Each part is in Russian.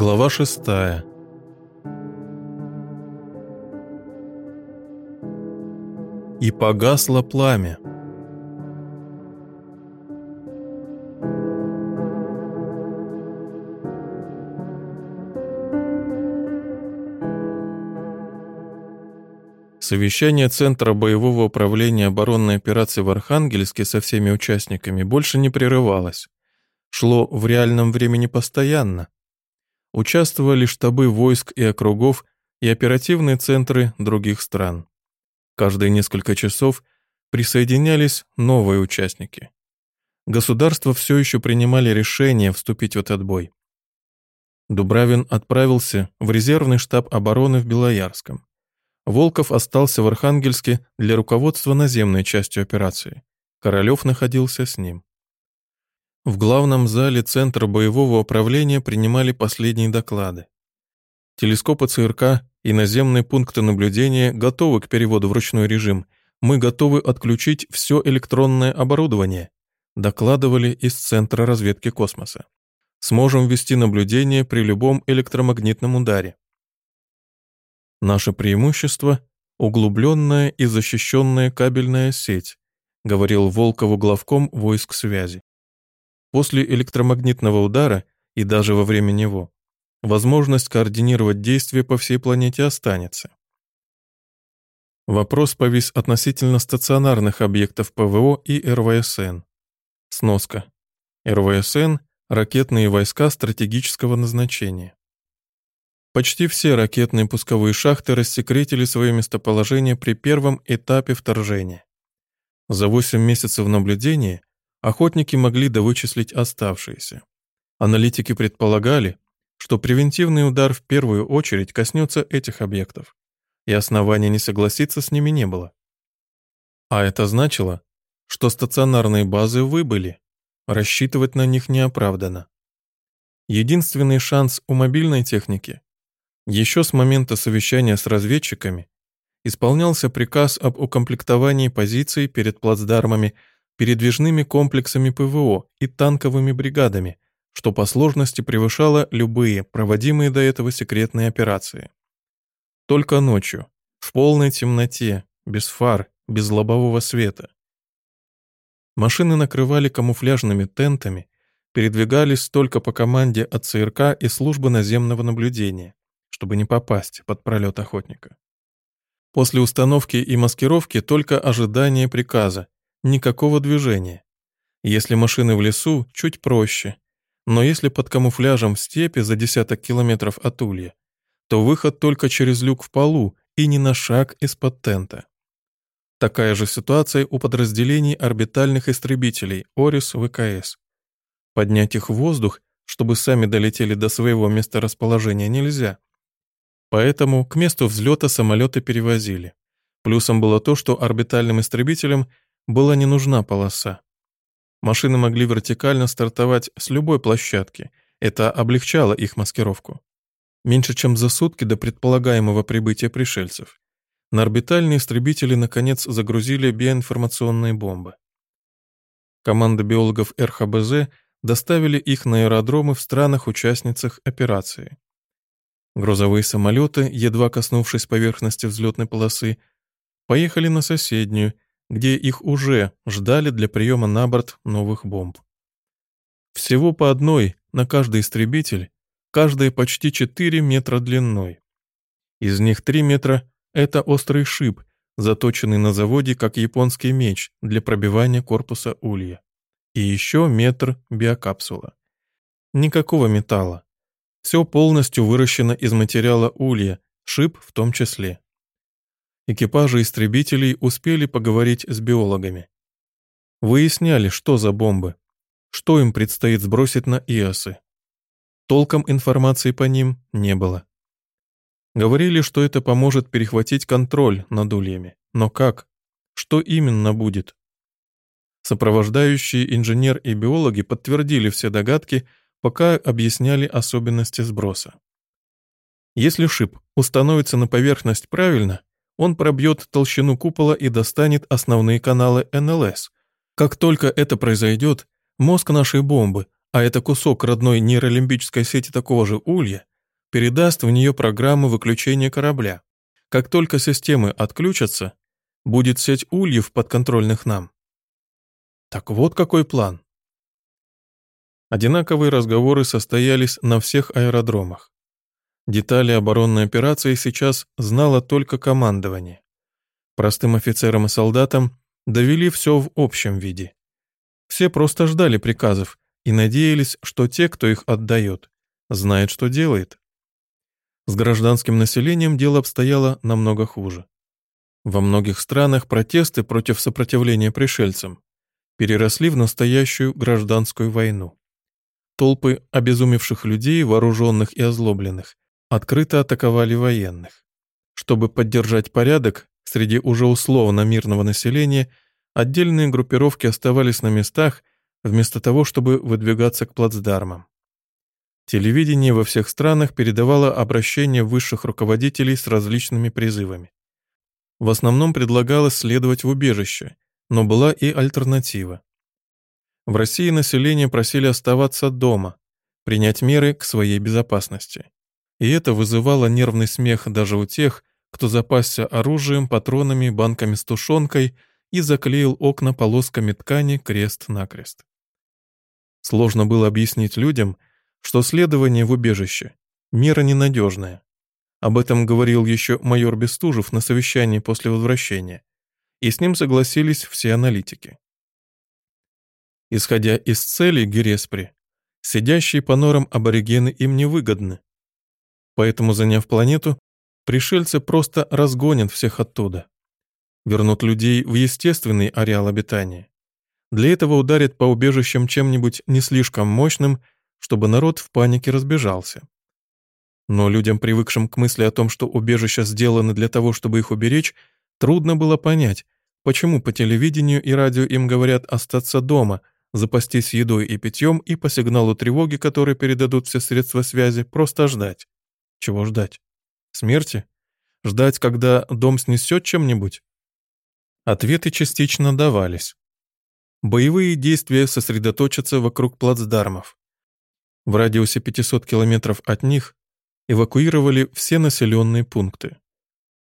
Глава шестая. И погасло пламя. Совещание Центра боевого управления оборонной операции в Архангельске со всеми участниками больше не прерывалось. Шло в реальном времени постоянно. Участвовали штабы войск и округов и оперативные центры других стран. Каждые несколько часов присоединялись новые участники. Государства все еще принимали решение вступить в этот бой. Дубравин отправился в резервный штаб обороны в Белоярском. Волков остался в Архангельске для руководства наземной частью операции. Королев находился с ним. В главном зале Центра боевого управления принимали последние доклады. Телескопы ЦРК и наземные пункты наблюдения готовы к переводу в ручной режим. Мы готовы отключить все электронное оборудование, докладывали из Центра разведки космоса. Сможем вести наблюдение при любом электромагнитном ударе. Наше преимущество – углубленная и защищенная кабельная сеть, говорил Волкову главком войск связи. После электромагнитного удара и даже во время него возможность координировать действия по всей планете останется. Вопрос повис относительно стационарных объектов ПВО и РВСН. Сноска. РВСН – ракетные войска стратегического назначения. Почти все ракетные пусковые шахты рассекретили свое местоположение при первом этапе вторжения. За 8 месяцев наблюдения охотники могли довычислить оставшиеся. Аналитики предполагали, что превентивный удар в первую очередь коснется этих объектов, и основания не согласиться с ними не было. А это значило, что стационарные базы выбыли, рассчитывать на них неоправданно. Единственный шанс у мобильной техники еще с момента совещания с разведчиками исполнялся приказ об укомплектовании позиций перед плацдармами передвижными комплексами ПВО и танковыми бригадами, что по сложности превышало любые проводимые до этого секретные операции. Только ночью, в полной темноте, без фар, без лобового света. Машины накрывали камуфляжными тентами, передвигались только по команде от ЦРК и службы наземного наблюдения чтобы не попасть под пролет охотника. После установки и маскировки только ожидание приказа, никакого движения. Если машины в лесу, чуть проще. Но если под камуфляжем в степи за десяток километров от улья, то выход только через люк в полу и не на шаг из-под тента. Такая же ситуация у подразделений орбитальных истребителей Орис ВКС. Поднять их в воздух, чтобы сами долетели до своего месторасположения, нельзя. Поэтому к месту взлета самолеты перевозили. Плюсом было то, что орбитальным истребителям была не нужна полоса. Машины могли вертикально стартовать с любой площадки. Это облегчало их маскировку. Меньше чем за сутки до предполагаемого прибытия пришельцев. На орбитальные истребители наконец загрузили биоинформационные бомбы. Команда биологов РХБЗ доставили их на аэродромы в странах-участницах операции. Грузовые самолеты, едва коснувшись поверхности взлетной полосы, поехали на соседнюю, где их уже ждали для приема на борт новых бомб. Всего по одной на каждый истребитель, каждая почти 4 метра длиной. Из них 3 метра — это острый шип, заточенный на заводе как японский меч для пробивания корпуса улья. И еще метр биокапсула. Никакого металла, все полностью выращено из материала улья, шип в том числе. Экипажи истребителей успели поговорить с биологами. Выясняли, что за бомбы, что им предстоит сбросить на ИОСы. Толком информации по ним не было. Говорили, что это поможет перехватить контроль над ульями. Но как? Что именно будет? Сопровождающие инженер и биологи подтвердили все догадки, пока объясняли особенности сброса. Если шип установится на поверхность правильно, он пробьет толщину купола и достанет основные каналы НЛС. Как только это произойдет, мозг нашей бомбы, а это кусок родной нейролимбической сети такого же улья, передаст в нее программу выключения корабля. Как только системы отключатся, будет сеть ульев подконтрольных нам. Так вот какой план. Одинаковые разговоры состоялись на всех аэродромах. Детали оборонной операции сейчас знало только командование. Простым офицерам и солдатам довели все в общем виде. Все просто ждали приказов и надеялись, что те, кто их отдает, знает, что делает. С гражданским населением дело обстояло намного хуже. Во многих странах протесты против сопротивления пришельцам переросли в настоящую гражданскую войну. Толпы обезумевших людей, вооруженных и озлобленных, открыто атаковали военных. Чтобы поддержать порядок, среди уже условно мирного населения отдельные группировки оставались на местах, вместо того, чтобы выдвигаться к плацдармам. Телевидение во всех странах передавало обращения высших руководителей с различными призывами. В основном предлагалось следовать в убежище, но была и альтернатива. В России население просили оставаться дома, принять меры к своей безопасности. И это вызывало нервный смех даже у тех, кто запасся оружием, патронами, банками с тушенкой и заклеил окна полосками ткани крест-накрест. Сложно было объяснить людям, что следование в убежище – мера ненадежная. Об этом говорил еще майор Бестужев на совещании после возвращения, и с ним согласились все аналитики. Исходя из целей Гереспри, сидящие по норам аборигены им невыгодны. Поэтому, заняв планету, пришельцы просто разгонят всех оттуда. Вернут людей в естественный ареал обитания. Для этого ударят по убежищам чем-нибудь не слишком мощным, чтобы народ в панике разбежался. Но людям, привыкшим к мысли о том, что убежища сделаны для того, чтобы их уберечь, трудно было понять, почему по телевидению и радио им говорят остаться дома, запастись едой и питьем и по сигналу тревоги, который передадут все средства связи, просто ждать. Чего ждать? Смерти? Ждать, когда дом снесет чем-нибудь? Ответы частично давались. Боевые действия сосредоточатся вокруг плацдармов. В радиусе 500 километров от них эвакуировали все населенные пункты.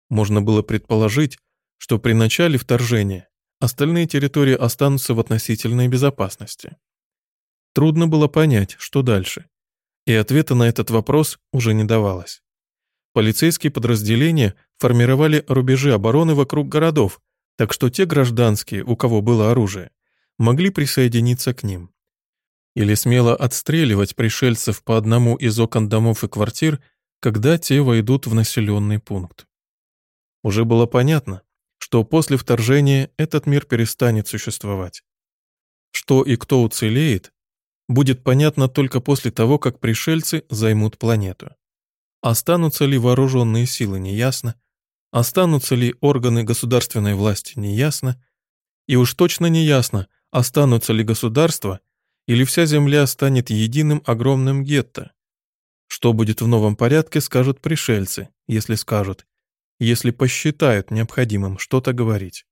Можно было предположить, что при начале вторжения остальные территории останутся в относительной безопасности. Трудно было понять, что дальше, и ответа на этот вопрос уже не давалось. Полицейские подразделения формировали рубежи обороны вокруг городов, так что те гражданские, у кого было оружие, могли присоединиться к ним. Или смело отстреливать пришельцев по одному из окон домов и квартир, когда те войдут в населенный пункт. Уже было понятно, что после вторжения этот мир перестанет существовать. Что и кто уцелеет, будет понятно только после того, как пришельцы займут планету. Останутся ли вооруженные силы, неясно. Останутся ли органы государственной власти, неясно. И уж точно неясно, Останутся ли государства, или вся земля станет единым огромным гетто? Что будет в новом порядке, скажут пришельцы, если скажут, если посчитают необходимым что-то говорить.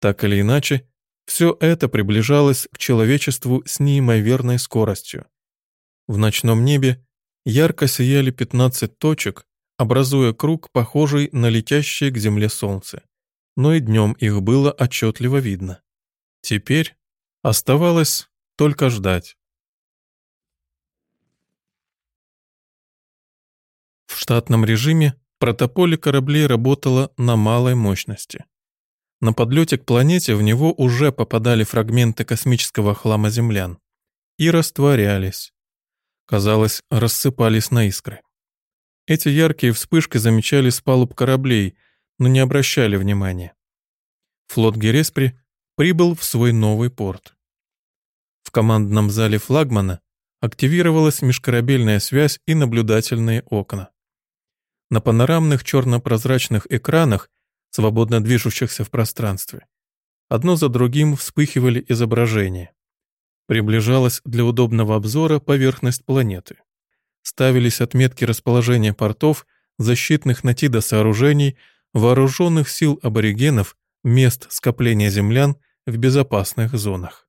Так или иначе, все это приближалось к человечеству с неимоверной скоростью. В ночном небе ярко сияли 15 точек, образуя круг, похожий на летящее к земле солнце. Но и днем их было отчетливо видно. Теперь оставалось только ждать. В штатном режиме протополе кораблей работало на малой мощности. На подлете к планете в него уже попадали фрагменты космического хлама землян и растворялись. Казалось, рассыпались на искры. Эти яркие вспышки замечали с палуб кораблей, но не обращали внимания. Флот Гереспри прибыл в свой новый порт. В командном зале флагмана активировалась межкорабельная связь и наблюдательные окна. На панорамных черно-прозрачных экранах, свободно движущихся в пространстве, одно за другим вспыхивали изображения. Приближалась для удобного обзора поверхность планеты. Ставились отметки расположения портов, защитных на ТИДа сооружений, вооруженных сил аборигенов, мест скопления землян в безопасных зонах.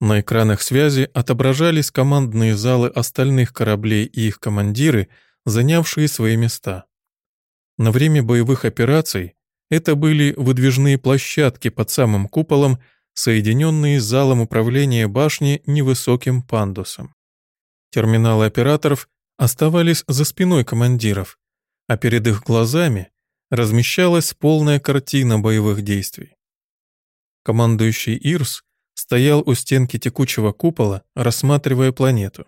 На экранах связи отображались командные залы остальных кораблей и их командиры, занявшие свои места. На время боевых операций это были выдвижные площадки под самым куполом, соединенные с залом управления башни невысоким пандусом. Терминалы операторов оставались за спиной командиров, а перед их глазами размещалась полная картина боевых действий. Командующий Ирс стоял у стенки текучего купола, рассматривая планету.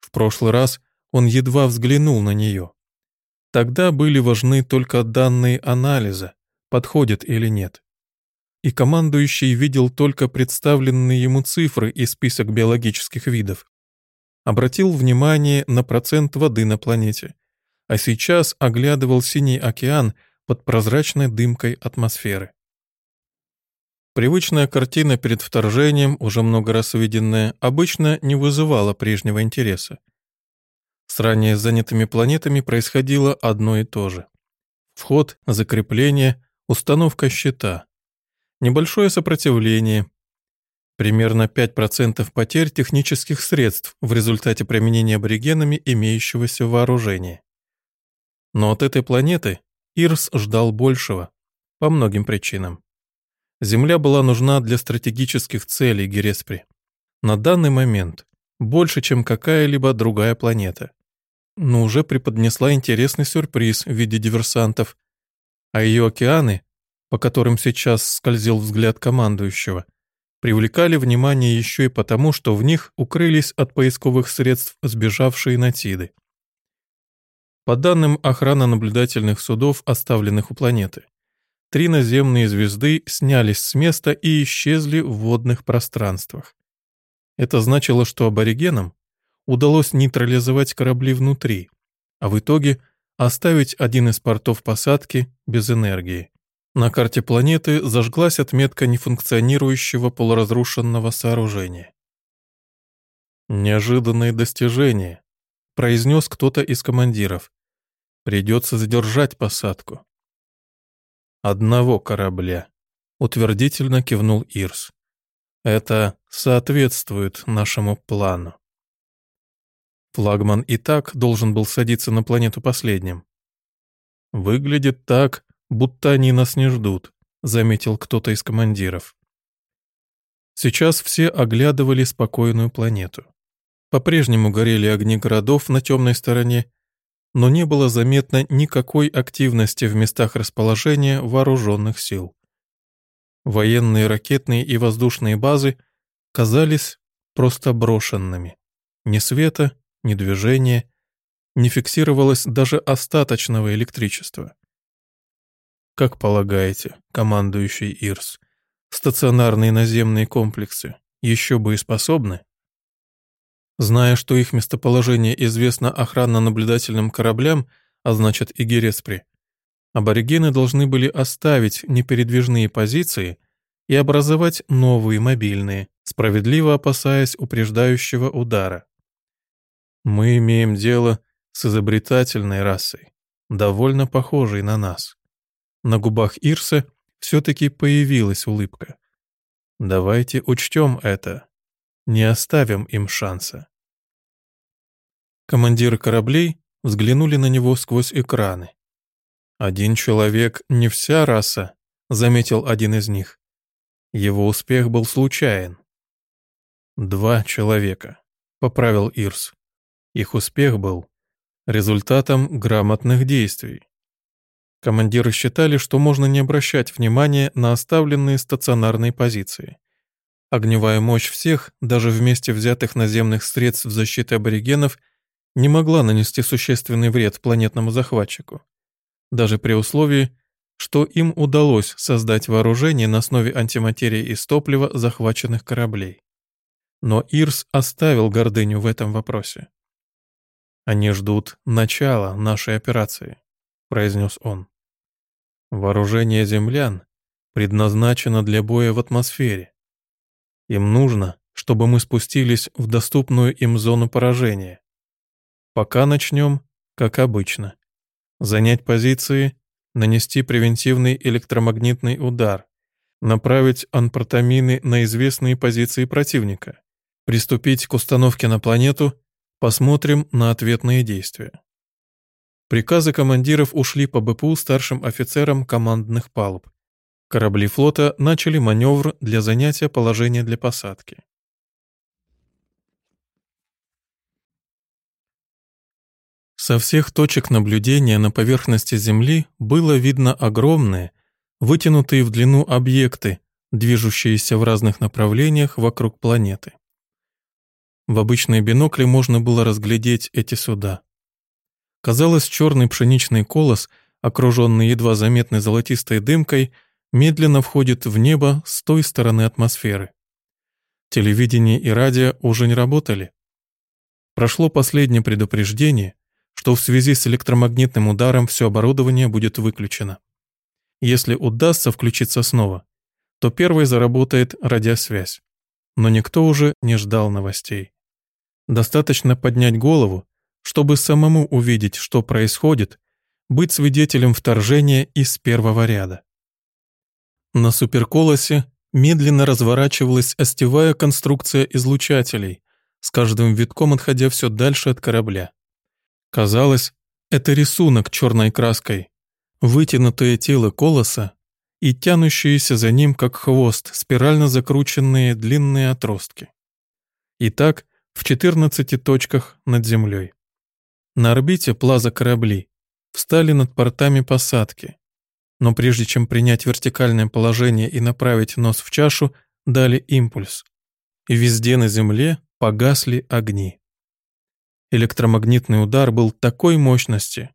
В прошлый раз он едва взглянул на нее. Тогда были важны только данные анализа, подходит или нет. И командующий видел только представленные ему цифры и список биологических видов. Обратил внимание на процент воды на планете, а сейчас оглядывал синий океан под прозрачной дымкой атмосферы. Привычная картина перед вторжением, уже много раз виденная, обычно не вызывала прежнего интереса. С ранее занятыми планетами происходило одно и то же. Вход, закрепление, установка щита. Небольшое сопротивление. Примерно 5% потерь технических средств в результате применения аборигенами имеющегося вооружения. Но от этой планеты Ирс ждал большего, по многим причинам. Земля была нужна для стратегических целей Гереспри. На данный момент больше, чем какая-либо другая планета. Но уже преподнесла интересный сюрприз в виде диверсантов, а ее океаны, по которым сейчас скользил взгляд командующего, привлекали внимание еще и потому, что в них укрылись от поисковых средств сбежавшие натиды. По данным охраны наблюдательных судов, оставленных у планеты, три наземные звезды снялись с места и исчезли в водных пространствах. Это значило, что аборигенам удалось нейтрализовать корабли внутри, а в итоге оставить один из портов посадки без энергии. На карте планеты зажглась отметка нефункционирующего полуразрушенного сооружения. «Неожиданное достижение», — произнес кто-то из командиров. «Придется задержать посадку». «Одного корабля», — утвердительно кивнул Ирс. «Это соответствует нашему плану». Флагман и так должен был садиться на планету последним. «Выглядит так, будто они нас не ждут», — заметил кто-то из командиров. Сейчас все оглядывали спокойную планету. По-прежнему горели огни городов на темной стороне, но не было заметно никакой активности в местах расположения вооруженных сил. Военные ракетные и воздушные базы казались просто брошенными. Ни света, ни движения, не фиксировалось даже остаточного электричества. Как полагаете, командующий Ирс, стационарные наземные комплексы еще боеспособны? Зная, что их местоположение известно охранно-наблюдательным кораблям, а значит и Гереспри, аборигены должны были оставить непередвижные позиции и образовать новые мобильные, справедливо опасаясь упреждающего удара. Мы имеем дело с изобретательной расой, довольно похожей на нас. На губах Ирса все-таки появилась улыбка. Давайте учтем это. Не оставим им шанса. Командиры кораблей взглянули на него сквозь экраны. «Один человек — не вся раса», — заметил один из них. Его успех был случайен. «Два человека», — поправил Ирс. Их успех был результатом грамотных действий. Командиры считали, что можно не обращать внимания на оставленные стационарные позиции. Огневая мощь всех, даже вместе взятых наземных средств защиты аборигенов — не могла нанести существенный вред планетному захватчику, даже при условии, что им удалось создать вооружение на основе антиматерии из топлива захваченных кораблей. Но Ирс оставил гордыню в этом вопросе. «Они ждут начала нашей операции», — произнес он. «Вооружение землян предназначено для боя в атмосфере. Им нужно, чтобы мы спустились в доступную им зону поражения, Пока начнем, как обычно. Занять позиции, нанести превентивный электромагнитный удар, Направить анпротамины на известные позиции противника. Приступить к установке на планету. Посмотрим на ответные действия. Приказы командиров ушли по БПУ старшим офицерам командных палуб. Корабли флота начали маневр для занятия положения для посадки. Со всех точек наблюдения на поверхности Земли было видно огромные, вытянутые в длину объекты, движущиеся в разных направлениях вокруг планеты. В обычные бинокли можно было разглядеть эти суда. Казалось, черный пшеничный колос, окруженный едва заметной золотистой дымкой, медленно входит в небо с той стороны атмосферы. Телевидение и радио уже не работали. Прошло последнее предупреждение, что в связи с электромагнитным ударом все оборудование будет выключено. Если удастся включиться снова, то первой заработает радиосвязь. Но никто уже не ждал новостей. Достаточно поднять голову, чтобы самому увидеть, что происходит, быть свидетелем вторжения из первого ряда. На суперколосе медленно разворачивалась остевая конструкция излучателей, с каждым витком отходя все дальше от корабля. Казалось, это рисунок черной краской, вытянутое тело колоса и тянущиеся за ним, как хвост, спирально закрученные длинные отростки. И так в 14 точках над землей. На орбите плаза корабли встали над портами посадки, но прежде чем принять вертикальное положение и направить нос в чашу, дали импульс. И везде на Земле погасли огни. Электромагнитный удар был такой мощности,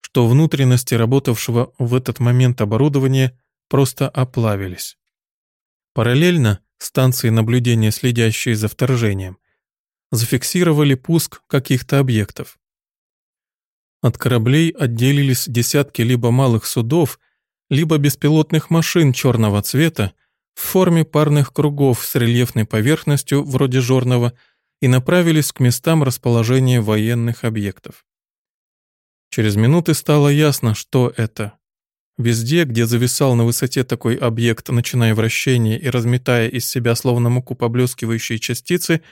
что внутренности работавшего в этот момент оборудования просто оплавились. Параллельно станции наблюдения, следящие за вторжением, зафиксировали пуск каких-то объектов. От кораблей отделились десятки либо малых судов, либо беспилотных машин черного цвета в форме парных кругов с рельефной поверхностью вроде жорного и направились к местам расположения военных объектов. Через минуты стало ясно, что это. Везде, где зависал на высоте такой объект, начиная вращение и разметая из себя словно муку поблескивающие частицы,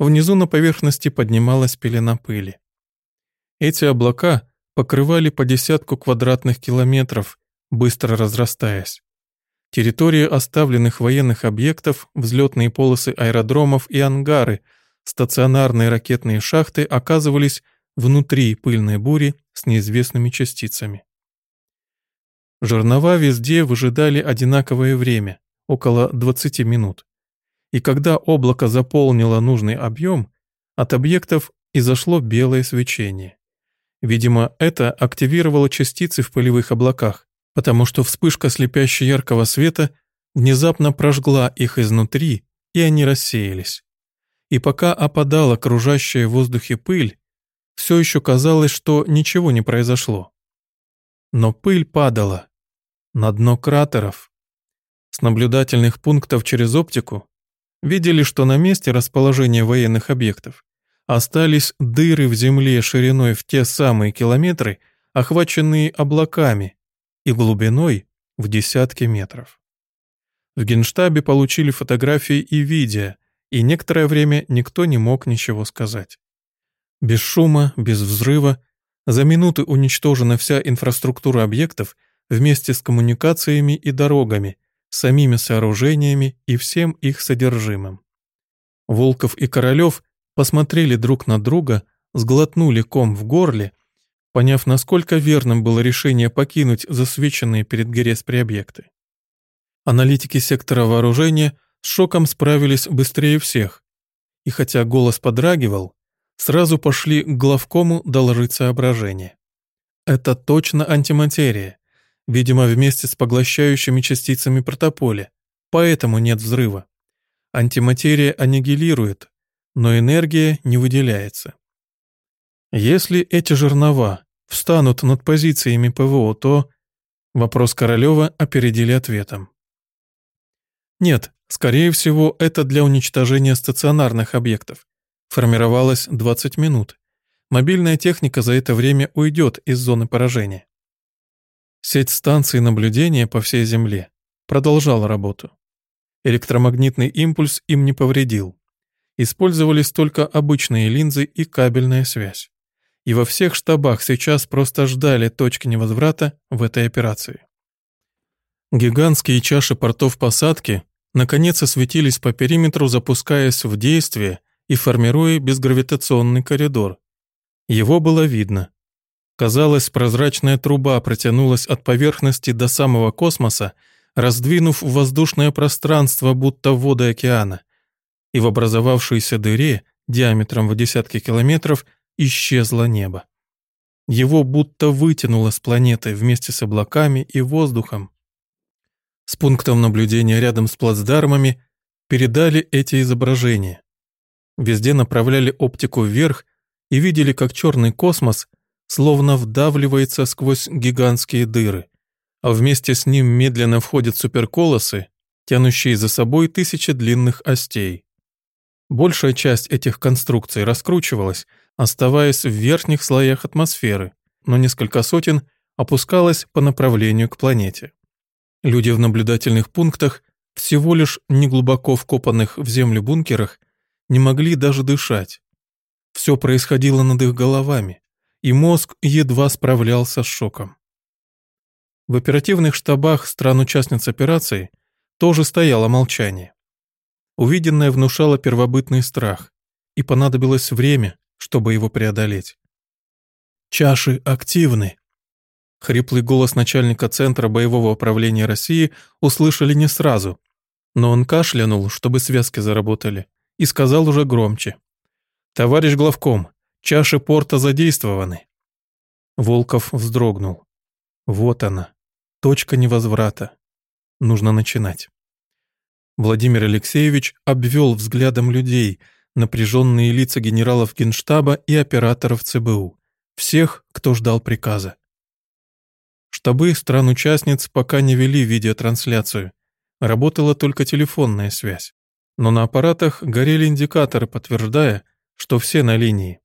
внизу на поверхности поднималась пелена пыли. Эти облака покрывали по десятку квадратных километров, быстро разрастаясь. Территории оставленных военных объектов, взлетные полосы аэродромов и ангары, стационарные ракетные шахты оказывались внутри пыльной бури с неизвестными частицами. Жернова везде выжидали одинаковое время, около 20 минут. И когда облако заполнило нужный объем, от объектов изошло белое свечение. Видимо, это активировало частицы в пылевых облаках, потому что вспышка слепяще яркого света внезапно прожгла их изнутри, и они рассеялись. И пока опадала окружающая в воздухе пыль, все еще казалось, что ничего не произошло. Но пыль падала на дно кратеров. С наблюдательных пунктов через оптику видели, что на месте расположения военных объектов остались дыры в земле шириной в те самые километры, охваченные облаками, и глубиной в десятки метров. В генштабе получили фотографии и видео, и некоторое время никто не мог ничего сказать. Без шума, без взрыва, за минуты уничтожена вся инфраструктура объектов вместе с коммуникациями и дорогами, самими сооружениями и всем их содержимым. Волков и Королёв посмотрели друг на друга, сглотнули ком в горле, поняв, насколько верным было решение покинуть засвеченные перед Герес объекты. Аналитики сектора вооружения с шоком справились быстрее всех, и хотя голос подрагивал, сразу пошли к главкому доложить соображение. Это точно антиматерия, видимо, вместе с поглощающими частицами протополя, поэтому нет взрыва. Антиматерия аннигилирует, но энергия не выделяется. Если эти жернова встанут над позициями ПВО, то... Вопрос Королева опередили ответом. Нет, скорее всего, это для уничтожения стационарных объектов. Формировалось 20 минут. Мобильная техника за это время уйдет из зоны поражения. Сеть станций наблюдения по всей Земле продолжал работу. Электромагнитный импульс им не повредил. Использовались только обычные линзы и кабельная связь. И во всех штабах сейчас просто ждали точки невозврата в этой операции. Гигантские чаши портов посадки наконец осветились по периметру, запускаясь в действие и формируя безгравитационный коридор. Его было видно. Казалось, прозрачная труба протянулась от поверхности до самого космоса, раздвинув воздушное пространство, будто воды океана, и в образовавшейся дыре диаметром в десятки километров исчезло небо. Его будто вытянуло с планеты вместе с облаками и воздухом, с пунктом наблюдения рядом с плацдармами передали эти изображения. Везде направляли оптику вверх и видели, как черный космос словно вдавливается сквозь гигантские дыры, а вместе с ним медленно входят суперколосы, тянущие за собой тысячи длинных остей. Большая часть этих конструкций раскручивалась, оставаясь в верхних слоях атмосферы, но несколько сотен опускалась по направлению к планете. Люди в наблюдательных пунктах, всего лишь неглубоко вкопанных в землю бункерах, не могли даже дышать. Все происходило над их головами, и мозг едва справлялся с шоком. В оперативных штабах стран-участниц операции тоже стояло молчание. Увиденное внушало первобытный страх, и понадобилось время, чтобы его преодолеть. «Чаши активны», Хриплый голос начальника Центра боевого управления России услышали не сразу, но он кашлянул, чтобы связки заработали, и сказал уже громче. «Товарищ главком, чаши порта задействованы». Волков вздрогнул. Вот она, точка невозврата. Нужно начинать. Владимир Алексеевич обвел взглядом людей, напряженные лица генералов Генштаба и операторов ЦБУ, всех, кто ждал приказа. Штабы стран-участниц пока не вели видеотрансляцию. Работала только телефонная связь. Но на аппаратах горели индикаторы, подтверждая, что все на линии.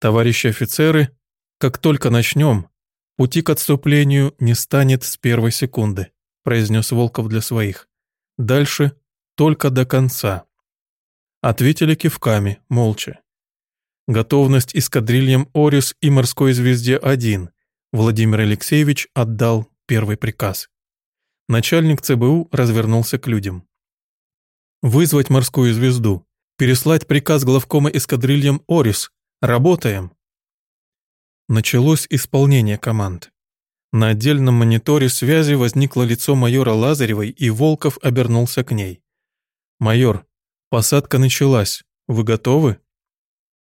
Товарищи офицеры, как только начнем, пути к отступлению не станет с первой секунды, произнес Волков для своих. Дальше только до конца. Ответили кивками, молча. Готовность эскадрильям «Орис» и «Морской звезде-1», Владимир Алексеевич отдал первый приказ. Начальник ЦБУ развернулся к людям. «Вызвать морскую звезду. Переслать приказ главкома эскадрильям «Орис». Работаем!» Началось исполнение команд. На отдельном мониторе связи возникло лицо майора Лазаревой, и Волков обернулся к ней. «Майор, посадка началась. Вы готовы?»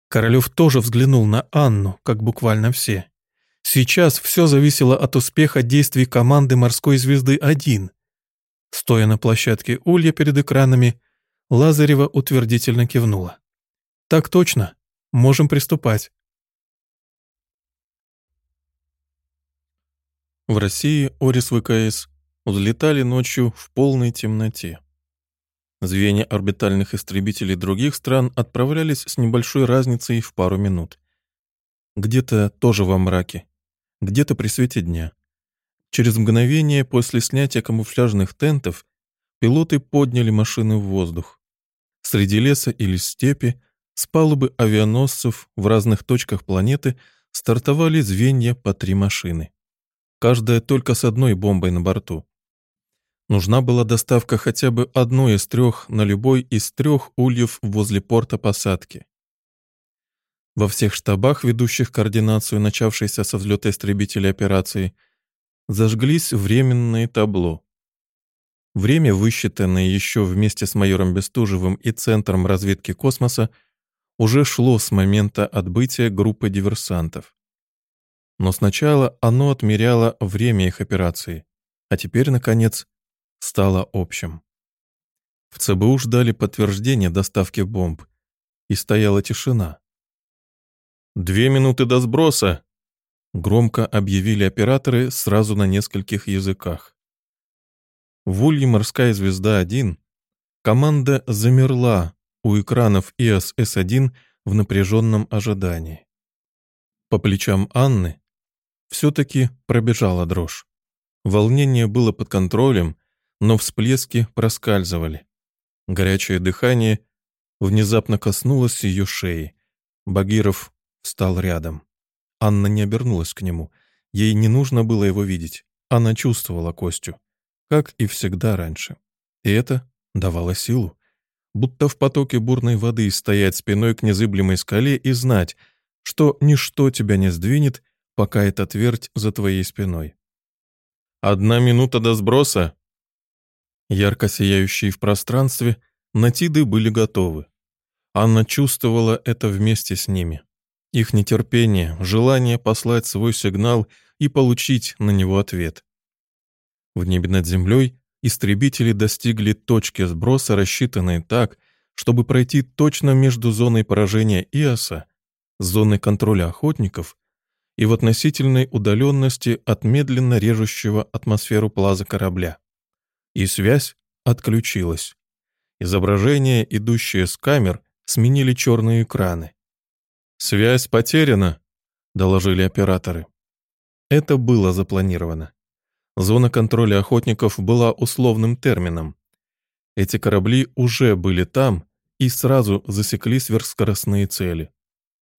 Королев тоже взглянул на Анну, как буквально все. Сейчас все зависело от успеха действий команды «Морской звезды-1». Стоя на площадке Улья перед экранами, Лазарева утвердительно кивнула. «Так точно. Можем приступать». В России Орис ВКС взлетали ночью в полной темноте. Звенья орбитальных истребителей других стран отправлялись с небольшой разницей в пару минут. Где-то тоже во мраке, где-то при свете дня. Через мгновение после снятия камуфляжных тентов пилоты подняли машины в воздух. Среди леса или степи с палубы авианосцев в разных точках планеты стартовали звенья по три машины. Каждая только с одной бомбой на борту. Нужна была доставка хотя бы одной из трех на любой из трех ульев возле порта посадки. Во всех штабах, ведущих координацию начавшейся со взлета истребителей операции, зажглись временные табло. Время, высчитанное еще вместе с майором Бестужевым и Центром разведки космоса, уже шло с момента отбытия группы диверсантов. Но сначала оно отмеряло время их операции, а теперь, наконец, стало общим. В ЦБУ ждали подтверждения доставки бомб, и стояла тишина. «Две минуты до сброса!» Громко объявили операторы сразу на нескольких языках. В Улье «Морская звезда-1» команда замерла у экранов ИАС-С1 в напряженном ожидании. По плечам Анны все-таки пробежала дрожь. Волнение было под контролем, но всплески проскальзывали. Горячее дыхание внезапно коснулось ее шеи. Багиров встал рядом. Анна не обернулась к нему. Ей не нужно было его видеть. Она чувствовала Костю, как и всегда раньше. И это давало силу. Будто в потоке бурной воды стоять спиной к незыблемой скале и знать, что ничто тебя не сдвинет, пока эта твердь за твоей спиной. «Одна минута до сброса!» Ярко сияющие в пространстве, натиды были готовы. Анна чувствовала это вместе с ними. Их нетерпение, желание послать свой сигнал и получить на него ответ. В небе над землей истребители достигли точки сброса, рассчитанной так, чтобы пройти точно между зоной поражения ИОСа, зоной контроля охотников и в относительной удаленности от медленно режущего атмосферу плаза корабля. И связь отключилась. Изображения, идущие с камер, сменили черные экраны. «Связь потеряна», — доложили операторы. Это было запланировано. Зона контроля охотников была условным термином. Эти корабли уже были там и сразу засекли сверхскоростные цели.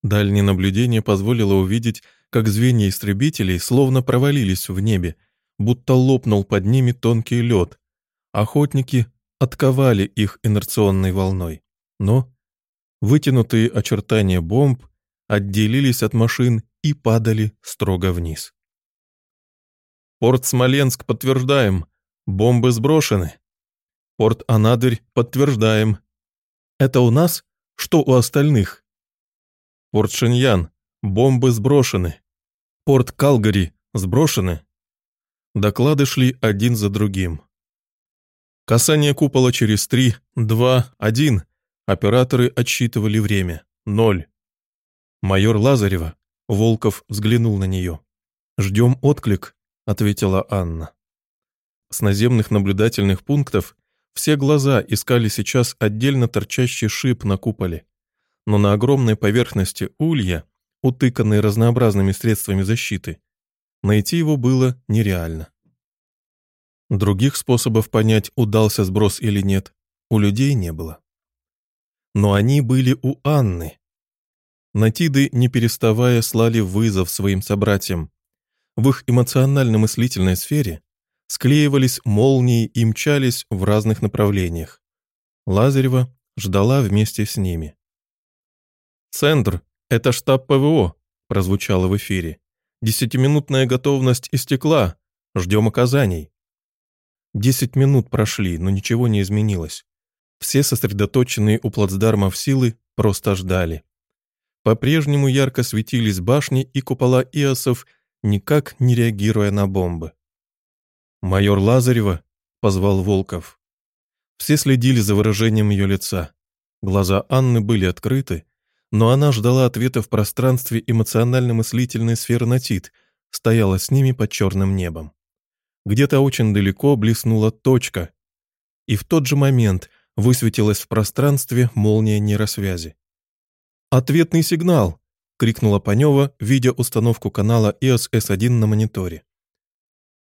Дальнее наблюдение позволило увидеть, как звенья истребителей словно провалились в небе, будто лопнул под ними тонкий лед. Охотники отковали их инерционной волной. Но вытянутые очертания бомб отделились от машин и падали строго вниз. Порт Смоленск подтверждаем. Бомбы сброшены. Порт Анадырь подтверждаем. Это у нас? Что у остальных? Порт Шиньян. Бомбы сброшены. Порт Калгари. Сброшены. Доклады шли один за другим. Касание купола через три, два, один. Операторы отсчитывали время. Ноль. Майор Лазарева. Волков взглянул на нее. «Ждем отклик», — ответила Анна. С наземных наблюдательных пунктов все глаза искали сейчас отдельно торчащий шип на куполе, но на огромной поверхности улья, утыканной разнообразными средствами защиты, найти его было нереально. Других способов понять, удался сброс или нет, у людей не было. Но они были у Анны. Натиды, не переставая, слали вызов своим собратьям, в их эмоционально-мыслительной сфере склеивались молнии и мчались в разных направлениях. Лазарева ждала вместе с ними. «Центр, это штаб ПВО», — прозвучало в эфире. «Десятиминутная готовность истекла. Ждем оказаний». Десять минут прошли, но ничего не изменилось. Все сосредоточенные у плацдармов силы просто ждали. По-прежнему ярко светились башни и купола иосов никак не реагируя на бомбы. «Майор Лазарева?» — позвал Волков. Все следили за выражением ее лица. Глаза Анны были открыты, но она ждала ответа в пространстве эмоционально-мыслительной сферы Натит, стояла с ними под черным небом. Где-то очень далеко блеснула точка, и в тот же момент высветилась в пространстве молния нейросвязи. «Ответный сигнал!» — крикнула Панева, видя установку канала EOS S1 на мониторе.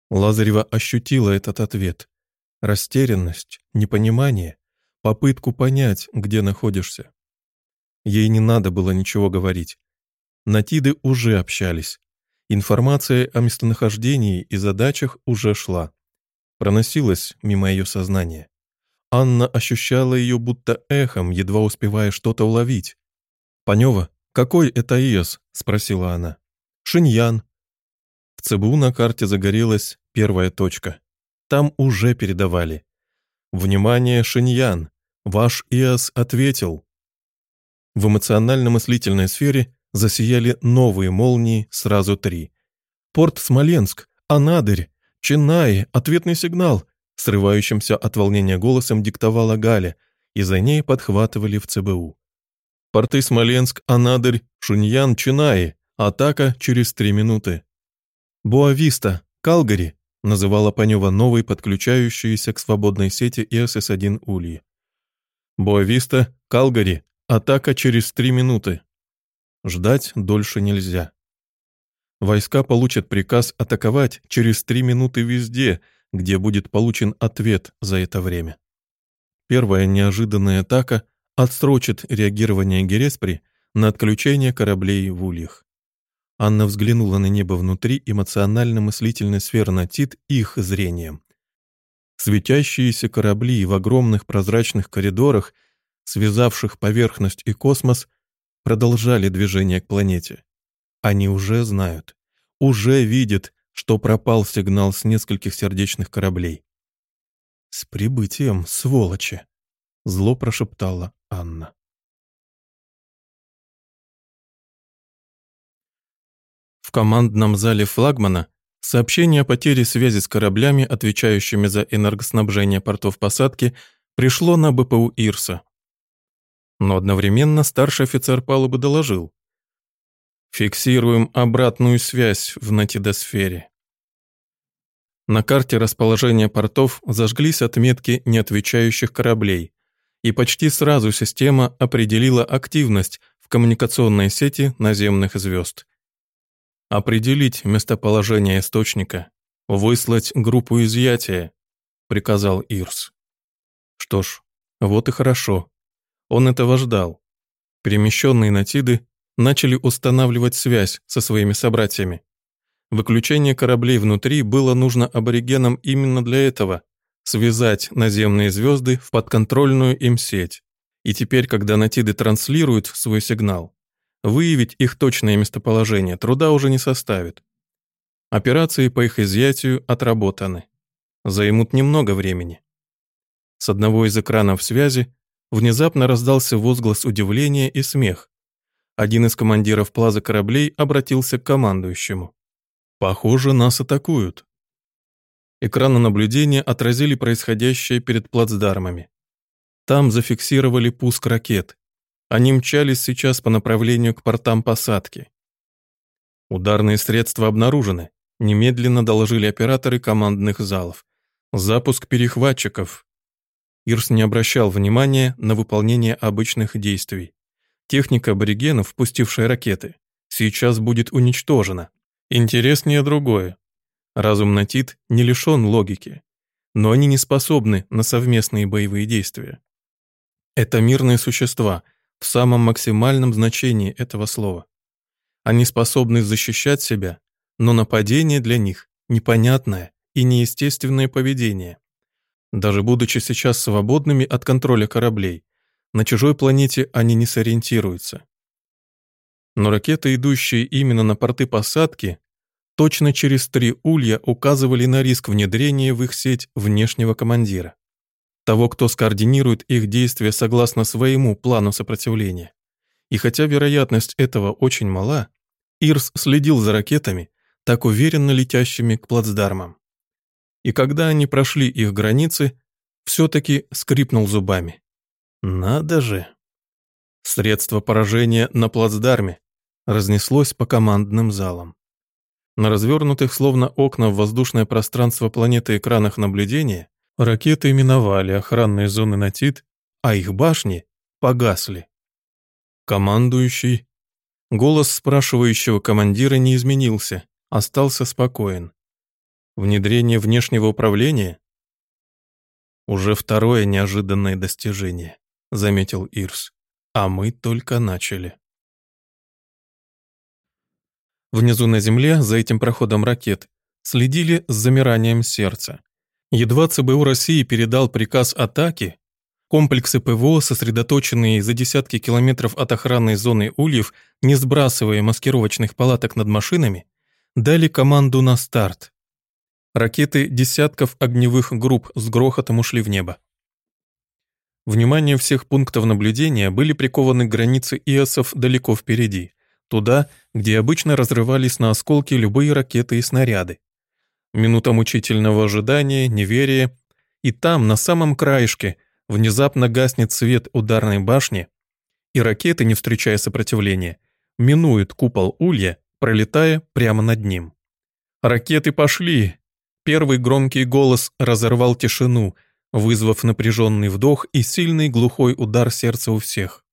Лазарева ощутила этот ответ. Растерянность, непонимание, попытку понять, где находишься. Ей не надо было ничего говорить. Натиды уже общались. Информация о местонахождении и задачах уже шла. Проносилась мимо ее сознания. Анна ощущала ее будто эхом, едва успевая что-то уловить. Панева «Какой это ИОС?» — спросила она. «Шиньян». В ЦБУ на карте загорелась первая точка. Там уже передавали. «Внимание, Шиньян! Ваш ИОС ответил». В эмоционально-мыслительной сфере засияли новые молнии, сразу три. «Порт Смоленск! Анадырь! Чинай! Ответный сигнал!» Срывающимся от волнения голосом диктовала Галя, и за ней подхватывали в ЦБУ. Порты Смоленск, Анадырь, Шуньян, Чинаи. Атака через три минуты. Боависта, Калгари, называла Панева новой подключающейся к свободной сети ИСС-1 Ульи. Боависта, Калгари, атака через три минуты. Ждать дольше нельзя. Войска получат приказ атаковать через три минуты везде, где будет получен ответ за это время. Первая неожиданная атака отсрочит реагирование Гереспри на отключение кораблей в ульях. Анна взглянула на небо внутри эмоционально-мыслительной сферы их зрением. Светящиеся корабли в огромных прозрачных коридорах, связавших поверхность и космос, продолжали движение к планете. Они уже знают, уже видят, что пропал сигнал с нескольких сердечных кораблей. «С прибытием, сволочи!» — зло прошептала Анна. В командном зале флагмана сообщение о потере связи с кораблями, отвечающими за энергоснабжение портов посадки, пришло на БПУ Ирса. Но одновременно старший офицер палубы доложил. Фиксируем обратную связь в натидосфере. На карте расположения портов зажглись отметки неотвечающих кораблей, и почти сразу система определила активность в коммуникационной сети наземных звезд. «Определить местоположение источника, выслать группу изъятия», — приказал Ирс. Что ж, вот и хорошо. Он этого ждал. Перемещенные натиды начали устанавливать связь со своими собратьями. Выключение кораблей внутри было нужно аборигенам именно для этого – связать наземные звезды в подконтрольную им сеть. И теперь, когда натиды транслируют свой сигнал, выявить их точное местоположение труда уже не составит. Операции по их изъятию отработаны. Займут немного времени. С одного из экранов связи внезапно раздался возглас удивления и смех. Один из командиров плаза кораблей обратился к командующему. «Похоже, нас атакуют». Экраны наблюдения отразили происходящее перед плацдармами. Там зафиксировали пуск ракет. Они мчались сейчас по направлению к портам посадки. Ударные средства обнаружены. Немедленно доложили операторы командных залов. Запуск перехватчиков. Ирс не обращал внимания на выполнение обычных действий. Техника аборигенов, пустившая ракеты, сейчас будет уничтожена. Интереснее другое. Разум Натит не лишен логики, но они не способны на совместные боевые действия. Это мирные существа в самом максимальном значении этого слова. Они способны защищать себя, но нападение для них – непонятное и неестественное поведение. Даже будучи сейчас свободными от контроля кораблей, на чужой планете они не сориентируются. Но ракеты, идущие именно на порты посадки, точно через три улья указывали на риск внедрения в их сеть внешнего командира. Того, кто скоординирует их действия согласно своему плану сопротивления. И хотя вероятность этого очень мала, Ирс следил за ракетами, так уверенно летящими к плацдармам. И когда они прошли их границы, все-таки скрипнул зубами. Надо же. Средство поражения на плацдарме разнеслось по командным залам. На развернутых, словно окна в воздушное пространство планеты экранах наблюдения, ракеты миновали охранные зоны Натит, а их башни погасли. Командующий. Голос спрашивающего командира не изменился, остался спокоен. Внедрение внешнего управления? Уже второе неожиданное достижение. — заметил Ирс. «А мы только начали». Внизу на земле, за этим проходом ракет, следили с замиранием сердца. Едва ЦБУ России передал приказ атаки, комплексы ПВО, сосредоточенные за десятки километров от охранной зоны ульев, не сбрасывая маскировочных палаток над машинами, дали команду на старт. Ракеты десятков огневых групп с грохотом ушли в небо. Внимание всех пунктов наблюдения были прикованы к границе ИОСов далеко впереди, туда, где обычно разрывались на осколки любые ракеты и снаряды. Минута мучительного ожидания, неверия, и там, на самом краешке, внезапно гаснет свет ударной башни, и ракеты, не встречая сопротивления, минуют купол улья, пролетая прямо над ним. «Ракеты пошли!» Первый громкий голос разорвал тишину – вызвав напряженный вдох и сильный глухой удар сердца у всех.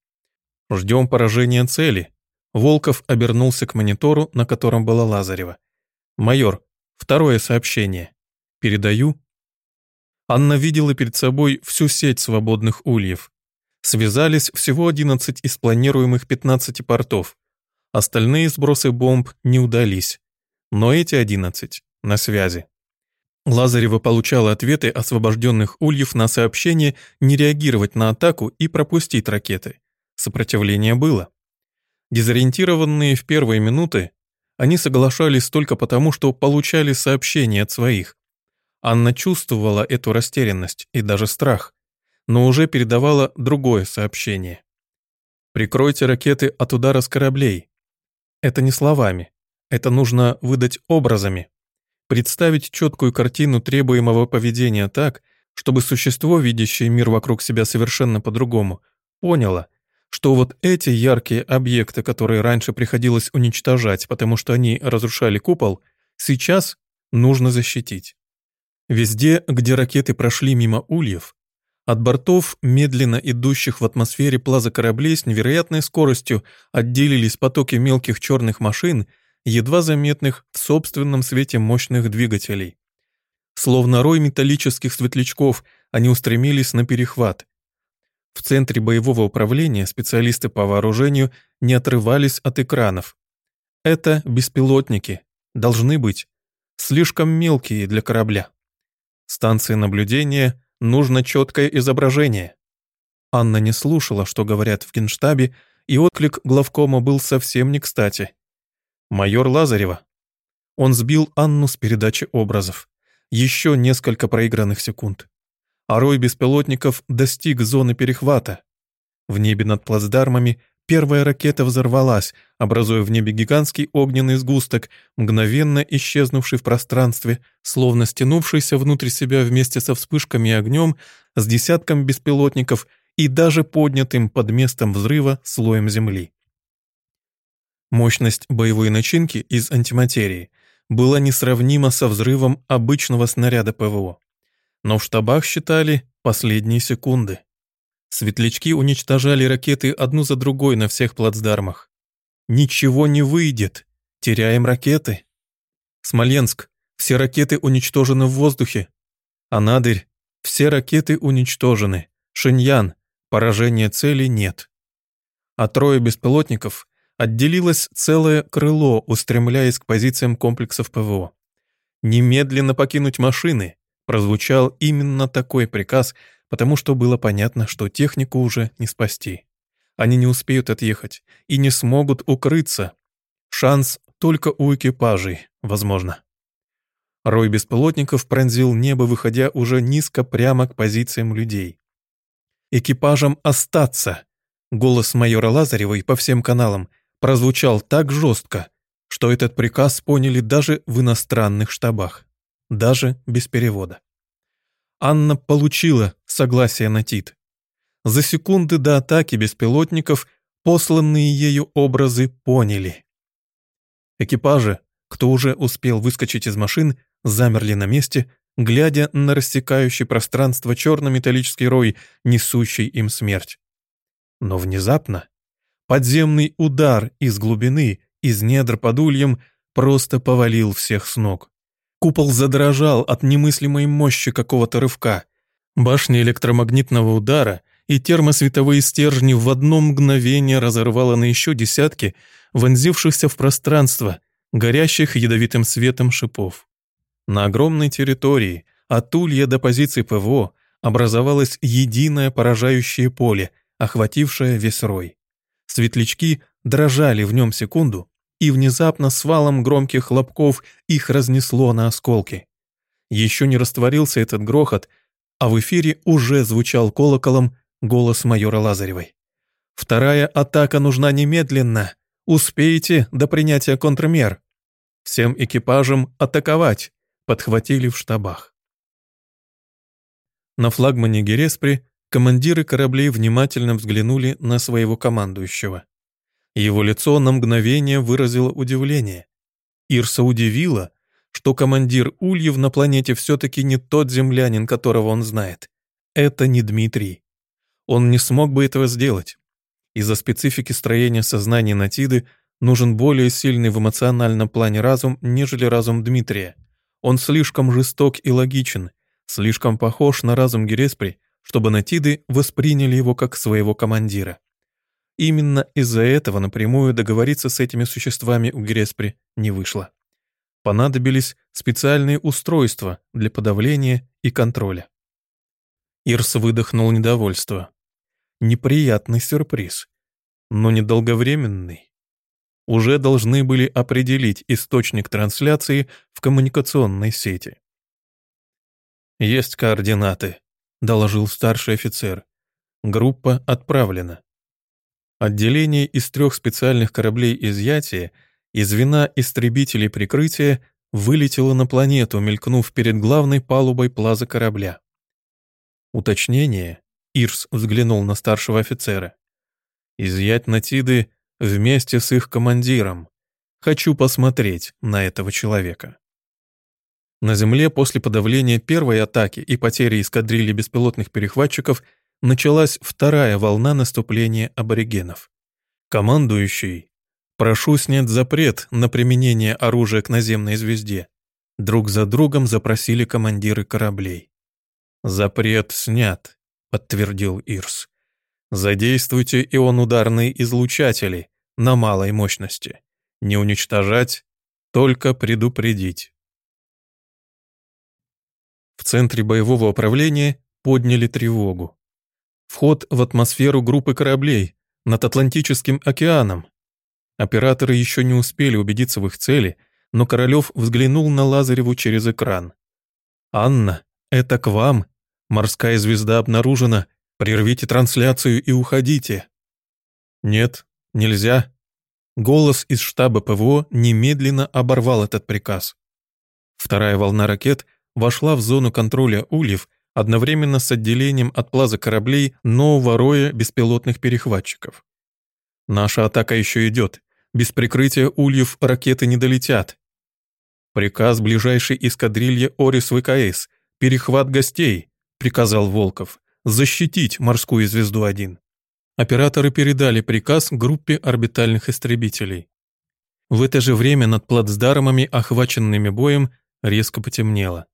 «Ждем поражения цели». Волков обернулся к монитору, на котором была Лазарева. «Майор, второе сообщение. Передаю Анна видела перед собой всю сеть свободных ульев. Связались всего 11 из планируемых 15 портов. Остальные сбросы бомб не удались. Но эти 11 на связи. Лазарева получала ответы освобожденных ульев на сообщение не реагировать на атаку и пропустить ракеты. Сопротивление было. Дезориентированные в первые минуты, они соглашались только потому, что получали сообщения от своих. Анна чувствовала эту растерянность и даже страх, но уже передавала другое сообщение. «Прикройте ракеты от удара с кораблей». Это не словами, это нужно выдать образами. Представить четкую картину требуемого поведения так, чтобы существо, видящее мир вокруг себя совершенно по-другому, поняло, что вот эти яркие объекты, которые раньше приходилось уничтожать, потому что они разрушали купол, сейчас нужно защитить. Везде, где ракеты прошли мимо ульев, от бортов, медленно идущих в атмосфере плаза кораблей с невероятной скоростью отделились потоки мелких черных машин едва заметных в собственном свете мощных двигателей. Словно рой металлических светлячков, они устремились на перехват. В центре боевого управления специалисты по вооружению не отрывались от экранов. Это беспилотники, должны быть, слишком мелкие для корабля. Станции наблюдения нужно четкое изображение. Анна не слушала, что говорят в генштабе, и отклик главкома был совсем не кстати. Майор Лазарева. Он сбил Анну с передачи образов. Еще несколько проигранных секунд. А рой беспилотников достиг зоны перехвата. В небе над плацдармами первая ракета взорвалась, образуя в небе гигантский огненный сгусток, мгновенно исчезнувший в пространстве, словно стянувшийся внутрь себя вместе со вспышками и огнем, с десятком беспилотников и даже поднятым под местом взрыва слоем земли. Мощность боевой начинки из антиматерии была несравнима со взрывом обычного снаряда ПВО. Но в штабах считали последние секунды. Светлячки уничтожали ракеты одну за другой на всех плацдармах. Ничего не выйдет. Теряем ракеты. Смоленск. Все ракеты уничтожены в воздухе. Анадырь. Все ракеты уничтожены. Шиньян. Поражения цели нет. А трое беспилотников отделилось целое крыло, устремляясь к позициям комплексов ПВО. «Немедленно покинуть машины!» Прозвучал именно такой приказ, потому что было понятно, что технику уже не спасти. Они не успеют отъехать и не смогут укрыться. Шанс только у экипажей, возможно. Рой беспилотников пронзил небо, выходя уже низко прямо к позициям людей. «Экипажам остаться!» Голос майора Лазаревой по всем каналам прозвучал так жестко, что этот приказ поняли даже в иностранных штабах, даже без перевода. Анна получила согласие на ТИТ. За секунды до атаки беспилотников посланные ею образы поняли. Экипажи, кто уже успел выскочить из машин, замерли на месте, глядя на рассекающий пространство черно-металлический рой, несущий им смерть. Но внезапно Подземный удар из глубины, из недр под ульем, просто повалил всех с ног. Купол задрожал от немыслимой мощи какого-то рывка. Башня электромагнитного удара и термосветовые стержни в одно мгновение разорвало на еще десятки вонзившихся в пространство, горящих ядовитым светом шипов. На огромной территории, от улья до позиции ПВО, образовалось единое поражающее поле, охватившее весь рой. Светлячки дрожали в нем секунду, и внезапно с валом громких хлопков их разнесло на осколки. Еще не растворился этот грохот, а в эфире уже звучал колоколом голос майора Лазаревой. «Вторая атака нужна немедленно. Успейте до принятия контрмер. Всем экипажам атаковать», — подхватили в штабах. На флагмане Гереспри Командиры кораблей внимательно взглянули на своего командующего. Его лицо на мгновение выразило удивление. Ирса удивила, что командир Ульев на планете все-таки не тот землянин, которого он знает. Это не Дмитрий. Он не смог бы этого сделать. Из-за специфики строения сознания Натиды нужен более сильный в эмоциональном плане разум, нежели разум Дмитрия. Он слишком жесток и логичен, слишком похож на разум Гереспри, чтобы натиды восприняли его как своего командира. Именно из-за этого напрямую договориться с этими существами у Гереспри не вышло. Понадобились специальные устройства для подавления и контроля. Ирс выдохнул недовольство. Неприятный сюрприз, но недолговременный. Уже должны были определить источник трансляции в коммуникационной сети. «Есть координаты», — доложил старший офицер. «Группа отправлена». Отделение из трех специальных кораблей изъятия и звена истребителей прикрытия вылетело на планету, мелькнув перед главной палубой плаза корабля. Уточнение, Ирс взглянул на старшего офицера. «Изъять Натиды вместе с их командиром. Хочу посмотреть на этого человека». На Земле после подавления первой атаки и потери эскадрильи беспилотных перехватчиков началась вторая волна наступления аборигенов. Командующий «Прошу снять запрет на применение оружия к наземной звезде». Друг за другом запросили командиры кораблей. «Запрет снят», — подтвердил Ирс. «Задействуйте ионударные излучатели на малой мощности. Не уничтожать, только предупредить». В центре боевого управления подняли тревогу. Вход в атмосферу группы кораблей над Атлантическим океаном. Операторы еще не успели убедиться в их цели, но Королев взглянул на Лазареву через экран. «Анна, это к вам. Морская звезда обнаружена. Прервите трансляцию и уходите». «Нет, нельзя». Голос из штаба ПВО немедленно оборвал этот приказ. Вторая волна ракет вошла в зону контроля ульев одновременно с отделением от плаза кораблей нового роя беспилотных перехватчиков. Наша атака еще идет. Без прикрытия ульев ракеты не долетят. Приказ ближайшей эскадрильи Орис ВКС. Перехват гостей, приказал Волков. Защитить морскую звезду-1. Операторы передали приказ группе орбитальных истребителей. В это же время над плацдармами, охваченными боем, резко потемнело.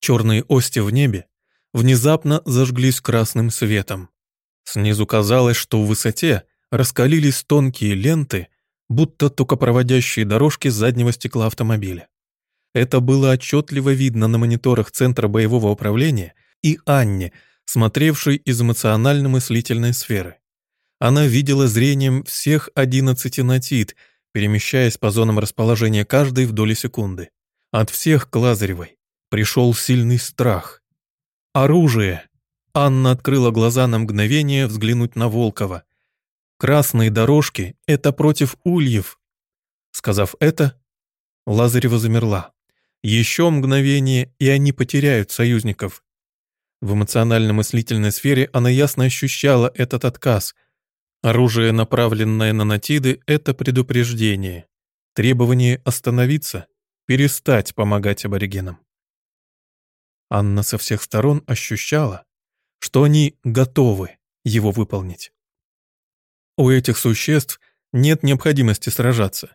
Черные ости в небе внезапно зажглись красным светом. Снизу казалось, что в высоте раскалились тонкие ленты, будто токопроводящие дорожки заднего стекла автомобиля. Это было отчетливо видно на мониторах Центра боевого управления и Анне, смотревшей из эмоционально-мыслительной сферы. Она видела зрением всех одиннадцати натит, перемещаясь по зонам расположения каждой в доли секунды. От всех к Лазаревой, пришел сильный страх. «Оружие!» Анна открыла глаза на мгновение взглянуть на Волкова. «Красные дорожки — это против ульев!» Сказав это, Лазарева замерла. Еще мгновение, и они потеряют союзников. В эмоционально-мыслительной сфере она ясно ощущала этот отказ. Оружие, направленное на натиды, — это предупреждение. Требование остановиться, перестать помогать аборигенам. Анна со всех сторон ощущала, что они готовы его выполнить. У этих существ нет необходимости сражаться.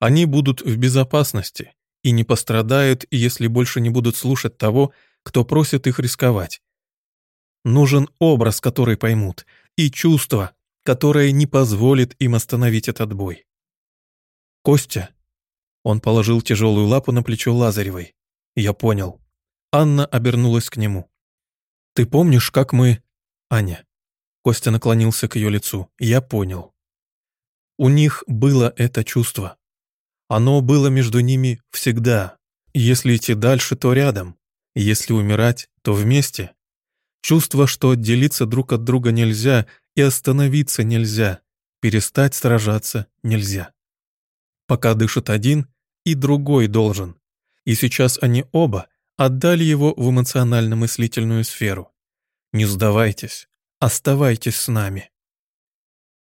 Они будут в безопасности и не пострадают, если больше не будут слушать того, кто просит их рисковать. Нужен образ, который поймут, и чувство, которое не позволит им остановить этот бой. «Костя», — он положил тяжелую лапу на плечо Лазаревой, — «я понял. Анна обернулась к нему. «Ты помнишь, как мы...» «Аня». Костя наклонился к ее лицу. «Я понял». У них было это чувство. Оно было между ними всегда. Если идти дальше, то рядом. Если умирать, то вместе. Чувство, что отделиться друг от друга нельзя и остановиться нельзя. Перестать сражаться нельзя. Пока дышит один, и другой должен. И сейчас они оба отдали его в эмоционально-мыслительную сферу. Не сдавайтесь, оставайтесь с нами.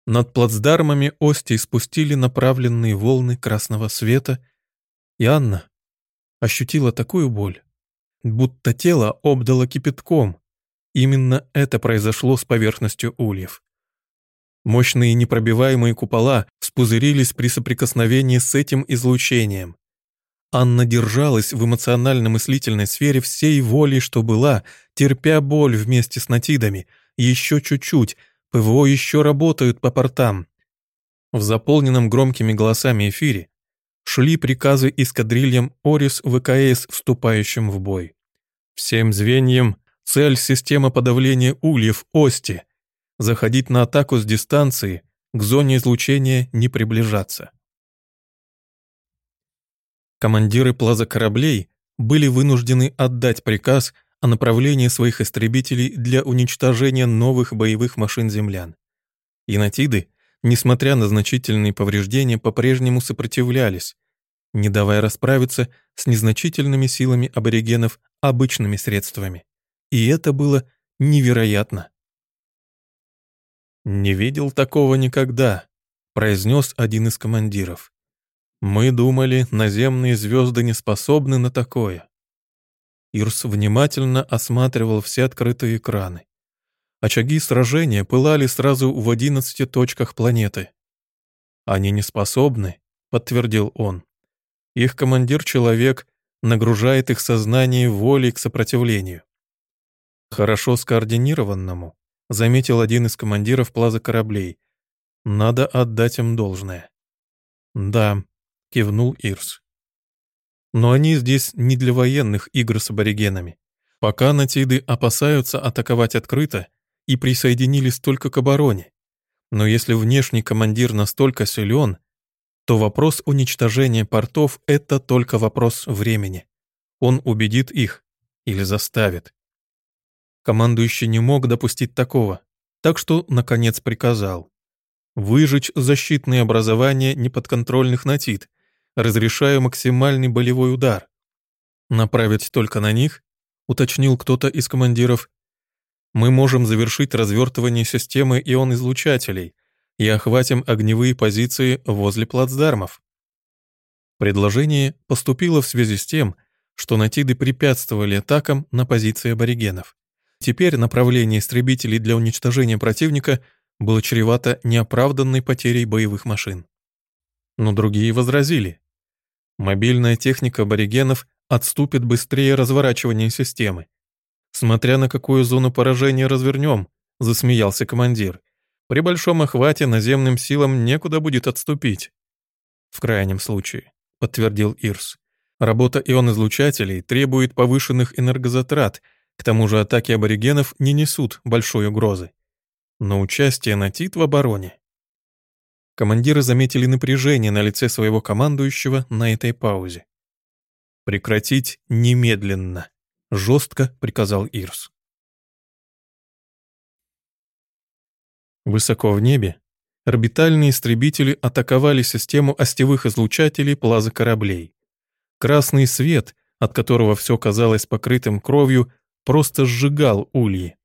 Над плацдармами Ости спустили направленные волны красного света, и Анна ощутила такую боль, будто тело обдало кипятком. Именно это произошло с поверхностью ульев. Мощные непробиваемые купола вспузырились при соприкосновении с этим излучением. Анна держалась в эмоционально-мыслительной сфере всей волей, что была, терпя боль вместе с натидами. Еще чуть-чуть, ПВО еще работают по портам. В заполненном громкими голосами эфире шли приказы эскадрильям Орис ВКС, вступающим в бой. Всем звеньям цель система подавления ульев Ости. Заходить на атаку с дистанции, к зоне излучения не приближаться. Командиры плаза кораблей были вынуждены отдать приказ о направлении своих истребителей для уничтожения новых боевых машин землян. Инатиды, несмотря на значительные повреждения, по-прежнему сопротивлялись, не давая расправиться с незначительными силами аборигенов обычными средствами. И это было невероятно. «Не видел такого никогда», — произнес один из командиров. Мы думали, наземные звезды не способны на такое. Ирс внимательно осматривал все открытые экраны. Очаги сражения пылали сразу в одиннадцати точках планеты. «Они не способны», — подтвердил он. «Их командир-человек нагружает их сознание волей к сопротивлению». «Хорошо скоординированному», — заметил один из командиров плаза кораблей. «Надо отдать им должное». «Да, — кивнул Ирс. «Но они здесь не для военных игр с аборигенами. Пока натиды опасаются атаковать открыто и присоединились только к обороне. Но если внешний командир настолько силен, то вопрос уничтожения портов — это только вопрос времени. Он убедит их или заставит. Командующий не мог допустить такого, так что, наконец, приказал выжечь защитные образования неподконтрольных натид разрешаю максимальный болевой удар. Направить только на них, уточнил кто-то из командиров. Мы можем завершить развертывание системы ион-излучателей и охватим огневые позиции возле плацдармов. Предложение поступило в связи с тем, что натиды препятствовали атакам на позиции аборигенов. Теперь направление истребителей для уничтожения противника было чревато неоправданной потерей боевых машин. Но другие возразили. Мобильная техника аборигенов отступит быстрее разворачивания системы. Смотря на какую зону поражения развернем, засмеялся командир. При большом охвате наземным силам некуда будет отступить. В крайнем случае, подтвердил Ирс. Работа ион-излучателей требует повышенных энергозатрат, к тому же атаки аборигенов не несут большой угрозы. Но участие НАТИТ в обороне Командиры заметили напряжение на лице своего командующего на этой паузе. «Прекратить немедленно», — жестко приказал Ирс. Высоко в небе орбитальные истребители атаковали систему остевых излучателей плаза кораблей. Красный свет, от которого все казалось покрытым кровью, просто сжигал ульи.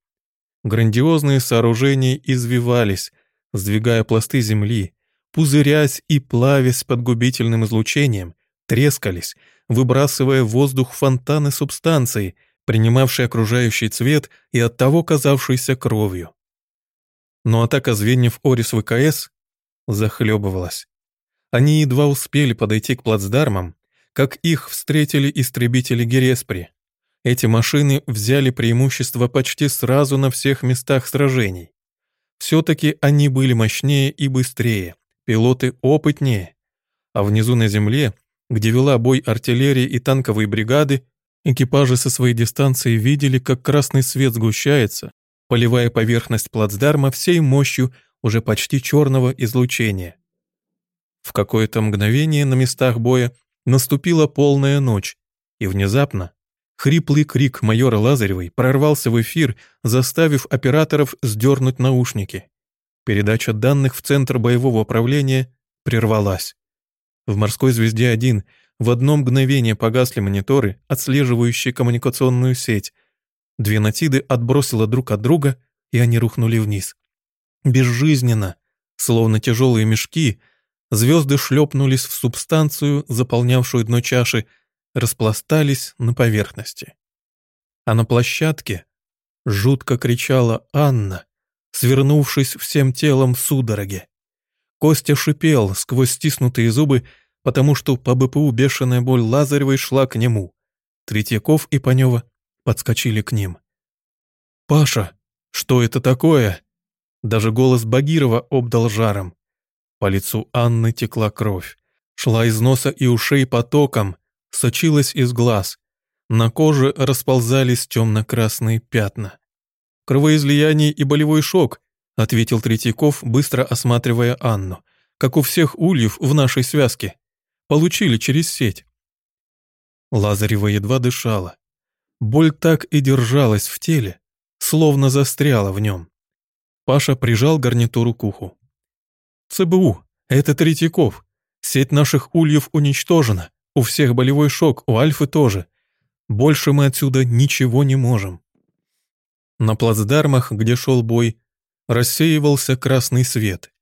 Грандиозные сооружения извивались, сдвигая пласты земли, пузырясь и плавясь под губительным излучением, трескались, выбрасывая в воздух фонтаны субстанции, принимавшей окружающий цвет и оттого казавшейся кровью. Но атака звеньев Орис ВКС захлебывалась. Они едва успели подойти к плацдармам, как их встретили истребители Гереспри. Эти машины взяли преимущество почти сразу на всех местах сражений. Все-таки они были мощнее и быстрее, пилоты опытнее. А внизу на земле, где вела бой артиллерии и танковые бригады, экипажи со своей дистанции видели, как красный свет сгущается, поливая поверхность плацдарма всей мощью уже почти черного излучения. В какое-то мгновение на местах боя наступила полная ночь, и внезапно хриплый крик майора Лазаревой прорвался в эфир, заставив операторов сдернуть наушники. Передача данных в центр боевого управления прервалась. В «Морской звезде-1» в одно мгновение погасли мониторы, отслеживающие коммуникационную сеть. Две натиды отбросило друг от друга, и они рухнули вниз. Безжизненно, словно тяжелые мешки, звезды шлепнулись в субстанцию, заполнявшую дно чаши, распластались на поверхности. А на площадке жутко кричала Анна, свернувшись всем телом в судороге. Костя шипел сквозь стиснутые зубы, потому что по БПУ бешеная боль Лазаревой шла к нему. Третьяков и Панева подскочили к ним. «Паша, что это такое?» Даже голос Багирова обдал жаром. По лицу Анны текла кровь. Шла из носа и ушей потоком, сочилась из глаз. На коже расползались темно-красные пятна. «Кровоизлияние и болевой шок», — ответил Третьяков, быстро осматривая Анну. «Как у всех ульев в нашей связке. Получили через сеть». Лазарева едва дышала. Боль так и держалась в теле, словно застряла в нем. Паша прижал гарнитуру к уху. «ЦБУ, это Третьяков. Сеть наших ульев уничтожена. У всех болевой шок, у Альфы тоже. Больше мы отсюда ничего не можем». На плацдармах, где шел бой, рассеивался красный свет.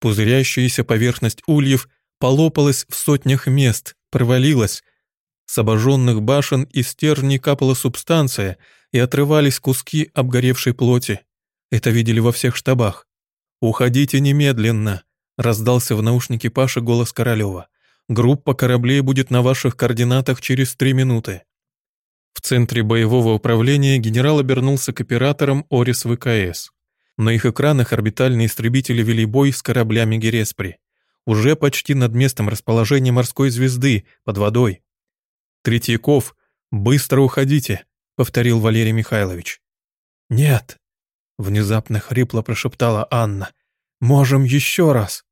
Пузырящаяся поверхность ульев полопалась в сотнях мест, провалилась. С обожженных башен и стержней капала субстанция, и отрывались куски обгоревшей плоти. Это видели во всех штабах. «Уходите немедленно!» — раздался в наушнике Паши голос Королева. «Группа кораблей будет на ваших координатах через три минуты». В центре боевого управления генерал обернулся к операторам Орис ВКС. На их экранах орбитальные истребители вели бой с кораблями Гереспри. Уже почти над местом расположения морской звезды, под водой. «Третьяков, быстро уходите», — повторил Валерий Михайлович. «Нет», — внезапно хрипло прошептала Анна. «Можем еще раз».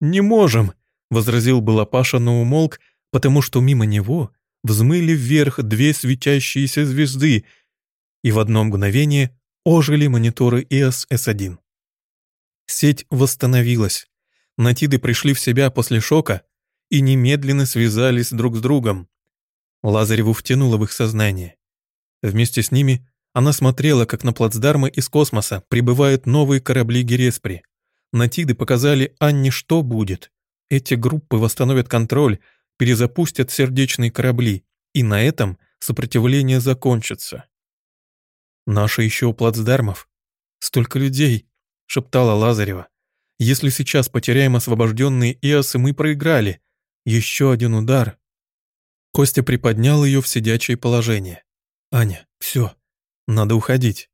«Не можем», — возразил было Паша, но умолк, потому что мимо него взмыли вверх две светящиеся звезды, и в одно мгновение ожили мониторы EOS S1. Сеть восстановилась. Натиды пришли в себя после шока и немедленно связались друг с другом. Лазареву втянуло в их сознание. Вместе с ними она смотрела, как на плацдармы из космоса прибывают новые корабли Гереспри. Натиды показали Анне, что будет. Эти группы восстановят контроль, перезапустят сердечные корабли, и на этом сопротивление закончится. «Наши еще у плацдармов. Столько людей», — шептала Лазарева. «Если сейчас потеряем освобожденные Иосы, мы проиграли. Еще один удар». Костя приподнял ее в сидячее положение. «Аня, все, надо уходить».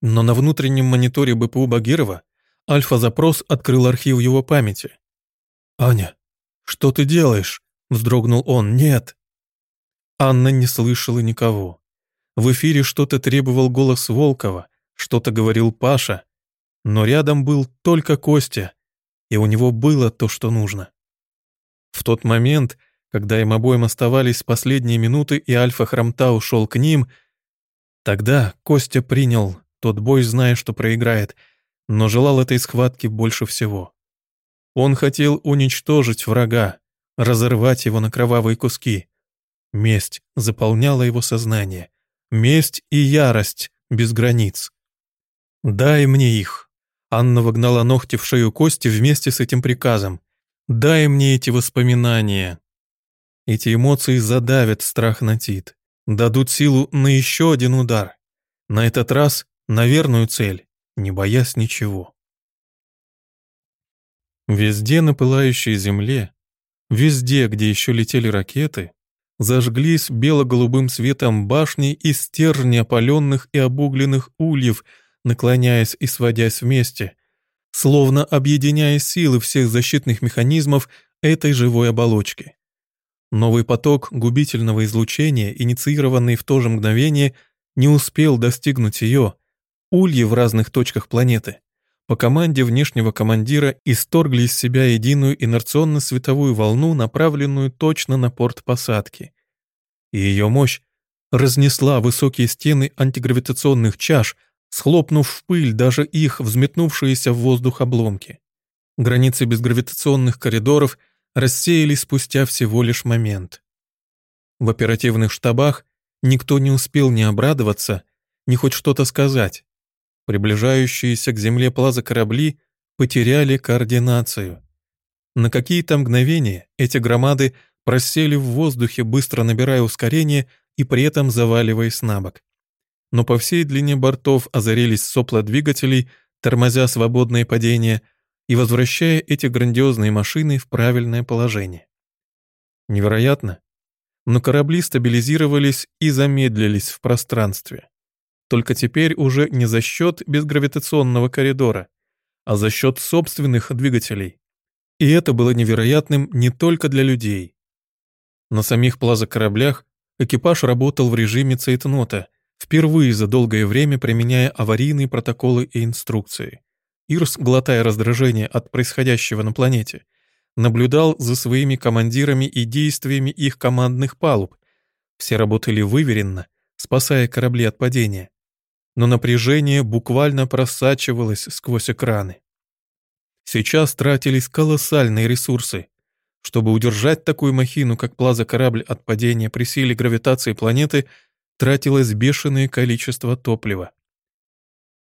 Но на внутреннем мониторе БПУ Багирова Альфа-запрос открыл архив его памяти. «Аня, что ты делаешь?» Вздрогнул он. «Нет!» Анна не слышала никого. В эфире что-то требовал голос Волкова, что-то говорил Паша, но рядом был только Костя, и у него было то, что нужно. В тот момент, когда им обоим оставались последние минуты, и Альфа Храмта ушел к ним, тогда Костя принял тот бой, зная, что проиграет, но желал этой схватки больше всего. Он хотел уничтожить врага, разорвать его на кровавые куски. Месть заполняла его сознание. Месть и ярость без границ. «Дай мне их!» Анна вогнала ногти в шею Кости вместе с этим приказом. «Дай мне эти воспоминания!» Эти эмоции задавят страх на Тит, дадут силу на еще один удар. На этот раз на верную цель, не боясь ничего. Везде на пылающей земле Везде, где еще летели ракеты, зажглись бело-голубым светом башни из стержня опаленных и обугленных ульев, наклоняясь и сводясь вместе, словно объединяя силы всех защитных механизмов этой живой оболочки. Новый поток губительного излучения, инициированный в то же мгновение, не успел достигнуть ее, ульи в разных точках планеты по команде внешнего командира исторгли из себя единую инерционно-световую волну, направленную точно на порт посадки. И ее мощь разнесла высокие стены антигравитационных чаш, схлопнув в пыль даже их взметнувшиеся в воздух обломки. Границы безгравитационных коридоров рассеялись спустя всего лишь момент. В оперативных штабах никто не успел ни обрадоваться, ни хоть что-то сказать. Приближающиеся к земле плаза корабли потеряли координацию. На какие-то мгновения эти громады просели в воздухе, быстро набирая ускорение и при этом заваливаясь на бок. Но по всей длине бортов озарились сопла двигателей, тормозя свободное падение и возвращая эти грандиозные машины в правильное положение. Невероятно. Но корабли стабилизировались и замедлились в пространстве. Только теперь уже не за счет безгравитационного коридора, а за счет собственных двигателей. И это было невероятным не только для людей. На самих плазокораблях экипаж работал в режиме цейтнота, впервые за долгое время применяя аварийные протоколы и инструкции. Ирс, глотая раздражение от происходящего на планете, наблюдал за своими командирами и действиями их командных палуб. Все работали выверенно, спасая корабли от падения. Но напряжение буквально просачивалось сквозь экраны. Сейчас тратились колоссальные ресурсы. Чтобы удержать такую махину, как плаза-корабль от падения при силе гравитации планеты, тратилось бешеное количество топлива.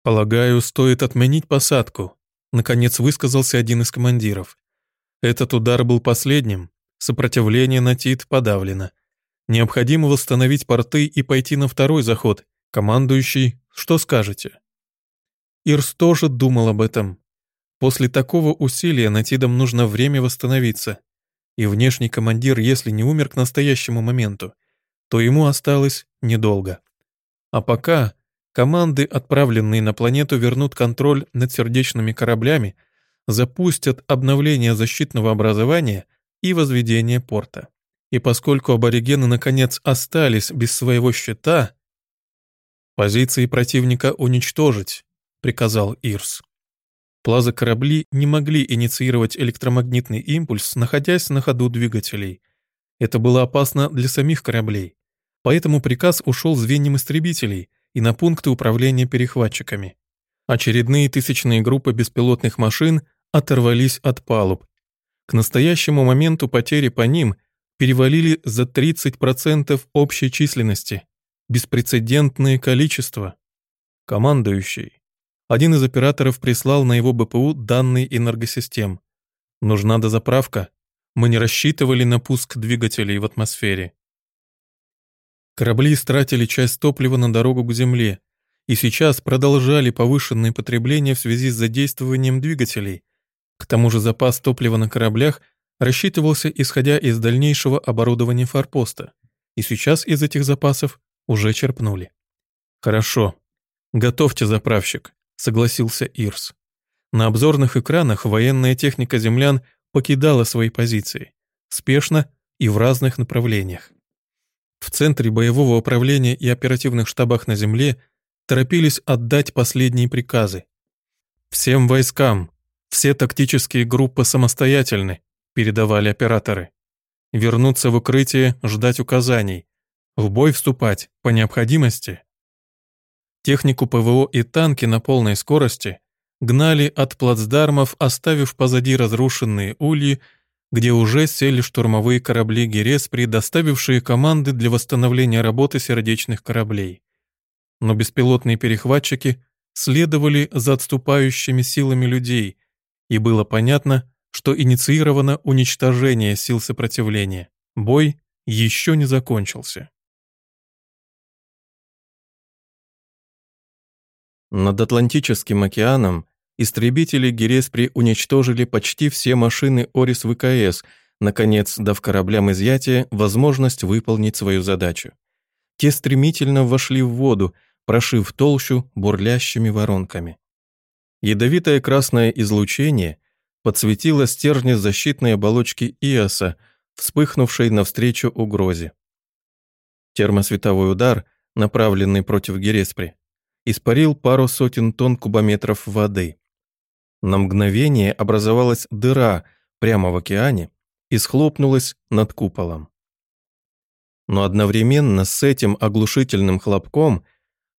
«Полагаю, стоит отменить посадку», — наконец высказался один из командиров. Этот удар был последним, сопротивление на Тит подавлено. Необходимо восстановить порты и пойти на второй заход. Командующий, что скажете? Ирс тоже думал об этом. После такого усилия Натидам нужно время восстановиться. И внешний командир, если не умер к настоящему моменту, то ему осталось недолго. А пока команды, отправленные на планету, вернут контроль над сердечными кораблями – запустят обновление защитного образования и возведение порта. И поскольку аборигены наконец остались без своего щита, позиции противника уничтожить, приказал Ирс. Плаза-корабли не могли инициировать электромагнитный импульс, находясь на ходу двигателей. Это было опасно для самих кораблей. Поэтому приказ ушел звеньям истребителей и на пункты управления перехватчиками. Очередные тысячные группы беспилотных машин оторвались от палуб. К настоящему моменту потери по ним перевалили за 30% общей численности. Беспрецедентное количество. Командующий. Один из операторов прислал на его БПУ данные энергосистем. Нужна дозаправка. Мы не рассчитывали на пуск двигателей в атмосфере. Корабли истратили часть топлива на дорогу к Земле и сейчас продолжали повышенное потребление в связи с задействованием двигателей, к тому же запас топлива на кораблях рассчитывался исходя из дальнейшего оборудования форпоста, и сейчас из этих запасов уже черпнули. «Хорошо. Готовьте заправщик», — согласился Ирс. На обзорных экранах военная техника землян покидала свои позиции, спешно и в разных направлениях. В центре боевого управления и оперативных штабах на земле торопились отдать последние приказы. «Всем войскам все тактические группы самостоятельны, передавали операторы. Вернуться в укрытие, ждать указаний. В бой вступать, по необходимости. Технику ПВО и танки на полной скорости гнали от плацдармов, оставив позади разрушенные ульи, где уже сели штурмовые корабли Гереспри, доставившие команды для восстановления работы сердечных кораблей. Но беспилотные перехватчики следовали за отступающими силами людей, и было понятно, что инициировано уничтожение сил сопротивления. Бой еще не закончился. Над Атлантическим океаном истребители Гереспри уничтожили почти все машины Орис ВКС, наконец дав кораблям изъятия возможность выполнить свою задачу. Те стремительно вошли в воду, прошив толщу бурлящими воронками. Ядовитое красное излучение подсветило стержни защитной оболочки Иоса, вспыхнувшей навстречу угрозе. Термосветовой удар, направленный против Гереспри, испарил пару сотен тонн кубометров воды. На мгновение образовалась дыра прямо в океане и схлопнулась над куполом. Но одновременно с этим оглушительным хлопком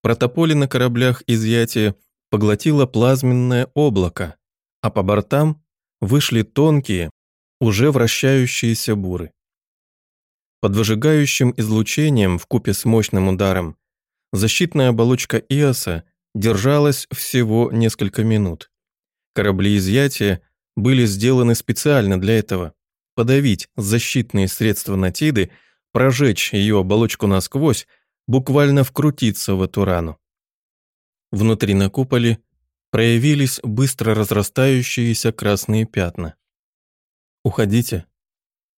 протополи на кораблях изъятия поглотило плазменное облако, а по бортам вышли тонкие, уже вращающиеся буры. Под выжигающим излучением в купе с мощным ударом защитная оболочка Иоса держалась всего несколько минут. Корабли изъятия были сделаны специально для этого – подавить защитные средства Натиды, прожечь ее оболочку насквозь, буквально вкрутиться в эту рану. Внутри на куполе проявились быстро разрастающиеся красные пятна. «Уходите»,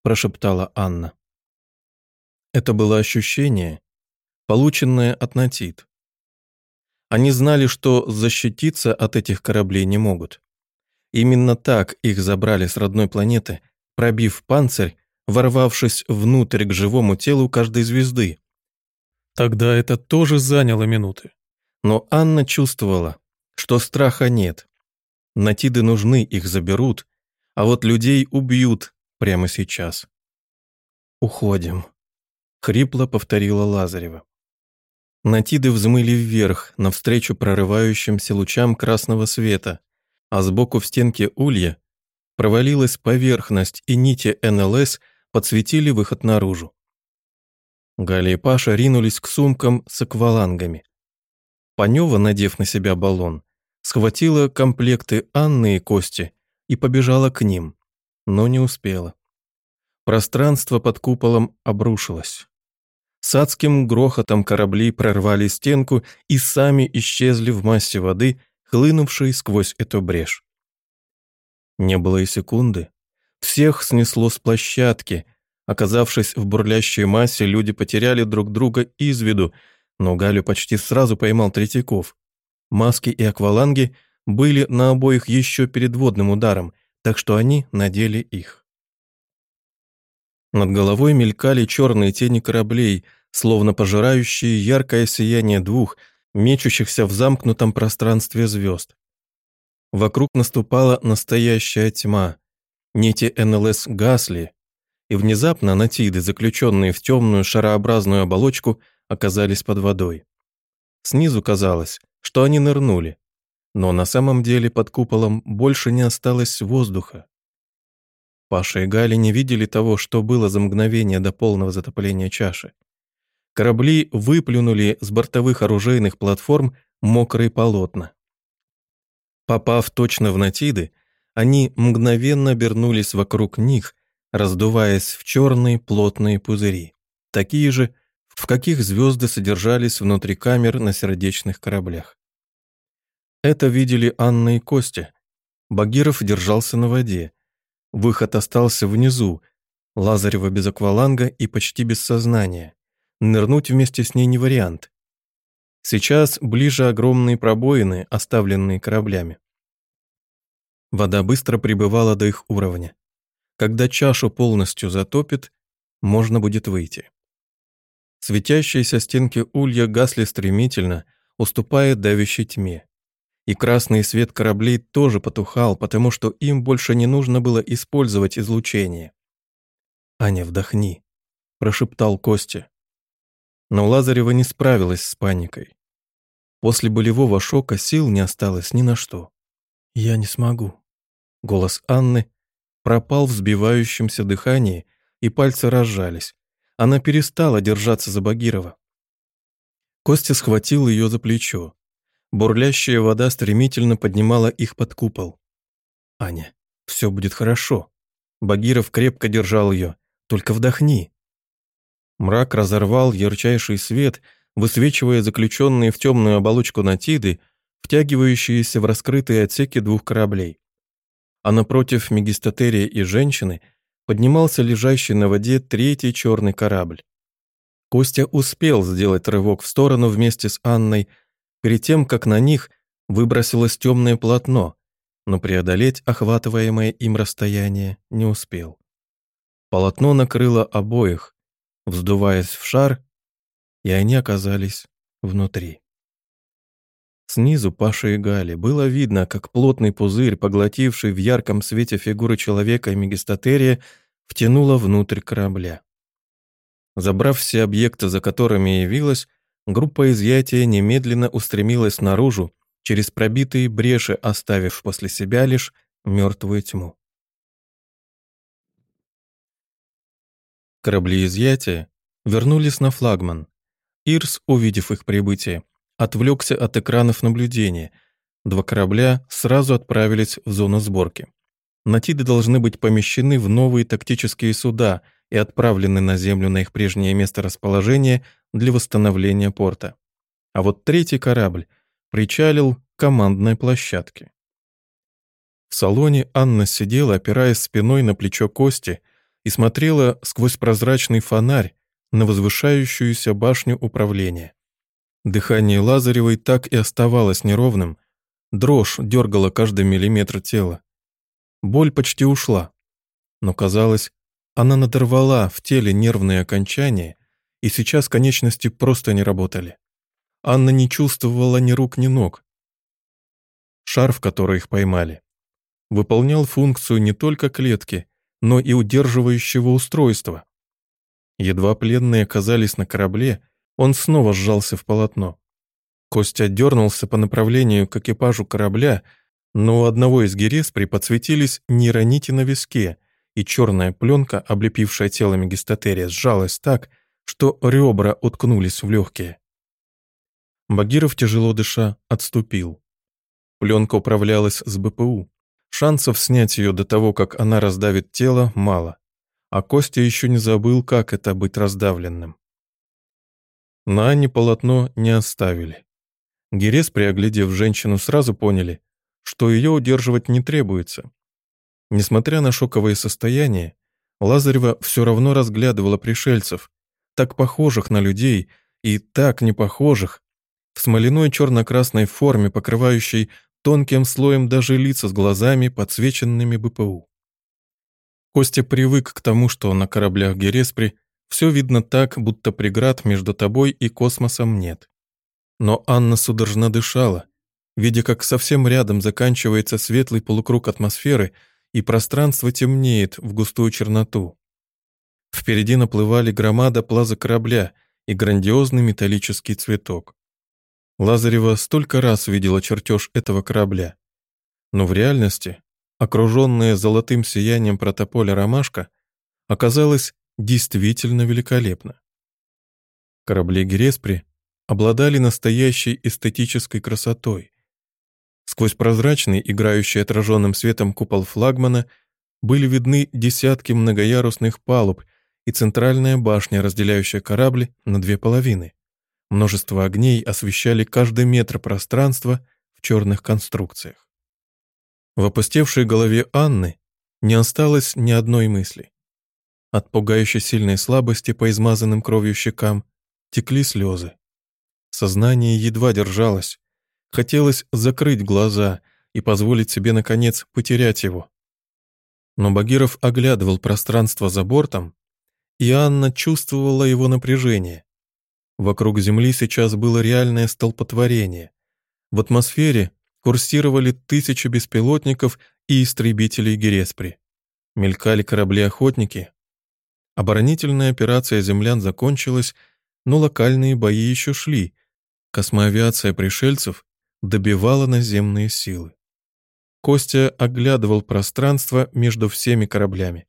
прошептала Анна. Это было ощущение, полученное от Натит. Они знали, что защититься от этих кораблей не могут. Именно так их забрали с родной планеты, пробив панцирь, ворвавшись внутрь к живому телу каждой звезды. Тогда это тоже заняло минуты. Но Анна чувствовала, что страха нет. Натиды нужны, их заберут, а вот людей убьют прямо сейчас. «Уходим», — хрипло повторила Лазарева. Натиды взмыли вверх, навстречу прорывающимся лучам красного света, а сбоку в стенке улья провалилась поверхность, и нити НЛС подсветили выход наружу. Галя и Паша ринулись к сумкам с аквалангами. Панева, надев на себя баллон, схватила комплекты Анны и Кости и побежала к ним, но не успела. Пространство под куполом обрушилось. С адским грохотом корабли прорвали стенку и сами исчезли в массе воды, хлынувшей сквозь эту брешь. Не было и секунды. Всех снесло с площадки. Оказавшись в бурлящей массе, люди потеряли друг друга из виду, но Галю почти сразу поймал Третьяков. Маски и акваланги были на обоих еще перед водным ударом, так что они надели их. Над головой мелькали черные тени кораблей, словно пожирающие яркое сияние двух, мечущихся в замкнутом пространстве звезд. Вокруг наступала настоящая тьма. Нити НЛС гасли, и внезапно натиды, заключенные в темную шарообразную оболочку, оказались под водой. Снизу казалось, что они нырнули, но на самом деле под куполом больше не осталось воздуха. Паша и Галя не видели того, что было за мгновение до полного затопления чаши. Корабли выплюнули с бортовых оружейных платформ мокрые полотна. Попав точно в Натиды, они мгновенно обернулись вокруг них, раздуваясь в черные плотные пузыри, такие же, в каких звезды содержались внутри камер на сердечных кораблях. Это видели Анна и Костя. Багиров держался на воде. Выход остался внизу, Лазарева без акваланга и почти без сознания. Нырнуть вместе с ней не вариант. Сейчас ближе огромные пробоины, оставленные кораблями. Вода быстро прибывала до их уровня. Когда чашу полностью затопит, можно будет выйти. Светящиеся стенки улья гасли стремительно, уступая давящей тьме. И красный свет кораблей тоже потухал, потому что им больше не нужно было использовать излучение. «Аня, вдохни», – прошептал Костя. Но Лазарева не справилась с паникой. После болевого шока сил не осталось ни на что. «Я не смогу». Голос Анны пропал в сбивающемся дыхании, и пальцы разжались. Она перестала держаться за Багирова. Костя схватил ее за плечо. Бурлящая вода стремительно поднимала их под купол. «Аня, все будет хорошо». Багиров крепко держал ее. «Только вдохни». Мрак разорвал ярчайший свет, высвечивая заключенные в темную оболочку натиды, втягивающиеся в раскрытые отсеки двух кораблей. А напротив Мегистатерия и женщины поднимался лежащий на воде третий черный корабль. Костя успел сделать рывок в сторону вместе с Анной, перед тем, как на них выбросилось темное полотно, но преодолеть охватываемое им расстояние не успел. Полотно накрыло обоих, вздуваясь в шар, и они оказались внутри. Снизу Паша и Гали было видно, как плотный пузырь, поглотивший в ярком свете фигуры человека и мегистатерия, втянуло внутрь корабля. Забрав все объекты, за которыми явилась, группа изъятия немедленно устремилась наружу, через пробитые бреши, оставив после себя лишь мертвую тьму. Корабли изъятия вернулись на флагман. Ирс, увидев их прибытие, отвлекся от экранов наблюдения. Два корабля сразу отправились в зону сборки. Натиды должны быть помещены в новые тактические суда и отправлены на Землю на их прежнее место расположения для восстановления порта. А вот третий корабль причалил к командной площадке. В салоне Анна сидела, опираясь спиной на плечо Кости, и смотрела сквозь прозрачный фонарь на возвышающуюся башню управления. Дыхание Лазаревой так и оставалось неровным, дрожь дергала каждый миллиметр тела. Боль почти ушла, но казалось, она надорвала в теле нервные окончания, и сейчас конечности просто не работали. Анна не чувствовала ни рук, ни ног. Шар, в который их поймали, выполнял функцию не только клетки, но и удерживающего устройства. Едва пленные оказались на корабле, он снова сжался в полотно. Костя дернулся по направлению к экипажу корабля, но у одного из гереспри подсветились нейронити на виске, и черная пленка, облепившая тело Мегистатерия, сжалась так, что ребра уткнулись в легкие. Багиров, тяжело дыша, отступил. Пленка управлялась с БПУ. Шансов снять ее до того, как она раздавит тело, мало. А Костя еще не забыл, как это быть раздавленным. На Анне полотно не оставили. Герес, приоглядев женщину, сразу поняли, что ее удерживать не требуется. Несмотря на шоковое состояние, Лазарева все равно разглядывала пришельцев, так похожих на людей и так непохожих, в смоляной черно-красной форме, покрывающей тонким слоем даже лица с глазами, подсвеченными БПУ. Костя привык к тому, что на кораблях Гереспри все видно так, будто преград между тобой и космосом нет. Но Анна судорожно дышала, видя, как совсем рядом заканчивается светлый полукруг атмосферы и пространство темнеет в густую черноту. Впереди наплывали громада плаза корабля и грандиозный металлический цветок. Лазарева столько раз видела чертеж этого корабля. Но в реальности, окруженная золотым сиянием протополя ромашка, оказалась действительно великолепна. Корабли Гереспри обладали настоящей эстетической красотой. Сквозь прозрачный, играющий отраженным светом купол флагмана были видны десятки многоярусных палуб и центральная башня, разделяющая корабль на две половины. Множество огней освещали каждый метр пространства в черных конструкциях. В опустевшей голове Анны не осталось ни одной мысли. От пугающей сильной слабости по измазанным кровью щекам текли слезы. Сознание едва держалось. Хотелось закрыть глаза и позволить себе, наконец, потерять его. Но Багиров оглядывал пространство за бортом, и Анна чувствовала его напряжение. Вокруг Земли сейчас было реальное столпотворение. В атмосфере курсировали тысячи беспилотников и истребителей Гереспри. Мелькали корабли-охотники. Оборонительная операция землян закончилась, но локальные бои еще шли. Космоавиация пришельцев добивала наземные силы. Костя оглядывал пространство между всеми кораблями.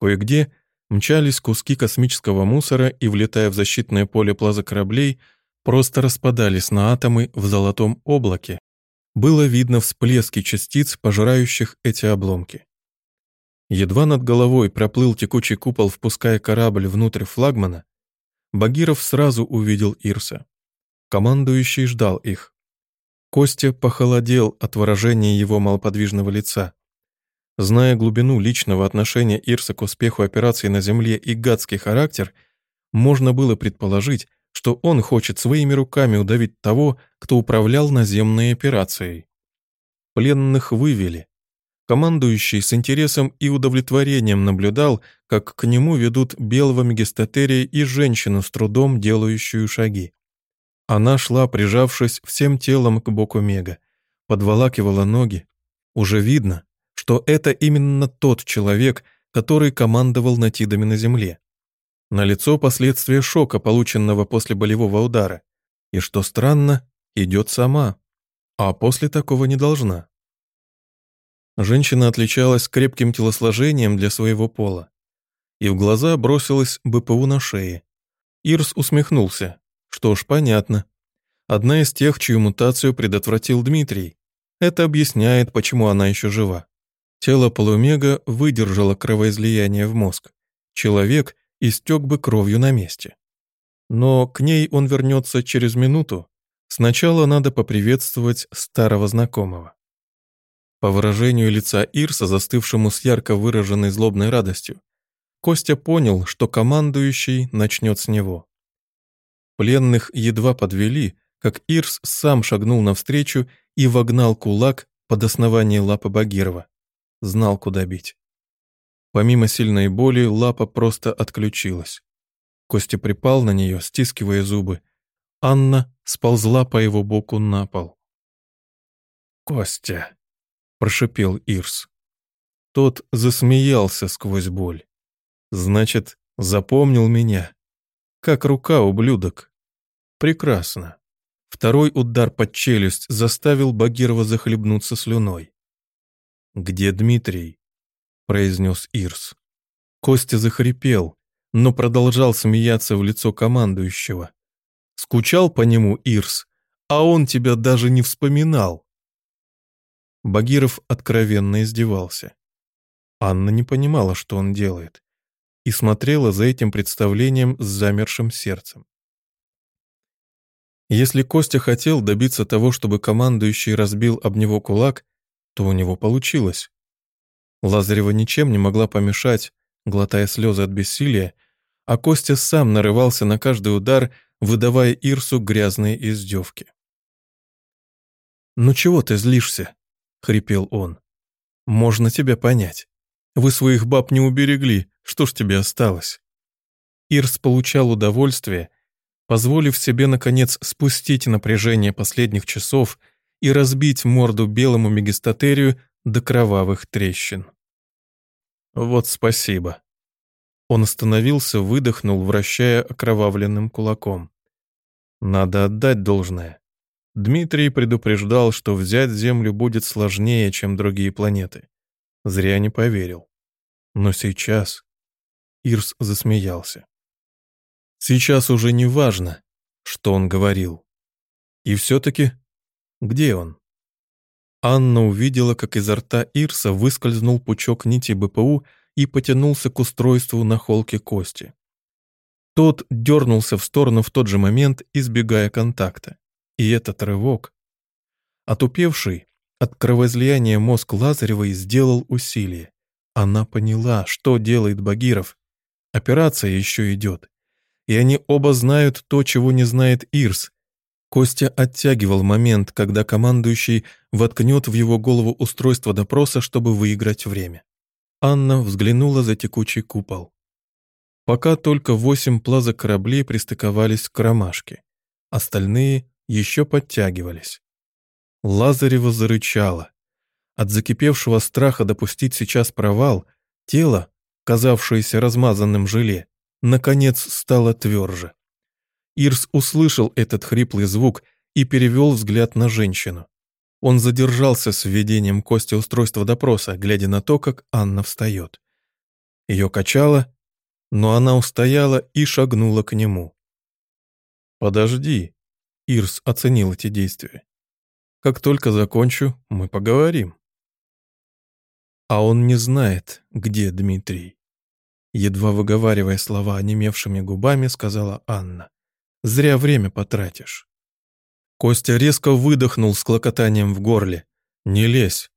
Кое-где Мчались куски космического мусора и, влетая в защитное поле плаза кораблей, просто распадались на атомы в золотом облаке. Было видно всплески частиц, пожирающих эти обломки. Едва над головой проплыл текучий купол, впуская корабль внутрь флагмана, Багиров сразу увидел Ирса. Командующий ждал их. Костя похолодел от выражения его малоподвижного лица. Зная глубину личного отношения Ирса к успеху операции на Земле и гадский характер, можно было предположить, что он хочет своими руками удавить того, кто управлял наземной операцией. Пленных вывели. Командующий с интересом и удовлетворением наблюдал, как к нему ведут белого мегистатерия и женщину с трудом делающую шаги. Она шла, прижавшись всем телом к боку Мега, подволакивала ноги. Уже видно, что это именно тот человек, который командовал натидами на земле. Налицо последствия шока, полученного после болевого удара. И что странно, идет сама, а после такого не должна. Женщина отличалась крепким телосложением для своего пола. И в глаза бросилась БПУ на шее. Ирс усмехнулся. Что ж, понятно. Одна из тех, чью мутацию предотвратил Дмитрий. Это объясняет, почему она еще жива. Тело полумега выдержало кровоизлияние в мозг. Человек истек бы кровью на месте. Но к ней он вернется через минуту. Сначала надо поприветствовать старого знакомого. По выражению лица Ирса, застывшему с ярко выраженной злобной радостью, Костя понял, что командующий начнет с него. Пленных едва подвели, как Ирс сам шагнул навстречу и вогнал кулак под основание лапы Багирова. Знал, куда бить. Помимо сильной боли, лапа просто отключилась. Костя припал на нее, стискивая зубы. Анна сползла по его боку на пол. «Костя!» — прошипел Ирс. Тот засмеялся сквозь боль. «Значит, запомнил меня? Как рука, ублюдок!» «Прекрасно!» Второй удар под челюсть заставил Багирова захлебнуться слюной. «Где Дмитрий?» — произнес Ирс. Костя захрипел, но продолжал смеяться в лицо командующего. Скучал по нему Ирс, а он тебя даже не вспоминал. Багиров откровенно издевался. Анна не понимала, что он делает, и смотрела за этим представлением с замершим сердцем. Если Костя хотел добиться того, чтобы командующий разбил об него кулак, то у него получилось. Лазарева ничем не могла помешать, глотая слезы от бессилия, а Костя сам нарывался на каждый удар, выдавая Ирсу грязные издевки. «Ну чего ты злишься?» — хрипел он. «Можно тебя понять. Вы своих баб не уберегли, что ж тебе осталось?» Ирс получал удовольствие, позволив себе, наконец, спустить напряжение последних часов и разбить морду белому мегистатерию до кровавых трещин. «Вот спасибо». Он остановился, выдохнул, вращая окровавленным кулаком. «Надо отдать должное. Дмитрий предупреждал, что взять Землю будет сложнее, чем другие планеты. Зря не поверил. Но сейчас...» Ирс засмеялся. «Сейчас уже не важно, что он говорил. И все-таки, где он?» Анна увидела, как изо рта Ирса выскользнул пучок нити БПУ и потянулся к устройству на холке кости. Тот дернулся в сторону в тот же момент, избегая контакта. И этот рывок. Отупевший от кровоизлияния мозг Лазаревой сделал усилие. Она поняла, что делает Багиров. Операция еще идет. И они оба знают то, чего не знает Ирс, Костя оттягивал момент, когда командующий воткнет в его голову устройство допроса, чтобы выиграть время. Анна взглянула за текучий купол. Пока только восемь плазок кораблей пристыковались к ромашке. Остальные еще подтягивались. Лазарева зарычала. От закипевшего страха допустить сейчас провал, тело, казавшееся размазанным желе, наконец стало тверже. Ирс услышал этот хриплый звук и перевел взгляд на женщину. Он задержался с введением Кости устройства допроса, глядя на то, как Анна встает. Ее качало, но она устояла и шагнула к нему. «Подожди», — Ирс оценил эти действия. «Как только закончу, мы поговорим». А он не знает, где Дмитрий. Едва выговаривая слова онемевшими губами, сказала Анна. Зря время потратишь». Костя резко выдохнул с клокотанием в горле. «Не лезь».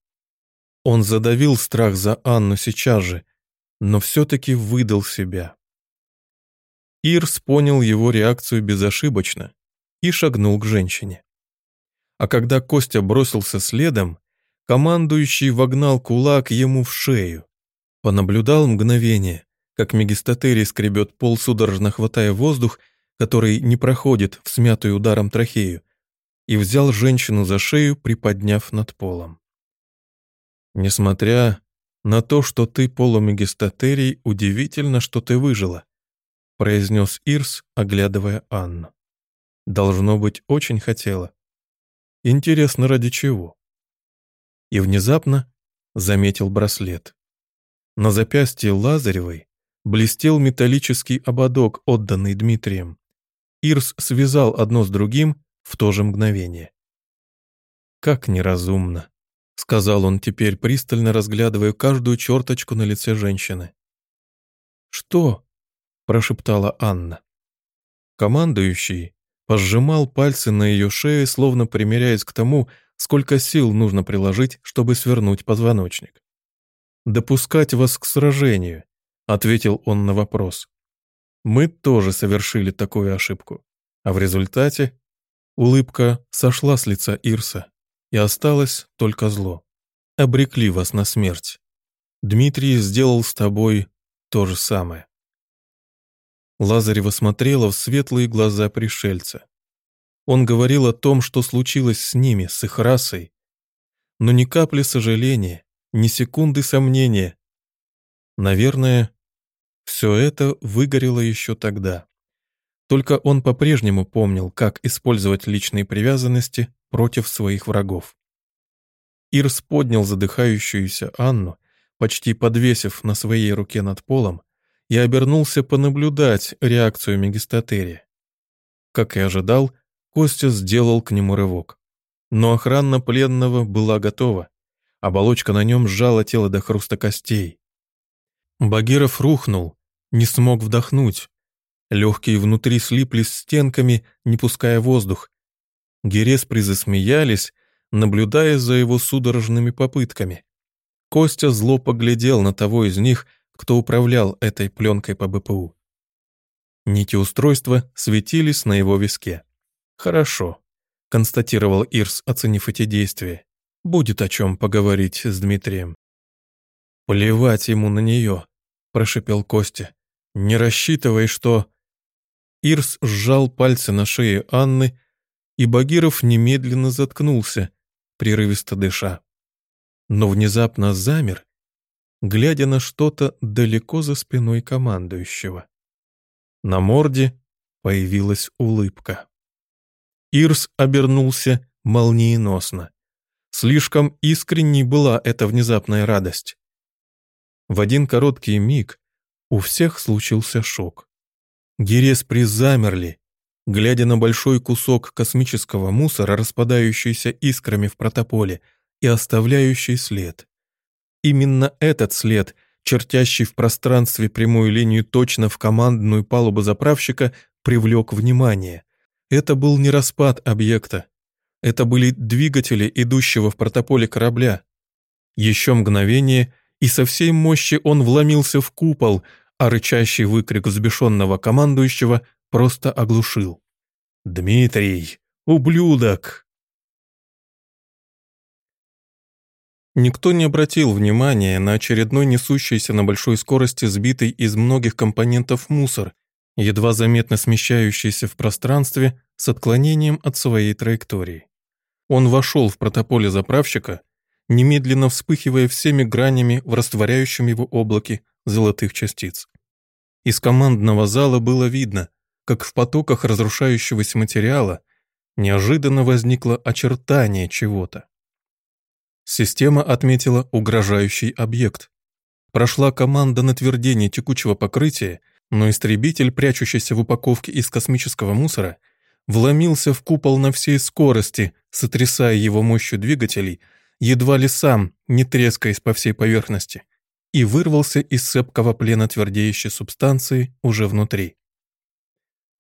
Он задавил страх за Анну сейчас же, но все-таки выдал себя. Ирс понял его реакцию безошибочно и шагнул к женщине. А когда Костя бросился следом, командующий вогнал кулак ему в шею. Понаблюдал мгновение, как Мегистатерий скребет пол, судорожно хватая воздух, который не проходит в смятую ударом трахею, и взял женщину за шею, приподняв над полом. «Несмотря на то, что ты полумегистатерий, удивительно, что ты выжила», произнес Ирс, оглядывая Анну. «Должно быть, очень хотела. Интересно, ради чего?» И внезапно заметил браслет. На запястье Лазаревой блестел металлический ободок, отданный Дмитрием. Ирс связал одно с другим в то же мгновение. «Как неразумно», — сказал он теперь, пристально разглядывая каждую черточку на лице женщины. «Что?» — прошептала Анна. Командующий пожимал пальцы на ее шее, словно примеряясь к тому, сколько сил нужно приложить, чтобы свернуть позвоночник. «Допускать вас к сражению, — ответил он на вопрос. «Мы тоже совершили такую ошибку. А в результате улыбка сошла с лица Ирса, и осталось только зло. Обрекли вас на смерть. Дмитрий сделал с тобой то же самое». Лазарева смотрела в светлые глаза пришельца. Он говорил о том, что случилось с ними, с их расой, но ни капли сожаления, ни секунды сомнения. Наверное, все это выгорело еще тогда. Только он по-прежнему помнил, как использовать личные привязанности против своих врагов. Ирс поднял задыхающуюся Анну, почти подвесив на своей руке над полом, и обернулся понаблюдать реакцию Мегистатерия. Как и ожидал, Костя сделал к нему рывок. Но охрана пленного была готова. Оболочка на нем сжала тело до хруста костей. Багиров рухнул, не смог вдохнуть. Легкие внутри слиплись стенками, не пуская воздух. Гереспри засмеялись, наблюдая за его судорожными попытками. Костя зло поглядел на того из них, кто управлял этой пленкой по БПУ. Нити устройства светились на его виске. «Хорошо», — констатировал Ирс, оценив эти действия. «Будет о чем поговорить с Дмитрием». «Плевать ему на нее», — прошепел Костя. «Не рассчитывай, что...» Ирс сжал пальцы на шее Анны, и Багиров немедленно заткнулся, прерывисто дыша. Но внезапно замер, глядя на что-то далеко за спиной командующего. На морде появилась улыбка. Ирс обернулся молниеносно. Слишком искренней была эта внезапная радость. В один короткий миг у всех случился шок. Гереспри замерли, глядя на большой кусок космического мусора, распадающийся искрами в протополе и оставляющий след. Именно этот след, чертящий в пространстве прямую линию точно в командную палубу заправщика, привлек внимание. Это был не распад объекта. Это были двигатели идущего в протополе корабля. Еще мгновение, и со всей мощи он вломился в купол, а рычащий выкрик взбешенного командующего просто оглушил. «Дмитрий, ублюдок!» Никто не обратил внимания на очередной несущийся на большой скорости сбитый из многих компонентов мусор, едва заметно смещающийся в пространстве с отклонением от своей траектории. Он вошел в протополе заправщика, немедленно вспыхивая всеми гранями в растворяющем его облаке золотых частиц. Из командного зала было видно, как в потоках разрушающегося материала неожиданно возникло очертание чего-то. Система отметила угрожающий объект. Прошла команда на твердение текучего покрытия, но истребитель, прячущийся в упаковке из космического мусора, вломился в купол на всей скорости, сотрясая его мощью двигателей, едва ли сам, не трескаясь по всей поверхности, и вырвался из цепкого плена твердеющей субстанции уже внутри.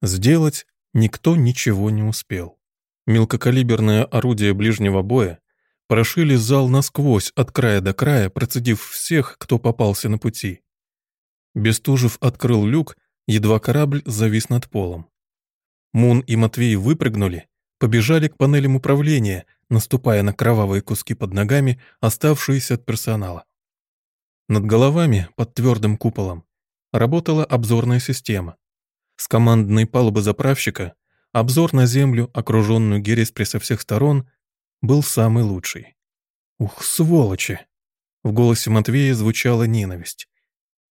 Сделать никто ничего не успел. Мелкокалиберное орудие ближнего боя прошили зал насквозь от края до края, процедив всех, кто попался на пути. Бестужев открыл люк, едва корабль завис над полом. Мун и Матвей выпрыгнули, побежали к панелям управления, наступая на кровавые куски под ногами, оставшиеся от персонала. Над головами, под твердым куполом, работала обзорная система. С командной палубы заправщика обзор на землю, окруженную Гереспри со всех сторон, был самый лучший. «Ух, сволочи!» В голосе Матвея звучала ненависть.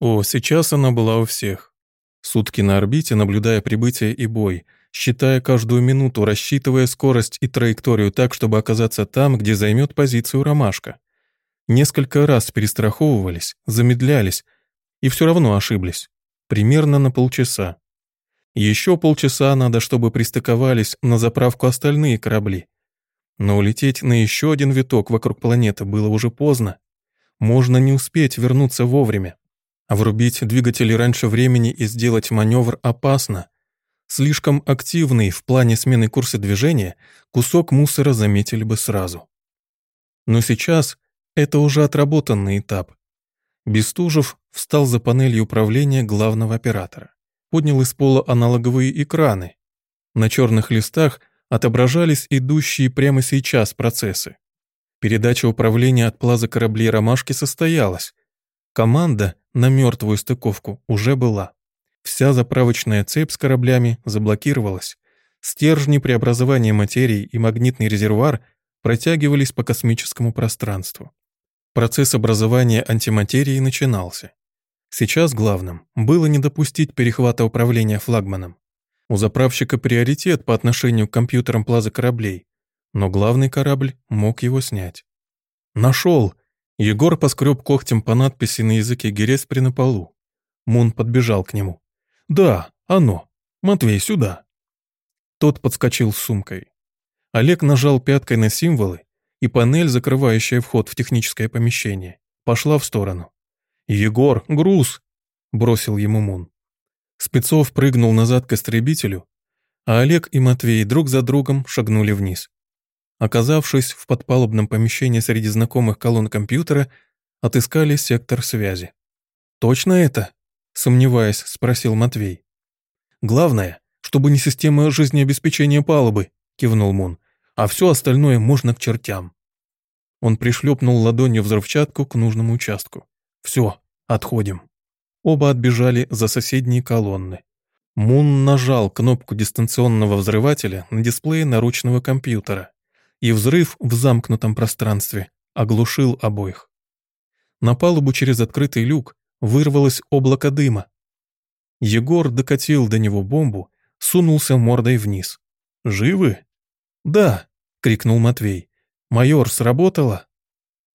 О, сейчас она была у всех. Сутки на орбите, наблюдая прибытие и бой, считая каждую минуту, рассчитывая скорость и траекторию так, чтобы оказаться там, где займет позицию ромашка. Несколько раз перестраховывались, замедлялись и все равно ошиблись. Примерно на полчаса. Еще полчаса надо, чтобы пристыковались на заправку остальные корабли. Но улететь на еще один виток вокруг планеты было уже поздно. Можно не успеть вернуться вовремя. А врубить двигатели раньше времени и сделать маневр опасно. Слишком активный в плане смены курса движения кусок мусора заметили бы сразу. Но сейчас это уже отработанный этап. Бестужев встал за панелью управления главного оператора. Поднял из пола аналоговые экраны. На черных листах отображались идущие прямо сейчас процессы. Передача управления от плаза кораблей «Ромашки» состоялась. Команда на мертвую стыковку уже была. Вся заправочная цепь с кораблями заблокировалась. Стержни преобразования материи и магнитный резервуар протягивались по космическому пространству. Процесс образования антиматерии начинался. Сейчас главным было не допустить перехвата управления флагманом. У заправщика приоритет по отношению к компьютерам плаза кораблей, но главный корабль мог его снять. «Нашел!» Егор поскреб когтем по надписи на языке Гереспри на полу. Мун подбежал к нему. «Да, оно. Матвей, сюда». Тот подскочил с сумкой. Олег нажал пяткой на символы, и панель, закрывающая вход в техническое помещение, пошла в сторону. «Егор, груз!» – бросил ему Мун. Спецов прыгнул назад к истребителю, а Олег и Матвей друг за другом шагнули вниз. Оказавшись в подпалубном помещении среди знакомых колонн компьютера, отыскали сектор связи. «Точно это?» – сомневаясь, спросил Матвей. «Главное, чтобы не система жизнеобеспечения палубы», – кивнул Мун, «а все остальное можно к чертям». Он пришлепнул ладонью взрывчатку к нужному участку. «Все, отходим». Оба отбежали за соседние колонны. Мун нажал кнопку дистанционного взрывателя на дисплее наручного компьютера, и взрыв в замкнутом пространстве оглушил обоих. На палубу через открытый люк вырвалось облако дыма. Егор докатил до него бомбу, сунулся мордой вниз. «Живы?» «Да!» — крикнул Матвей. «Майор, сработало?»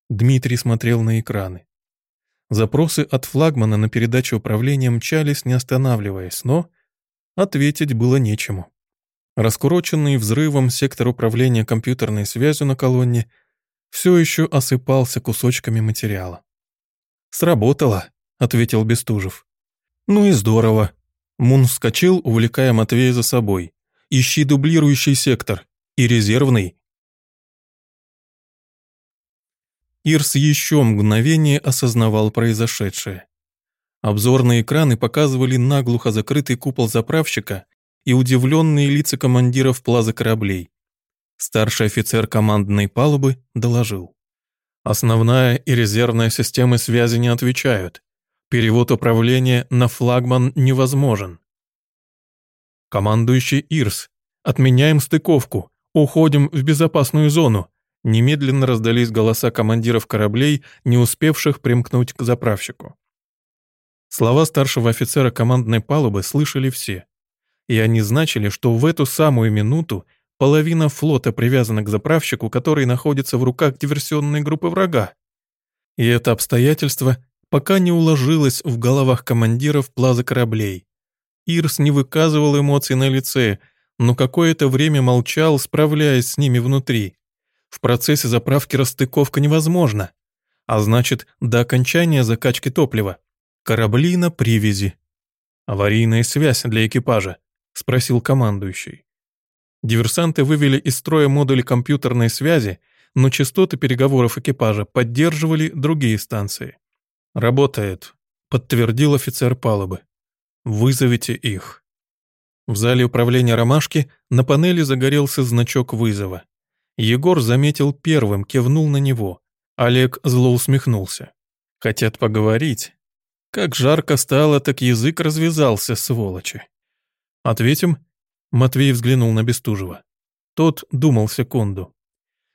Дмитрий смотрел на экраны. Запросы от флагмана на передачу управления мчались, не останавливаясь, но ответить было нечему. Раскуроченный взрывом сектор управления компьютерной связью на колонне все еще осыпался кусочками материала. «Сработало», — ответил Бестужев. «Ну и здорово». Мун вскочил, увлекая Матвея за собой. «Ищи дублирующий сектор. И резервный». Ирс еще мгновение осознавал произошедшее. Обзорные экраны показывали наглухо закрытый купол заправщика и удивленные лица командиров плаза кораблей. Старший офицер командной палубы доложил. Основная и резервная системы связи не отвечают. Перевод управления на флагман невозможен. Командующий Ирс, отменяем стыковку, уходим в безопасную зону. Немедленно раздались голоса командиров кораблей, не успевших примкнуть к заправщику. Слова старшего офицера командной палубы слышали все. И они значили, что в эту самую минуту Половина флота привязана к заправщику, который находится в руках диверсионной группы врага. И это обстоятельство пока не уложилось в головах командиров плаза кораблей. Ирс не выказывал эмоций на лице, но какое-то время молчал, справляясь с ними внутри. В процессе заправки расстыковка невозможна. А значит, до окончания закачки топлива. Корабли на привязи. «Аварийная связь для экипажа», — спросил командующий. Диверсанты вывели из строя модули компьютерной связи, но частоты переговоров экипажа поддерживали другие станции. «Работает», — подтвердил офицер палубы. «Вызовите их». В зале управления «Ромашки» на панели загорелся значок вызова. Егор заметил первым, кивнул на него. Олег зло усмехнулся. «Хотят поговорить?» Как жарко стало, так язык развязался, сволочи. «Ответим?» Матвей взглянул на Бестужева. Тот думал секунду.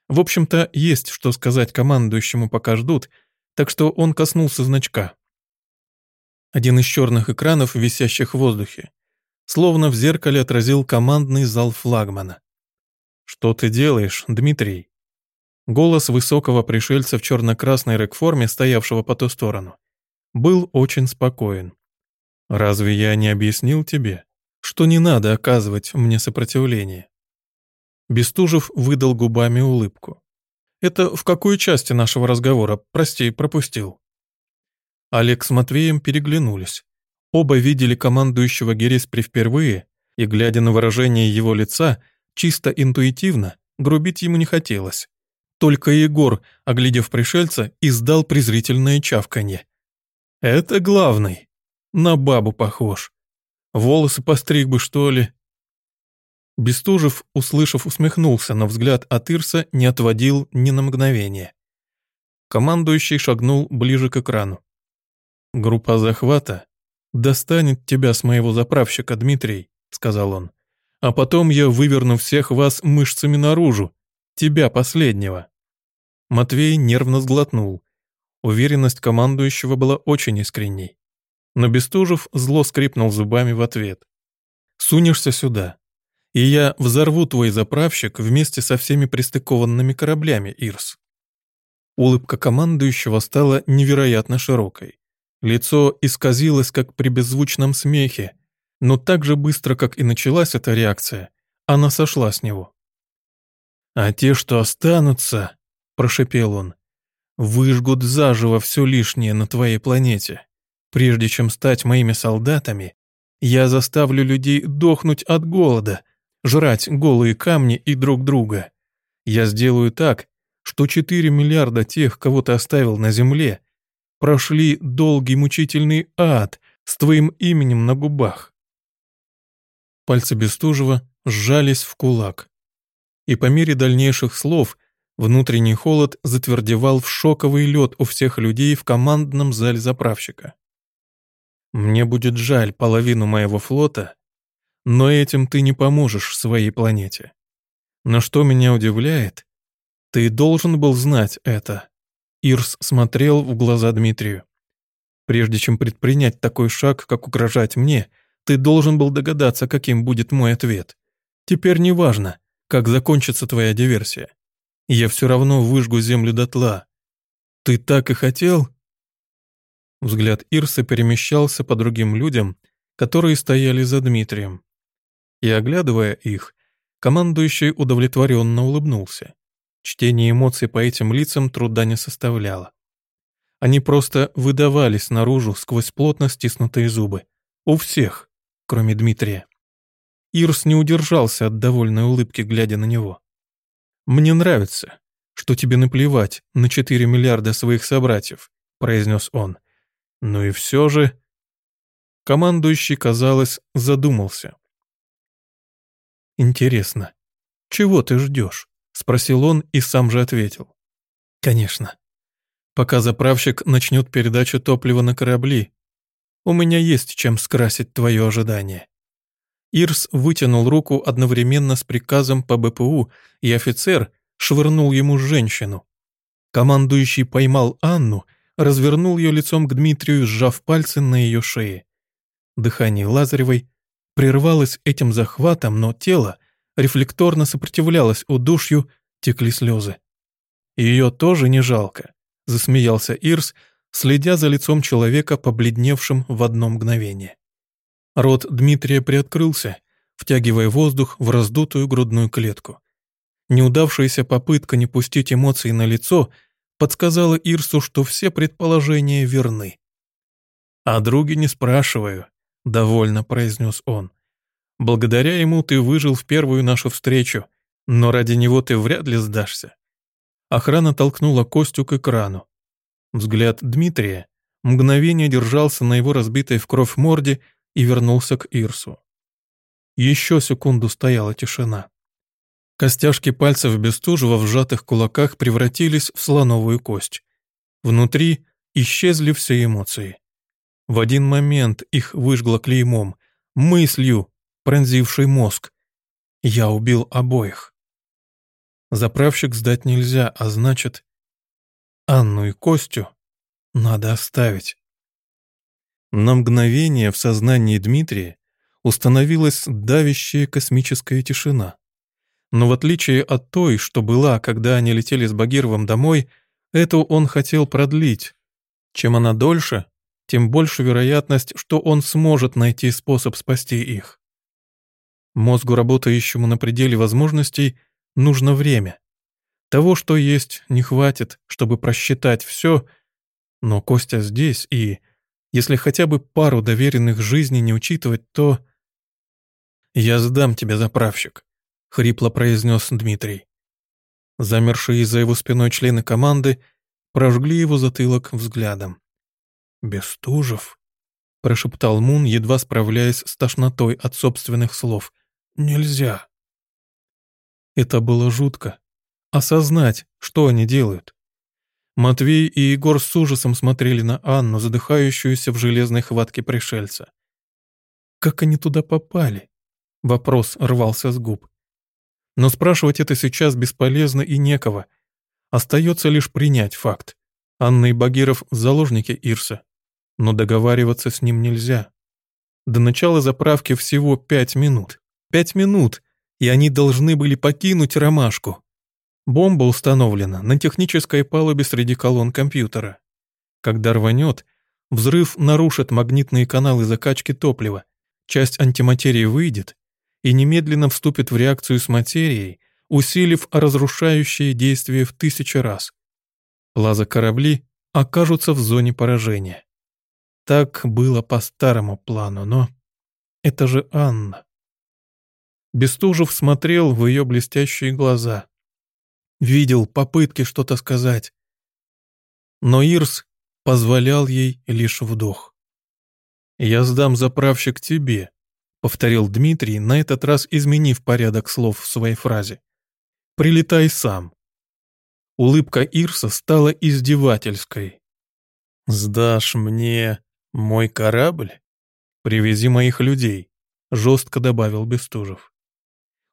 В общем-то, есть что сказать командующему, пока ждут, так что он коснулся значка. Один из черных экранов, висящих в воздухе, словно в зеркале отразил командный зал флагмана. «Что ты делаешь, Дмитрий?» Голос высокого пришельца в черно-красной рекформе, стоявшего по ту сторону, был очень спокоен. «Разве я не объяснил тебе?» что не надо оказывать мне сопротивление. Бестужев выдал губами улыбку. «Это в какой части нашего разговора? Прости, пропустил». Олег с Матвеем переглянулись. Оба видели командующего Гереспри впервые, и, глядя на выражение его лица, чисто интуитивно, грубить ему не хотелось. Только Егор, оглядев пришельца, издал презрительное чавканье. Это главный. На бабу похож. Волосы постриг бы, что ли?» Бестужев, услышав, усмехнулся, но взгляд от Ирса не отводил ни на мгновение. Командующий шагнул ближе к экрану. «Группа захвата достанет тебя с моего заправщика, Дмитрий», — сказал он. «А потом я выверну всех вас мышцами наружу, тебя последнего». Матвей нервно сглотнул. Уверенность командующего была очень искренней. Но Бестужев зло скрипнул зубами в ответ. «Сунешься сюда, и я взорву твой заправщик вместе со всеми пристыкованными кораблями, Ирс». Улыбка командующего стала невероятно широкой. Лицо исказилось, как при беззвучном смехе, но так же быстро, как и началась эта реакция, она сошла с него. «А те, что останутся», — прошепел он, — «выжгут заживо все лишнее на твоей планете. Прежде чем стать моими солдатами, я заставлю людей дохнуть от голода, жрать голые камни и друг друга. Я сделаю так, что 4 миллиарда тех, кого ты оставил на земле, прошли долгий мучительный ад с твоим именем на губах. Пальцы Бестужева сжались в кулак. И по мере дальнейших слов внутренний холод затвердевал в шоковый лед у всех людей в командном зале заправщика. «Мне будет жаль половину моего флота, но этим ты не поможешь своей планете. Но что меня удивляет, ты должен был знать это. Ирс смотрел в глаза Дмитрию. «Прежде чем предпринять такой шаг, как угрожать мне, ты должен был догадаться, каким будет мой ответ. Теперь не важно, как закончится твоя диверсия. Я все равно выжгу землю дотла. Ты так и хотел?» Взгляд Ирса перемещался по другим людям, которые стояли за Дмитрием. И, оглядывая их, командующий удовлетворенно улыбнулся. Чтение эмоций по этим лицам труда не составляло. Они просто выдавались наружу сквозь плотно стиснутые зубы. У всех, кроме Дмитрия. Ирс не удержался от довольной улыбки, глядя на него. «Мне нравится, что тебе наплевать на 4 миллиарда своих собратьев», произнес он. «Ну и все же...» Командующий, казалось, задумался. «Интересно, чего ты ждешь?» Спросил он и сам же ответил. Конечно. Пока заправщик начнет передачу топлива на корабли, у меня есть чем скрасить твое ожидание. Ирс вытянул руку одновременно с приказом по БПУ, и офицер швырнул ему женщину. Командующий поймал Анну, развернул ее лицом к Дмитрию, сжав пальцы на ее шее. Дыхание Лазаревой прервалось этим захватом, но тело рефлекторно сопротивлялась удушью, текли слезы. «Ее тоже не жалко», — засмеялся Ирс, следя за лицом человека, побледневшим в одно мгновение. Рот Дмитрия приоткрылся, втягивая воздух в раздутую грудную клетку. Неудавшаяся попытка не пустить эмоции на лицо подсказала Ирсу, что все предположения верны. «О друге не спрашиваю», — довольно произнес он. Благодаря ему ты выжил в первую нашу встречу, но ради него ты вряд ли сдашься. Охрана толкнула Костю к экрану. Взгляд Дмитрия мгновение держался на его разбитой в кровь морде и вернулся к Ирсу. Еще секунду стояла тишина. Костяшки пальцев Бестужева в сжатых кулаках превратились в слоновую кость. Внутри исчезли все эмоции. В один момент их выжгло клеймом, мыслью, пронзивший мозг. Я убил обоих. Заправщик сдать нельзя, а значит, Анну и Костю надо оставить. На мгновение в сознании Дмитрия установилась давящая космическая тишина. Но в отличие от той, что была, когда они летели с Багировым домой, эту он хотел продлить. Чем она дольше, тем больше вероятность, что он сможет найти способ спасти их. Мозгу, работающему на пределе возможностей, нужно время. Того, что есть, не хватит, чтобы просчитать все, но Костя здесь, и если хотя бы пару доверенных жизней не учитывать, то... «Я сдам тебя, заправщик», — хрипло произнес Дмитрий. Замершие за его спиной члены команды прожгли его затылок взглядом. «Бестужев?» — прошептал Мун, едва справляясь с тошнотой от собственных слов. «Нельзя». Это было жутко. Осознать, что они делают. Матвей и Егор с ужасом смотрели на Анну, задыхающуюся в железной хватке пришельца. Как они туда попали? Вопрос рвался с губ. Но спрашивать это сейчас бесполезно и некого. Остается лишь принять факт. Анна и Багиров – заложники Ирса. Но договариваться с ним нельзя. До начала заправки всего пять минут. Пять минут, и они должны были покинуть ромашку. Бомба установлена на технической палубе среди колонн компьютера. Когда рванет, взрыв нарушит магнитные каналы закачки топлива, часть антиматерии выйдет и немедленно вступит в реакцию с материей, усилив разрушающее действие в тысячи раз. Плаза-корабли окажутся в зоне поражения. Так было по старому плану, но это же Анна. Бестужев смотрел в ее блестящие глаза. Видел попытки что-то сказать. Но Ирс позволял ей лишь вдох. «Я сдам заправщик тебе», — повторил Дмитрий, на этот раз изменив порядок слов в своей фразе. «Прилетай сам». Улыбка Ирса стала издевательской. «Сдашь мне мой корабль? Привези моих людей», — жестко добавил Бестужев.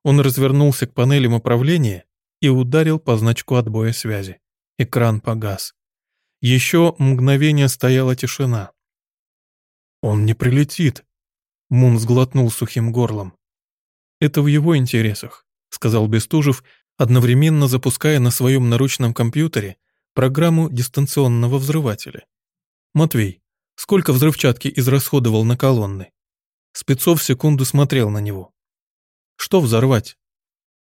Он развернулся к панелям управления и ударил по значку отбоя связи. Экран погас. Еще мгновение стояла тишина. «Он не прилетит», — Мун сглотнул сухим горлом. «Это в его интересах», — сказал Бестужев, одновременно запуская на своем наручном компьютере программу дистанционного взрывателя. «Матвей, сколько взрывчатки израсходовал на колонны?» Спецов секунду смотрел на него. Что взорвать?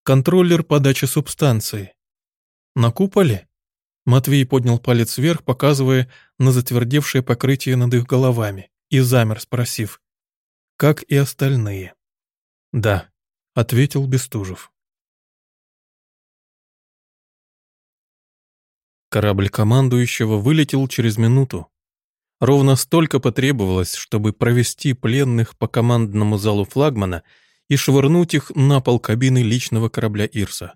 Контроллер подачи субстанции. На куполе? Матвей поднял палец вверх, показывая на затвердевшее покрытие над их головами, и замер, спросив, как и остальные. «Да», — ответил Бестужев. Корабль командующего вылетел через минуту. Ровно столько потребовалось, чтобы провести пленных по командному залу флагмана — и швырнуть их на пол кабины личного корабля Ирса.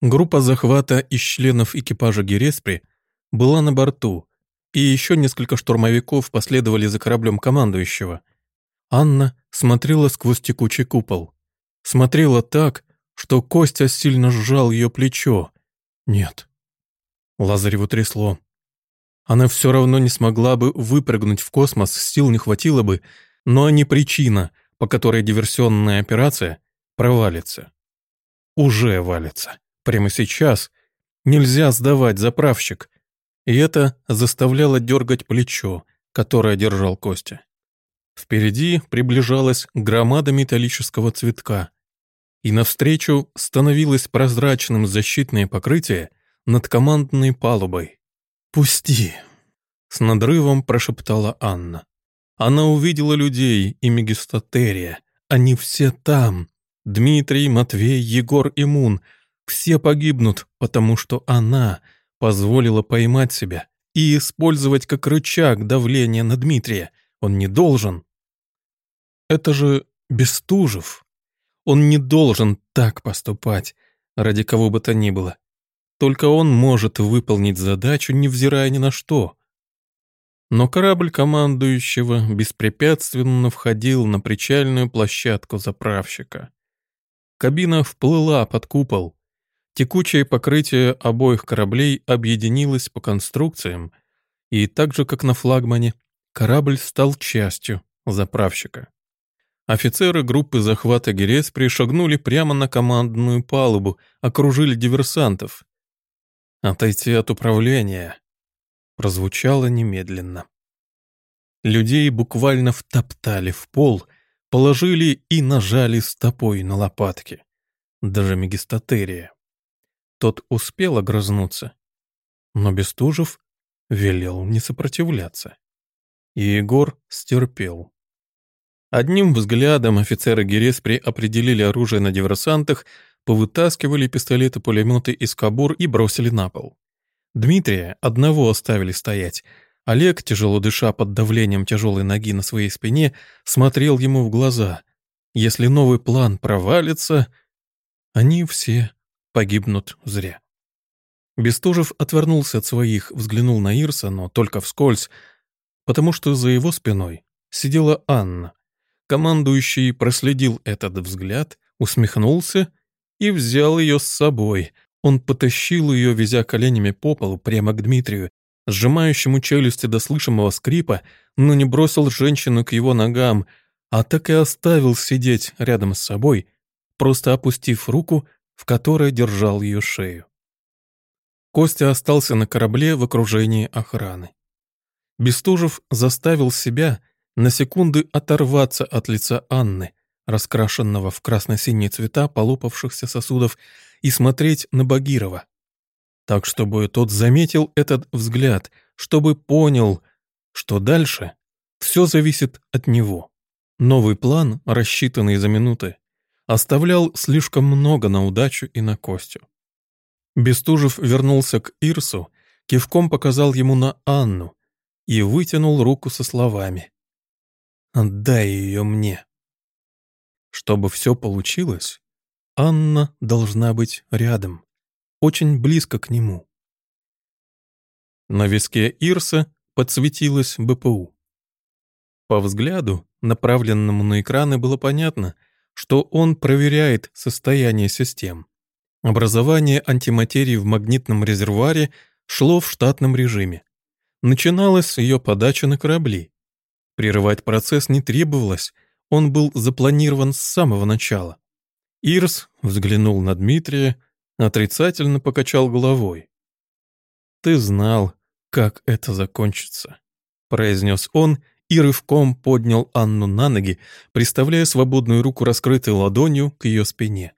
Группа захвата из членов экипажа Гереспри была на борту, и еще несколько штурмовиков последовали за кораблем командующего. Анна смотрела сквозь текучий купол. Смотрела так, что Костя сильно сжал ее плечо. Нет. Лазареву трясло. Она все равно не смогла бы выпрыгнуть в космос, сил не хватило бы, но не причина, по которой диверсионная операция провалится. Уже валится. Прямо сейчас нельзя сдавать заправщик. И это заставляло дергать плечо, которое держал Костя. Впереди приближалась громада металлического цветка, и навстречу становилось прозрачным защитное покрытие над командной палубой. «Пусти!» — с надрывом прошептала Анна. Она увидела людей и Мегистатерия. Они все там. Дмитрий, Матвей, Егор и Мун. Все погибнут, потому что она позволила поймать себя и использовать как рычаг давления на Дмитрия. Он не должен. Это же Бестужев. Он не должен так поступать, ради кого бы то ни было. Только он может выполнить задачу, невзирая ни на что. Но корабль командующего беспрепятственно входил на причальную площадку заправщика. Кабина вплыла под купол. Текучее покрытие обоих кораблей объединилось по конструкциям, и так же, как на флагмане, корабль стал частью заправщика. Офицеры группы захвата Герес пришагнули прямо на командную палубу, окружили диверсантов. «Отойти от управления», прозвучало немедленно. Людей буквально втоптали в пол, положили и нажали стопой на лопатки. Даже Мегистатерия. Тот успел огрызнуться, но Бестужев велел не сопротивляться. И Егор стерпел. Одним взглядом офицеры Гереспри определили оружие на диверсантах, повытаскивали пистолеты-пулеметы из кобур и бросили на пол. Дмитрия одного оставили стоять, Олег, тяжело дыша под давлением тяжелой ноги на своей спине, смотрел ему в глаза. Если новый план провалится, они все погибнут зря. Бестужев отвернулся от своих, взглянул на Ирса, но только вскользь, потому что за его спиной сидела Анна. Командующий проследил этот взгляд, усмехнулся и взял ее с собой. Он потащил ее, везя коленями по полу, прямо к Дмитрию, сжимающему челюсти до слышимого скрипа, но не бросил женщину к его ногам, а так и оставил сидеть рядом с собой, просто опустив руку, в которой держал ее шею. Костя остался на корабле в окружении охраны. Бестужев заставил себя на секунды оторваться от лица Анны, раскрашенного в красно-синие цвета полопавшихся сосудов, и смотреть на Багирова. Так, чтобы тот заметил этот взгляд, чтобы понял, что дальше все зависит от него. Новый план, рассчитанный за минуты, оставлял слишком много на удачу и на Костю. Бестужев вернулся к Ирсу, кивком показал ему на Анну и вытянул руку со словами. «Отдай ее мне». Чтобы все получилось, Анна должна быть рядом, очень близко к нему. На виске Ирса подсветилась БПУ. По взгляду, направленному на экраны, было понятно, что он проверяет состояние систем. Образование антиматерии в магнитном резервуаре шло в штатном режиме. Начиналось с ее подачи на корабли. Прерывать процесс не требовалось, он был запланирован с самого начала. Ирс взглянул на Дмитрия, отрицательно покачал головой. «Ты знал, как это закончится», — произнес он и рывком поднял Анну на ноги, приставляя свободную руку раскрытой ладонью к ее спине.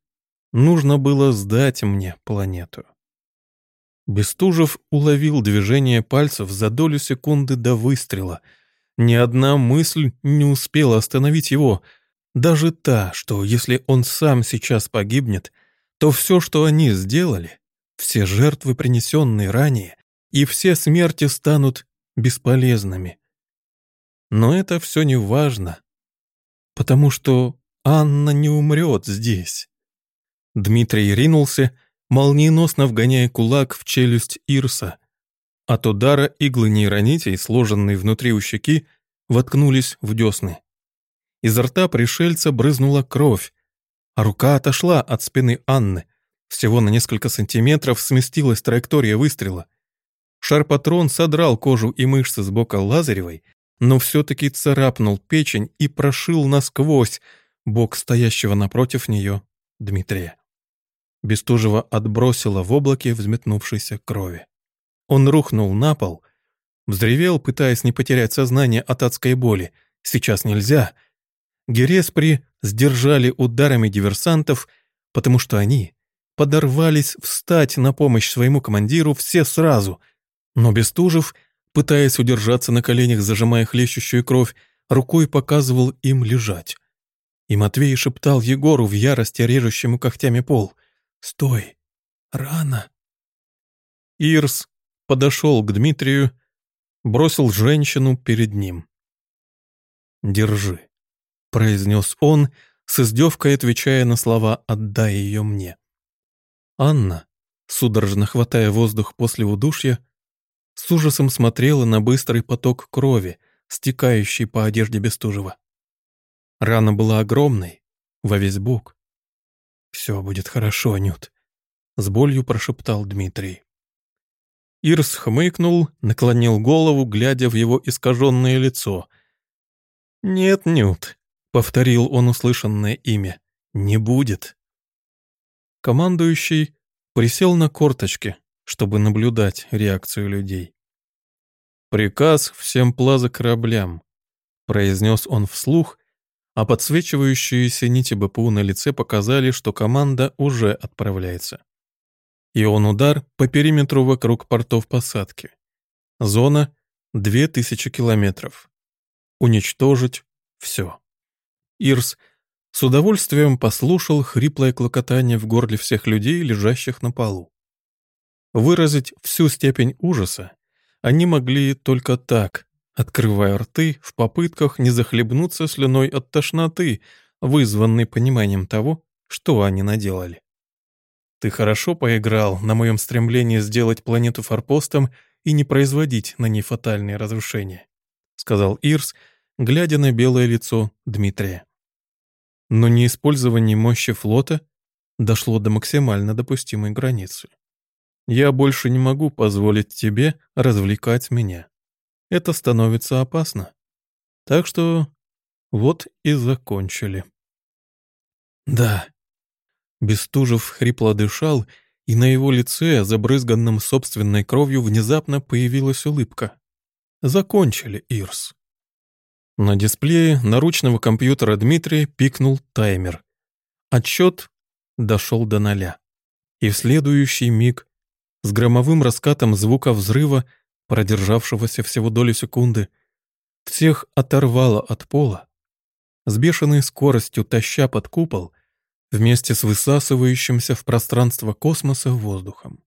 Нужно было сдать мне планету. Бестужев уловил движение пальцев за долю секунды до выстрела. Ни одна мысль не успела остановить его, даже та, что если он сам сейчас погибнет, то все, что они сделали, все жертвы, принесенные ранее, и все смерти станут бесполезными. Но это все не важно, потому что Анна не умрет здесь. Дмитрий ринулся, молниеносно вгоняя кулак в челюсть Ирса. От удара иглы нейронитей, сложенные внутри у щеки, воткнулись в десны. Из рта пришельца брызнула кровь, а рука отошла от спины Анны. Всего на несколько сантиметров сместилась траектория выстрела. Шар-патрон содрал кожу и мышцы с бока Лазаревой, но все-таки царапнул печень и прошил насквозь бок стоящего напротив нее Дмитрия. Бестужева отбросила в облаке взметнувшейся крови. Он рухнул на пол, взревел, пытаясь не потерять сознание от адской боли. Сейчас нельзя. Гереспри сдержали ударами диверсантов, потому что они подорвались встать на помощь своему командиру все сразу. Но Бестужев, пытаясь удержаться на коленях, зажимая хлещущую кровь, рукой показывал им лежать. И Матвей шептал Егору в ярости режущему когтями пол. «Стой! Рано!» Ирс подошел к Дмитрию, бросил женщину перед ним. «Держи», — произнес он, с издевкой отвечая на слова «отдай ее мне». Анна, судорожно хватая воздух после удушья, с ужасом смотрела на быстрый поток крови, стекающий по одежде Бестужева. Рана была огромной, во весь бок. «Все будет хорошо, Нют», — с болью прошептал Дмитрий. Ирс хмыкнул, наклонил голову, глядя в его искаженное лицо. «Нет, Нют», — повторил он услышанное имя, — «не будет». Командующий присел на корточки, чтобы наблюдать реакцию людей. «Приказ всем плаза кораблям», — произнес он вслух, а подсвечивающиеся нити БПУ на лице показали, что команда уже отправляется. И он удар по периметру вокруг портов посадки. Зона — 2000 километров. Уничтожить все. Ирс с удовольствием послушал хриплое клокотание в горле всех людей, лежащих на полу. Выразить всю степень ужаса они могли только так, открывая рты в попытках не захлебнуться слюной от тошноты, вызванной пониманием того, что они наделали. Ты хорошо поиграл на моем стремлении сделать планету форпостом и не производить на ней фатальные разрушения», сказал Ирс, глядя на белое лицо Дмитрия. Но неиспользование мощи флота дошло до максимально допустимой границы. Я больше не могу позволить тебе развлекать меня. Это становится опасно. Так что вот и закончили. Да. Бестужев хрипло дышал, и на его лице, забрызганном собственной кровью, внезапно появилась улыбка. Закончили, Ирс. На дисплее наручного компьютера Дмитрия пикнул таймер. Отсчет дошел до ноля. И в следующий миг с громовым раскатом звука взрыва, продержавшегося всего долю секунды, всех оторвало от пола, с бешеной скоростью таща под купол, вместе с высасывающимся в пространство космоса воздухом.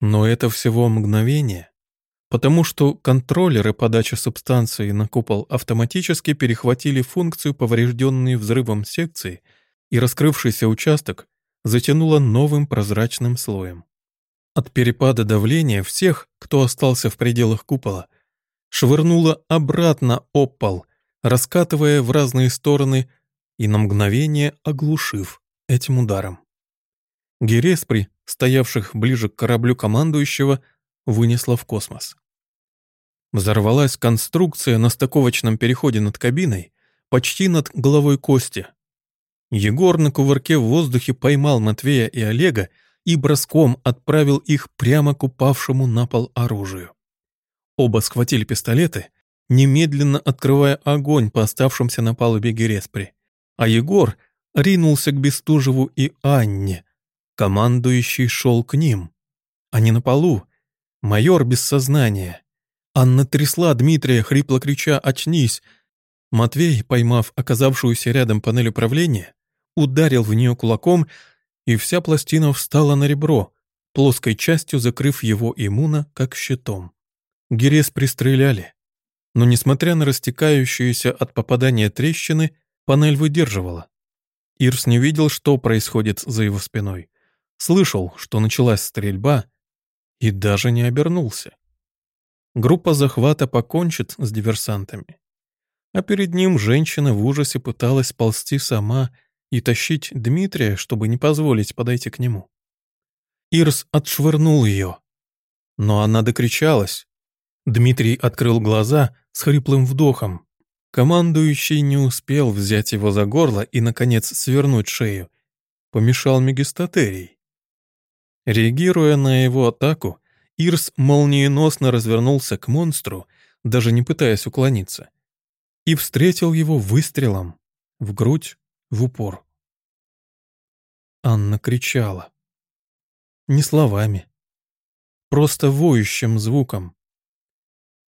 Но это всего мгновение, потому что контроллеры подачи субстанции на купол автоматически перехватили функцию поврежденной взрывом секции, и раскрывшийся участок затянуло новым прозрачным слоем. От перепада давления всех, кто остался в пределах купола, швырнуло обратно об пол, раскатывая в разные стороны и на мгновение оглушив этим ударом. Гереспри, стоявших ближе к кораблю командующего, вынесло в космос. Взорвалась конструкция на стыковочном переходе над кабиной, почти над головой Кости. Егор на кувырке в воздухе поймал Матвея и Олега и броском отправил их прямо к упавшему на пол оружию. Оба схватили пистолеты, немедленно открывая огонь по оставшимся на палубе Гереспри, а Егор ринулся к Бестужеву и Анне. Командующий шел к ним. Они на полу. Майор без сознания. Анна трясла Дмитрия, хрипло крича «Очнись!». Матвей, поймав оказавшуюся рядом панель управления, ударил в нее кулаком и вся пластина встала на ребро, плоской частью закрыв его иммуна как щитом. Герес пристреляли, но, несмотря на растекающиеся от попадания трещины, панель выдерживала. Ирс не видел, что происходит за его спиной. Слышал, что началась стрельба, и даже не обернулся. Группа захвата покончит с диверсантами. А перед ним женщина в ужасе пыталась ползти сама и тащить Дмитрия, чтобы не позволить подойти к нему. Ирс отшвырнул ее. Но она докричалась. Дмитрий открыл глаза с хриплым вдохом. Командующий не успел взять его за горло и, наконец, свернуть шею. Помешал мегистатерий. Реагируя на его атаку, Ирс молниеносно развернулся к монстру, даже не пытаясь уклониться, и встретил его выстрелом в грудь в упор. Анна кричала. Не словами. Просто воющим звуком.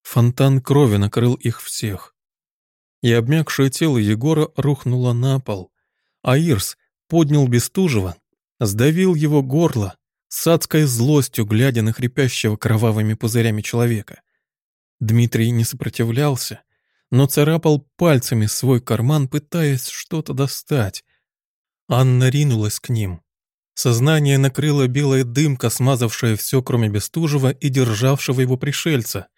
Фонтан крови накрыл их всех. И обмякшее тело Егора рухнуло на пол, а Ирс поднял Бестужева, сдавил его горло, с адской злостью глядя на хрипящего кровавыми пузырями человека. Дмитрий не сопротивлялся, но царапал пальцами свой карман, пытаясь что-то достать. Анна ринулась к ним. Сознание накрыло белая дымка, смазавшая все, кроме Бестужева и державшего его пришельца.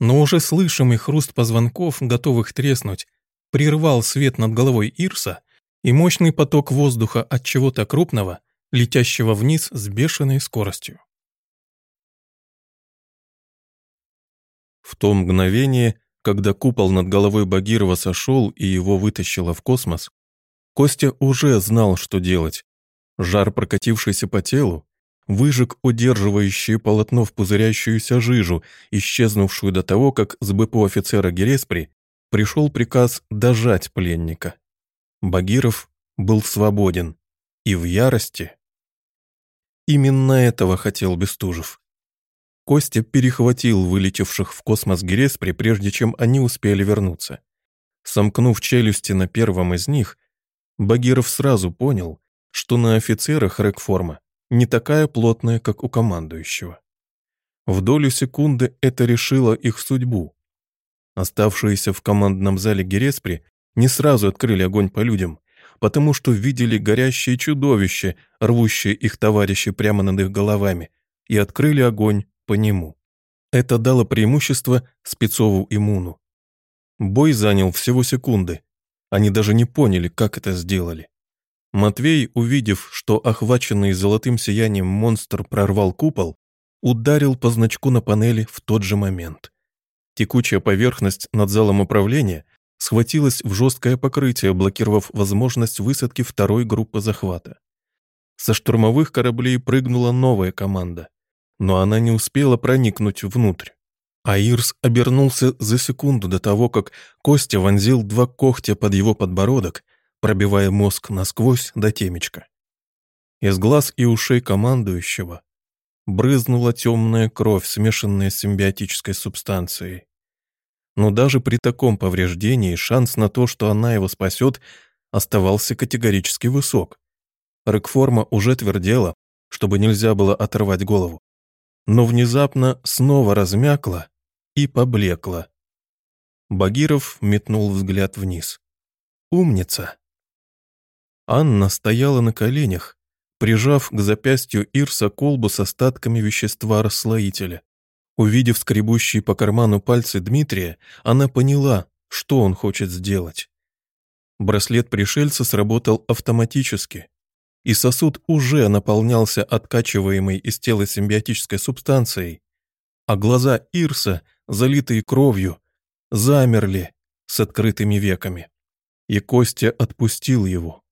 Но уже слышимый хруст позвонков, готовых треснуть, прервал свет над головой Ирса, и мощный поток воздуха от чего-то крупного, летящего вниз с бешеной скоростью. В то мгновение, когда купол над головой Багирова сошел и его вытащило в космос, Костя уже знал, что делать. Жар, прокатившийся по телу, выжег удерживающее полотно в пузырящуюся жижу, исчезнувшую до того, как с БПУ офицера Гереспри пришел приказ дожать пленника. Багиров был свободен и в ярости. Именно этого хотел Бестужев. Костя перехватил вылетевших в космос Гереспри, прежде чем они успели вернуться. Сомкнув челюсти на первом из них, Багиров сразу понял, что на офицерах рекформа не такая плотная, как у командующего. В долю секунды это решило их судьбу. Оставшиеся в командном зале Гереспри не сразу открыли огонь по людям, потому что видели горящее чудовище, рвущее их товарищей прямо над их головами, и открыли огонь по нему. Это дало преимущество Спецову и Муну. Бой занял всего секунды. Они даже не поняли, как это сделали. Матвей, увидев, что охваченный золотым сиянием монстр прорвал купол, ударил по значку на панели в тот же момент. Текучая поверхность над залом управления схватилась в жесткое покрытие, блокировав возможность высадки второй группы захвата. Со штурмовых кораблей прыгнула новая команда, но она не успела проникнуть внутрь. Аирс обернулся за секунду до того, как Костя вонзил два когтя под его подбородок, пробивая мозг насквозь до темечка. Из глаз и ушей командующего брызнула темная кровь, смешанная с симбиотической субстанцией. Но даже при таком повреждении шанс на то, что она его спасет, оставался категорически высок. Рыкформа уже твердела, чтобы нельзя было оторвать голову. Но внезапно снова размякла и поблекла. Багиров метнул взгляд вниз. «Умница!» Анна стояла на коленях, прижав к запястью Ирса колбу с остатками вещества расслоителя. Увидев скребущие по карману пальцы Дмитрия, она поняла, что он хочет сделать. Браслет пришельца сработал автоматически, и сосуд уже наполнялся откачиваемой из тела симбиотической субстанцией, а глаза Ирса, залитые кровью, замерли с открытыми веками. И Костя отпустил его,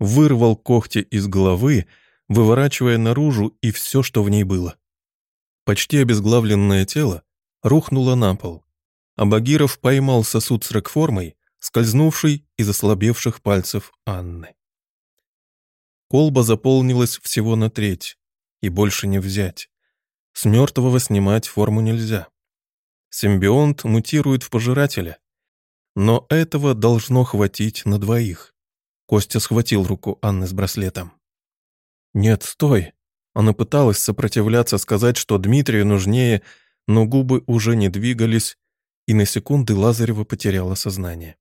вырвал когти из головы, выворачивая наружу и все, что в ней было. Почти обезглавленное тело рухнуло на пол, а Багиров поймал сосуд с ракформой, скользнувший из ослабевших пальцев Анны. Колба заполнилась всего на треть, и больше не взять. С мертвого снимать форму нельзя. Симбионт мутирует в пожирателя. Но этого должно хватить на двоих. Костя схватил руку Анны с браслетом. «Нет, стой!» Она пыталась сопротивляться, сказать, что Дмитрию нужнее, но губы уже не двигались, и на секунды Лазарева потеряла сознание.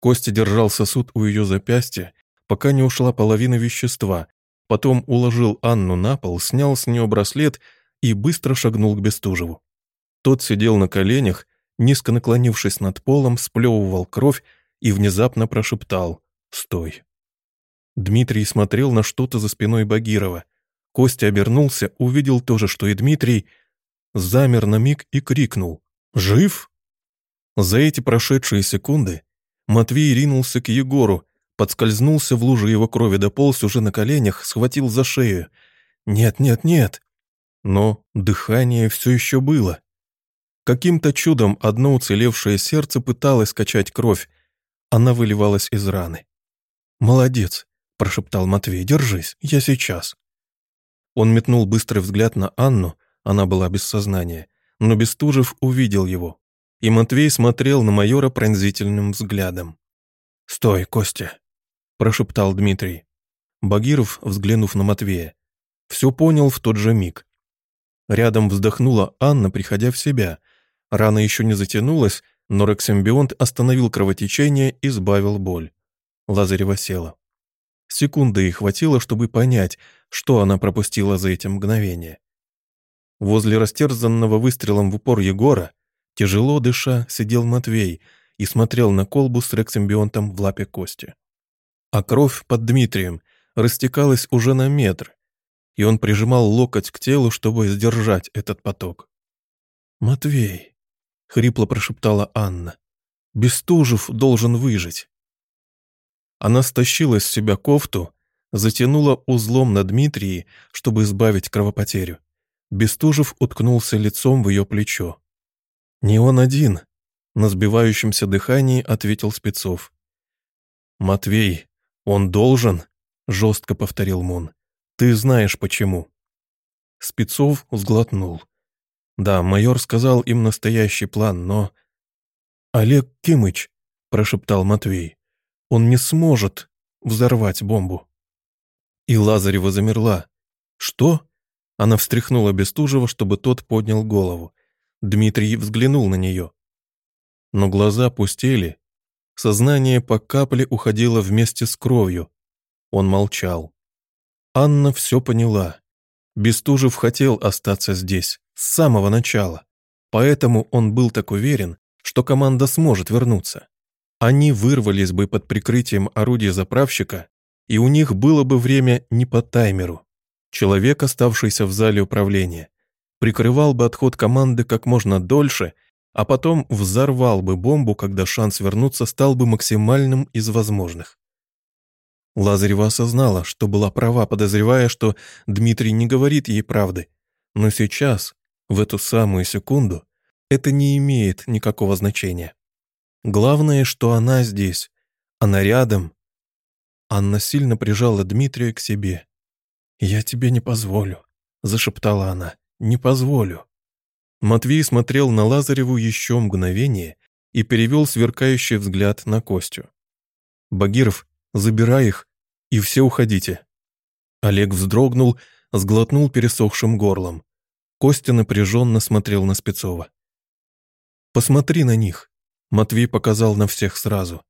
Костя держал сосуд у ее запястья, пока не ушла половина вещества, потом уложил Анну на пол, снял с нее браслет и быстро шагнул к Бестужеву. Тот сидел на коленях, низко наклонившись над полом, сплевывал кровь и внезапно прошептал «Стой». Дмитрий смотрел на что-то за спиной Багирова. Костя обернулся, увидел то же, что и Дмитрий, замер на миг и крикнул «Жив?». За эти прошедшие секунды Матвей ринулся к Егору, подскользнулся в луже его крови, дополз уже на коленях, схватил за шею. «Нет, нет, нет!» Но дыхание все еще было. Каким-то чудом одно уцелевшее сердце пыталось качать кровь. Она выливалась из раны. «Молодец!» – прошептал Матвей. «Держись, я сейчас». Он метнул быстрый взгляд на Анну, она была без сознания, но Бестужев увидел его. И Матвей смотрел на майора пронзительным взглядом. «Стой, Костя!» – прошептал Дмитрий. Багиров, взглянув на Матвея, все понял в тот же миг. Рядом вздохнула Анна, приходя в себя. Рана еще не затянулась, но рексимбионт остановил кровотечение и сбавил боль. Лазарева села. Секунды ей хватило, чтобы понять, что она пропустила за эти мгновения. Возле растерзанного выстрелом в упор Егора, тяжело дыша, сидел Матвей и смотрел на колбу с рексимбионтом в лапе кости. А кровь под Дмитрием растекалась уже на метр, и он прижимал локоть к телу, чтобы сдержать этот поток. «Матвей», — хрипло прошептала Анна, — «Бестужев должен выжить». Она стащила с себя кофту, затянула узлом на Дмитрии, чтобы избавить кровопотерю. Бестужев уткнулся лицом в ее плечо. «Не он один», — на сбивающемся дыхании ответил Спецов. «Матвей, он должен», — жестко повторил Мун. «Ты знаешь почему». Спецов сглотнул. Да, майор сказал им настоящий план, но... «Олег Кимыч», — прошептал Матвей. Он не сможет взорвать бомбу. И Лазарева замерла. Что? Она встряхнула Бестужева, чтобы тот поднял голову. Дмитрий взглянул на нее. Но глаза пустели, сознание по капле уходило вместе с кровью. Он молчал. Анна все поняла. Бестужев хотел остаться здесь, с самого начала. Поэтому он был так уверен, что команда сможет вернуться. Они вырвались бы под прикрытием орудия заправщика, и у них было бы время не по таймеру. Человек, оставшийся в зале управления, прикрывал бы отход команды как можно дольше, а потом взорвал бы бомбу, когда шанс вернуться стал бы максимальным из возможных. Лазарева осознала, что была права, подозревая, что Дмитрий не говорит ей правды. Но сейчас, в эту самую секунду, это не имеет никакого значения. Главное, что она здесь, она рядом. Анна сильно прижала Дмитрия к себе. «Я тебе не позволю», — зашептала она, — «не позволю». Матвей смотрел на Лазареву еще мгновение и перевел сверкающий взгляд на Костю. «Багиров, забирай их, и все уходите». Олег вздрогнул, сглотнул пересохшим горлом. Костя напряженно смотрел на Спецова. Посмотри на них. Матвей показал на всех сразу.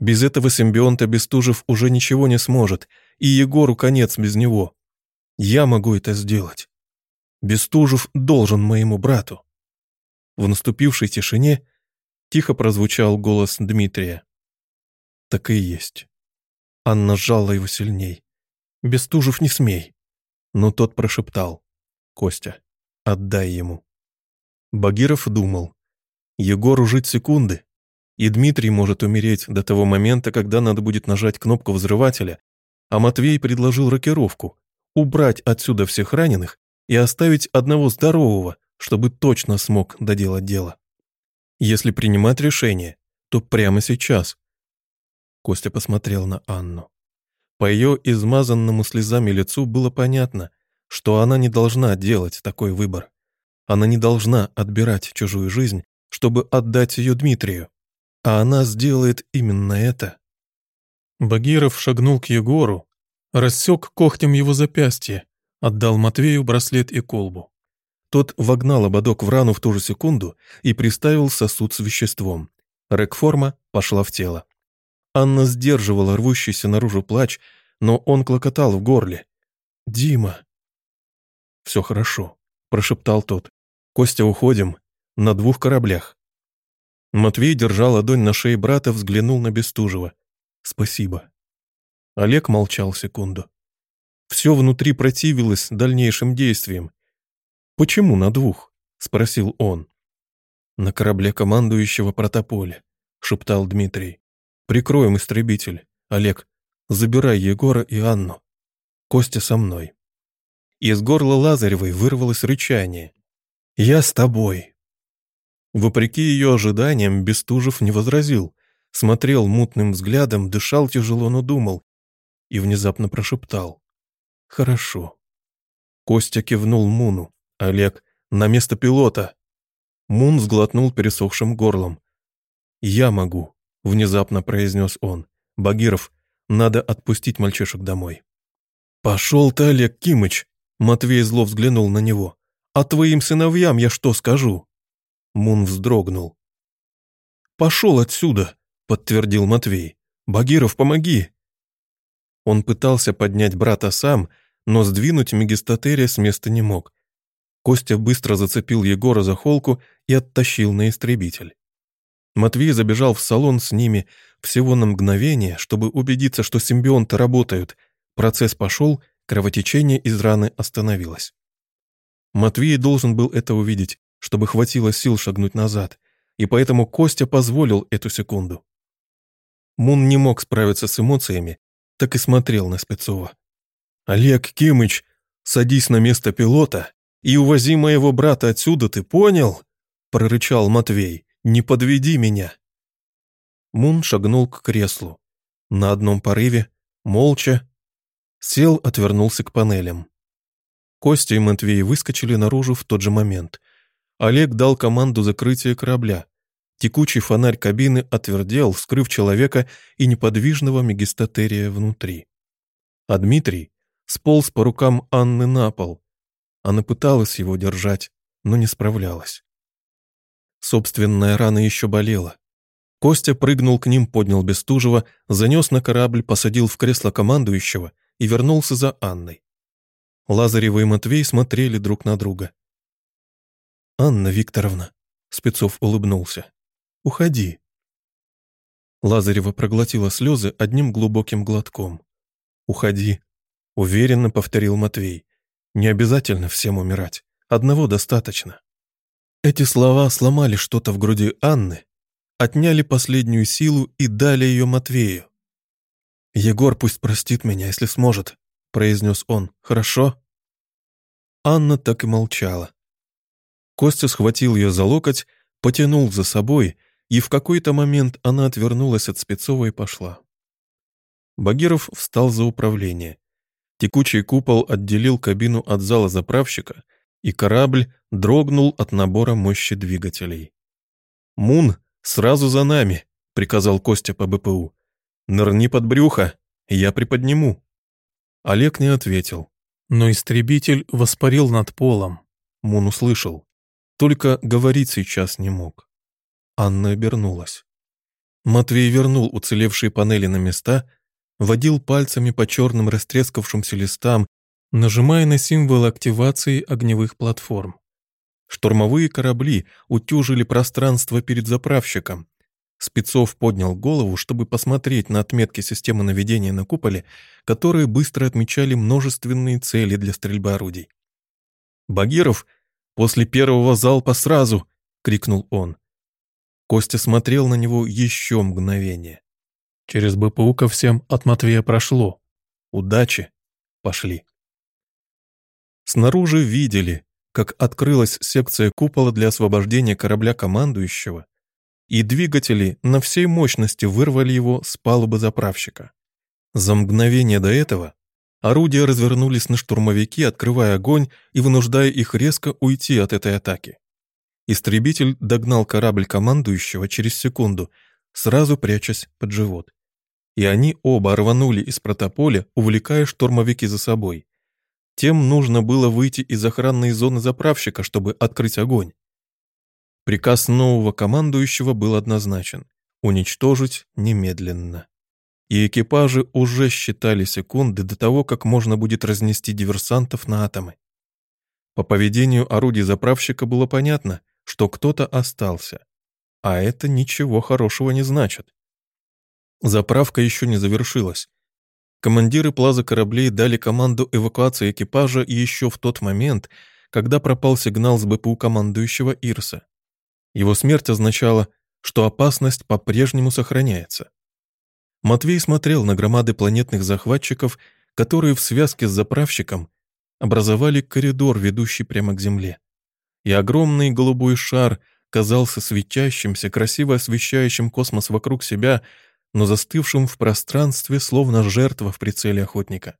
Без этого симбионта Бестужев уже ничего не сможет, и Егору конец без него. Я могу это сделать. Бестужев должен моему брату. В наступившей тишине тихо прозвучал голос Дмитрия. Так и есть. Анна сжала его сильней. «Бестужев, не смей!» Но тот прошептал. «Костя, отдай ему». Багиров думал. Егору жить секунды, и Дмитрий может умереть до того момента, когда надо будет нажать кнопку взрывателя, а Матвей предложил рокировку, убрать отсюда всех раненых и оставить одного здорового, чтобы точно смог доделать дело. Если принимать решение, то прямо сейчас. Костя посмотрел на Анну. По ее измазанному слезами лицу было понятно, что она не должна делать такой выбор. Она не должна отбирать чужую жизнь чтобы отдать ее Дмитрию. А она сделает именно это. Багиров шагнул к Егору, рассек когтем его запястье, отдал Матвею браслет и колбу. Тот вогнал ободок в рану в ту же секунду и приставил сосуд с веществом. Рекформа пошла в тело. Анна сдерживала рвущийся наружу плач, но он клокотал в горле. «Дима!» «Все хорошо», — прошептал тот. «Костя, уходим. На двух кораблях. Матвей держал ладонь на шее брата, взглянул на Бестужева. «Спасибо». Олег молчал секунду. Все внутри противилось дальнейшим действиям. «Почему на двух?» — спросил он. «На корабле командующего протополя», — шептал Дмитрий. «Прикроем истребитель. Олег, забирай Егора и Анну. Костя со мной». Из горла Лазаревой вырвалось рычание. «Я с тобой», Вопреки ее ожиданиям, Бестужев не возразил. Смотрел мутным взглядом, дышал тяжело, но думал. И внезапно прошептал. «Хорошо». Костя кивнул Муну. «Олег, на место пилота!» Мун сглотнул пересохшим горлом. «Я могу», — внезапно произнес он. «Багиров, надо отпустить мальчишек домой». «Пошел ты, Олег Кимыч!» Матвей зло взглянул на него. «А твоим сыновьям я что скажу?» Мун вздрогнул. «Пошел отсюда!» — подтвердил Матвей. «Багиров, помоги!» Он пытался поднять брата сам, но сдвинуть Мегистотерия с места не мог. Костя быстро зацепил Егора за холку и оттащил на истребитель. Матвей забежал в салон с ними всего на мгновение, чтобы убедиться, что симбионты работают. Процесс пошел, кровотечение из раны остановилось. Матвей должен был это увидеть, чтобы хватило сил шагнуть назад, и поэтому Костя позволил эту секунду. Мун не мог справиться с эмоциями, так и смотрел на Спецова. «Олег Кимыч, садись на место пилота и увози моего брата отсюда, ты понял?» прорычал Матвей. «Не подведи меня!» Мун шагнул к креслу. На одном порыве, молча, сел, отвернулся к панелям. Костя и Матвей выскочили наружу в тот же момент. Олег дал команду закрытия корабля. Текучий фонарь кабины отвердел, скрыв человека и неподвижного мегистатерия внутри. А Дмитрий сполз по рукам Анны на пол. Она пыталась его держать, но не справлялась. Собственная рана еще болела. Костя прыгнул к ним, поднял Бестужева, занес на корабль, посадил в кресло командующего и вернулся за Анной. Лазарев и Матвей смотрели друг на друга. «Анна Викторовна», — Спецов улыбнулся, — «уходи». Лазарева проглотила слезы одним глубоким глотком. «Уходи», — уверенно повторил Матвей. «Не обязательно всем умирать. Одного достаточно». Эти слова сломали что-то в груди Анны, отняли последнюю силу и дали ее Матвею. «Егор пусть простит меня, если сможет», — произнес он. «Хорошо?» Анна так и молчала. Костя схватил ее за локоть, потянул за собой, и в какой-то момент она отвернулась от Спецова и пошла. Багиров встал за управление. Текучий купол отделил кабину от зала заправщика, и корабль дрогнул от набора мощи двигателей. «Мун, сразу за нами!» — приказал Костя по БПУ. «Нырни под брюхо, я приподниму». Олег не ответил, но истребитель воспарил над полом. Мун услышал. Только говорить сейчас не мог. Анна обернулась. Матвей вернул уцелевшие панели на места, водил пальцами по черным растрескавшимся листам, нажимая на символ активации огневых платформ. Штурмовые корабли утюжили пространство перед заправщиком. Спецов поднял голову, чтобы посмотреть на отметки системы наведения на куполе, которые быстро отмечали множественные цели для стрельбы орудий. «Багиров, после первого залпа сразу!» — крикнул он. Костя смотрел на него еще мгновение. Через БПУ ко всем от Матвея прошло. Удачи. Пошли. Снаружи видели, как открылась секция купола для освобождения корабля командующего, и двигатели на всей мощности вырвали его с палубы заправщика. За мгновение до этого орудия развернулись на штурмовики, открывая огонь и вынуждая их резко уйти от этой атаки. Истребитель догнал корабль командующего через секунду, сразу прячась под живот. И они оба рванули из протополя, увлекая штурмовики за собой. Тем нужно было выйти из охранной зоны заправщика, чтобы открыть огонь. Приказ нового командующего был однозначен – уничтожить немедленно. И экипажи уже считали секунды до того, как можно будет разнести диверсантов на атомы. По поведению орудий заправщика было понятно, что кто-то остался. А это ничего хорошего не значит. Заправка еще не завершилась. Командиры плаза кораблей дали команду эвакуации экипажа еще в тот момент, когда пропал сигнал с БПУ командующего Ирса. Его смерть означала, что опасность по-прежнему сохраняется. Матвей смотрел на громады планетных захватчиков, которые в связке с заправщиком образовали коридор, ведущий прямо к Земле и огромный голубой шар казался светящимся, красиво освещающим космос вокруг себя, но застывшим в пространстве, словно жертва в прицеле охотника.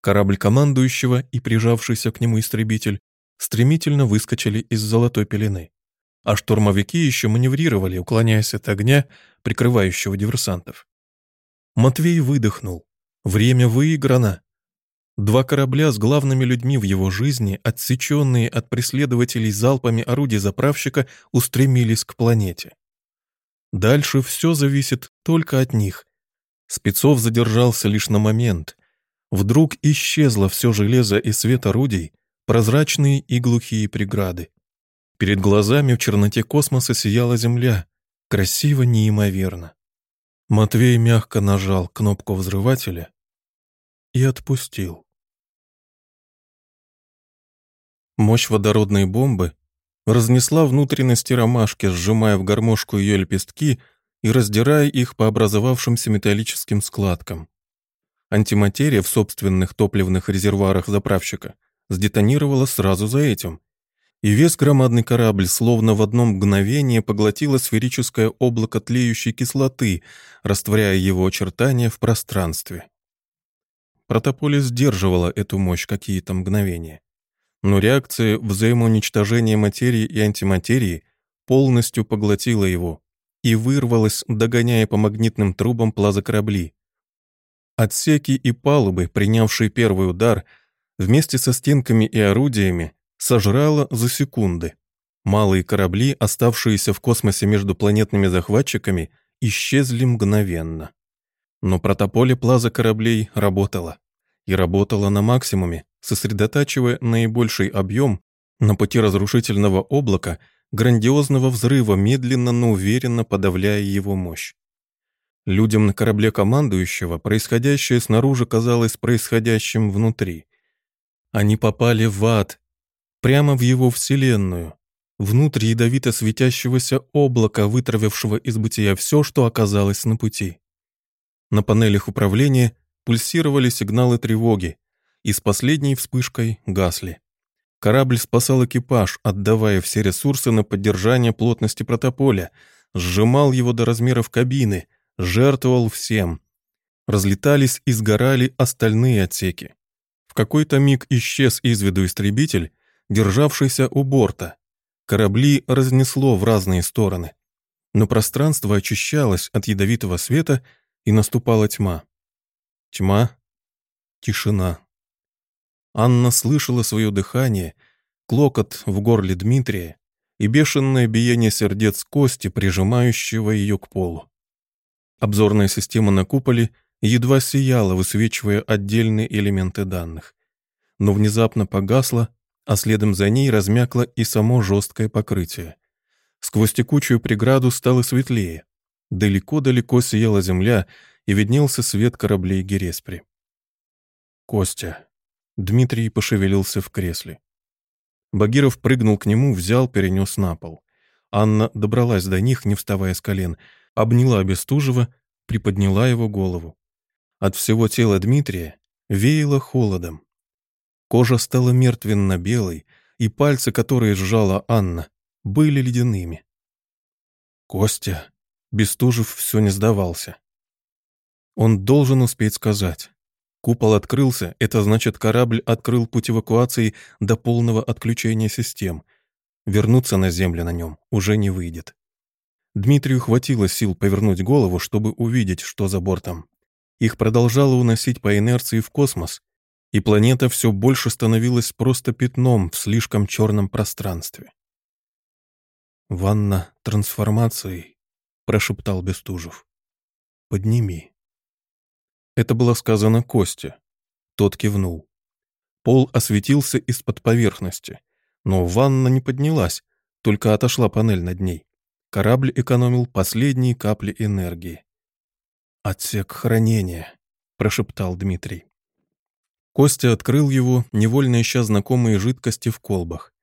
Корабль командующего и прижавшийся к нему истребитель стремительно выскочили из золотой пелены, а штурмовики еще маневрировали, уклоняясь от огня, прикрывающего диверсантов. Матвей выдохнул. Время выиграно. Два корабля с главными людьми в его жизни, отсеченные от преследователей залпами орудий заправщика, устремились к планете. Дальше все зависит только от них. Спецов задержался лишь на момент. Вдруг исчезло все железо и свет орудий, прозрачные и глухие преграды. Перед глазами в черноте космоса сияла Земля, красиво неимоверно. Матвей мягко нажал кнопку взрывателя и отпустил. Мощь водородной бомбы разнесла внутренности ромашки, сжимая в гармошку ее лепестки и раздирая их по образовавшимся металлическим складкам. Антиматерия в собственных топливных резервуарах заправщика сдетонировала сразу за этим, и весь громадный корабль словно в одно мгновение поглотило сферическое облако тлеющей кислоты, растворяя его очертания в пространстве. Протополе сдерживала эту мощь какие-то мгновения но реакция взаимоуничтожения материи и антиматерии полностью поглотила его и вырвалась, догоняя по магнитным трубам плазокорабли. Отсеки и палубы, принявшие первый удар, вместе со стенками и орудиями сожрало за секунды. Малые корабли, оставшиеся в космосе между планетными захватчиками, исчезли мгновенно. Но протополе плаза кораблей работала. И работала на максимуме, сосредотачивая наибольший объем на пути разрушительного облака, грандиозного взрыва, медленно, но уверенно подавляя его мощь. Людям на корабле командующего происходящее снаружи казалось происходящим внутри. Они попали в ад, прямо в его вселенную, внутрь ядовито светящегося облака, вытравившего из бытия все, что оказалось на пути. На панелях управления пульсировали сигналы тревоги, и с последней вспышкой гасли. Корабль спасал экипаж, отдавая все ресурсы на поддержание плотности протополя, сжимал его до размеров кабины, жертвовал всем. Разлетались и сгорали остальные отсеки. В какой-то миг исчез из виду истребитель, державшийся у борта. Корабли разнесло в разные стороны. Но пространство очищалось от ядовитого света, и наступала тьма. Тьма, тишина. Анна слышала свое дыхание, клокот в горле Дмитрия и бешеное биение сердец Кости, прижимающего ее к полу. Обзорная система на куполе едва сияла, высвечивая отдельные элементы данных. Но внезапно погасла, а следом за ней размякло и само жесткое покрытие. Сквозь текучую преграду стало светлее. Далеко-далеко сияла земля, и виднелся свет кораблей Гереспри. «Костя». Дмитрий пошевелился в кресле. Багиров прыгнул к нему, взял, перенес на пол. Анна добралась до них, не вставая с колен, обняла Бестужева, приподняла его голову. От всего тела Дмитрия веяло холодом. Кожа стала мертвенно-белой, и пальцы, которые сжала Анна, были ледяными. «Костя!» Бестужев все не сдавался. Он должен успеть сказать. Купол открылся, это значит корабль открыл путь эвакуации до полного отключения систем. Вернуться на Землю на нем уже не выйдет. Дмитрию хватило сил повернуть голову, чтобы увидеть, что за бортом. Их продолжало уносить по инерции в космос, и планета все больше становилась просто пятном в слишком черном пространстве. «Ванна трансформацией», — прошептал Бестужев. «Подними». Это было сказано Косте. Тот кивнул. Пол осветился из-под поверхности, но ванна не поднялась, только отошла панель над ней. Корабль экономил последние капли энергии. «Отсек хранения», — прошептал Дмитрий. Костя открыл его, невольно ища знакомые жидкости в колбах.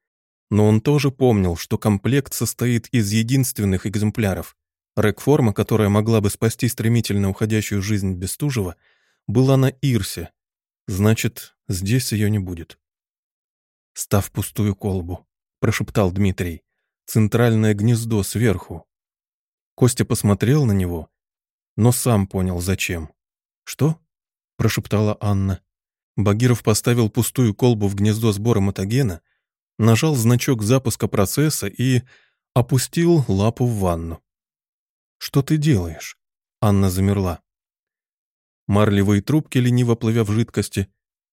Но он тоже помнил, что комплект состоит из единственных экземпляров, Рекформа, которая могла бы спасти стремительно уходящую жизнь Бестужева, была на Ирсе. Значит, здесь ее не будет. «Став пустую колбу», — прошептал Дмитрий. «Центральное гнездо сверху». Костя посмотрел на него, но сам понял, зачем. «Что?» — прошептала Анна. Багиров поставил пустую колбу в гнездо сбора мотогена, нажал значок запуска процесса и опустил лапу в ванну. «Что ты делаешь?» Анна замерла. Марлевые трубки, лениво плывя в жидкости,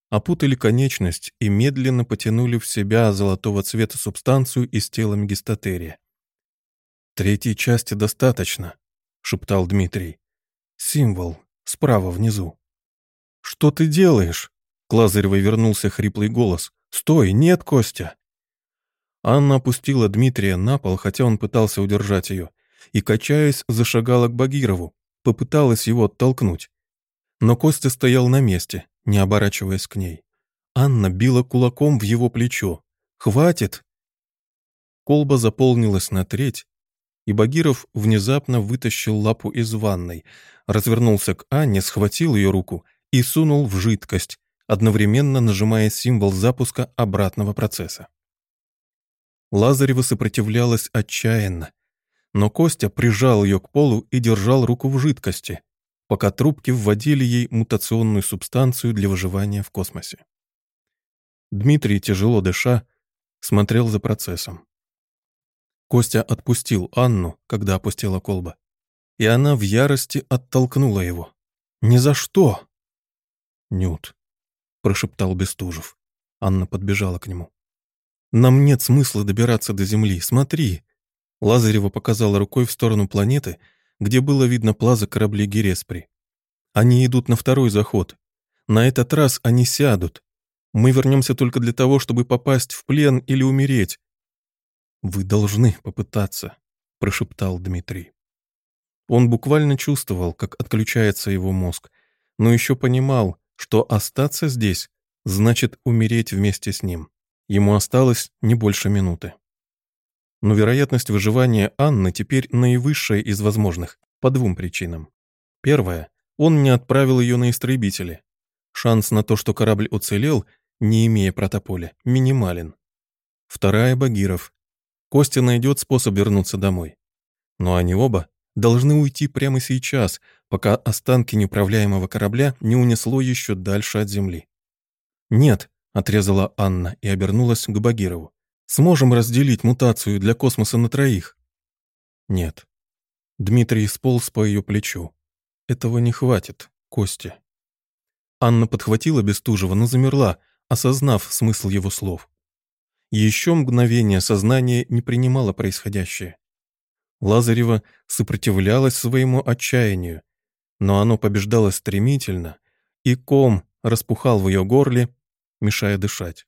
опутали конечность и медленно потянули в себя золотого цвета субстанцию из тела мегистатерия. «Третьей части достаточно», — шептал Дмитрий. «Символ, справа внизу». «Что ты делаешь?» — к Лазаревой вернулся хриплый голос. «Стой, нет, Костя!» Анна опустила Дмитрия на пол, хотя он пытался удержать ее, и, качаясь, зашагала к Багирову, попыталась его оттолкнуть. Но Костя стоял на месте, не оборачиваясь к ней. Анна била кулаком в его плечо. «Хватит!» Колба заполнилась на треть, и Багиров внезапно вытащил лапу из ванной, развернулся к Анне, схватил ее руку и сунул в жидкость, одновременно нажимая символ запуска обратного процесса. Лазарева сопротивлялась отчаянно, но Костя прижал ее к полу и держал руку в жидкости, пока трубки вводили ей мутационную субстанцию для выживания в космосе. Дмитрий, тяжело дыша, смотрел за процессом. Костя отпустил Анну, когда опустила колба, и она в ярости оттолкнула его. «Ни за что!» «Нют», — прошептал Бестужев. Анна подбежала к нему. «Нам нет смысла добираться до Земли. Смотри!» Лазарева показала рукой в сторону планеты, где было видно плаза кораблей Гереспри. «Они идут на второй заход. На этот раз они сядут. Мы вернемся только для того, чтобы попасть в плен или умереть». «Вы должны попытаться», — прошептал Дмитрий. Он буквально чувствовал, как отключается его мозг, но еще понимал, что остаться здесь значит умереть вместе с ним. Ему осталось не больше минуты. Но вероятность выживания Анны теперь наивысшая из возможных, по двум причинам. Первая — он не отправил ее на истребители. Шанс на то, что корабль уцелел, не имея протополя, минимален. Вторая — Багиров. Костя найдет способ вернуться домой. Но они оба должны уйти прямо сейчас, пока останки неуправляемого корабля не унесло еще дальше от земли. «Нет», — отрезала Анна и обернулась к Багирову. «Сможем разделить мутацию для космоса на троих?» «Нет». Дмитрий сполз по ее плечу. «Этого не хватит, Костя». Анна подхватила Бестужева, но замерла, осознав смысл его слов. Еще мгновение сознание не принимало происходящее. Лазарева сопротивлялась своему отчаянию, но оно побеждало стремительно, и ком распухал в ее горле, мешая дышать.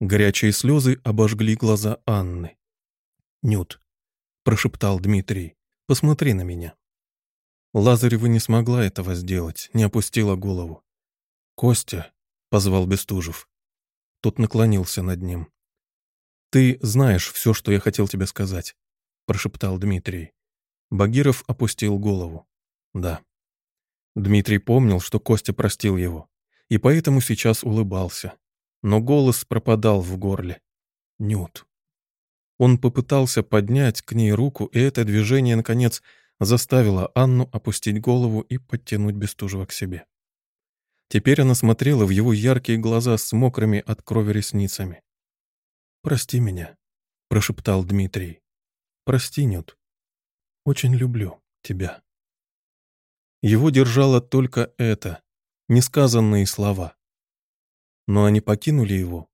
Горячие слезы обожгли глаза Анны. «Нют», — прошептал Дмитрий, — «посмотри на меня». Лазарева не смогла этого сделать, не опустила голову. «Костя», — позвал Бестужев. Тот наклонился над ним. «Ты знаешь все, что я хотел тебе сказать прошептал Дмитрий. Багиров опустил голову. Да. Дмитрий помнил, что Костя простил его, и поэтому сейчас улыбался. Но голос пропадал в горле. Нют. Он попытался поднять к ней руку, и это движение, наконец, заставило Анну опустить голову и подтянуть Бестужева к себе. Теперь она смотрела в его яркие глаза с мокрыми от крови ресницами. «Прости меня», — прошептал Дмитрий. Прости, Нют. Очень люблю тебя. Его держало только это, несказанные слова. Но они покинули его,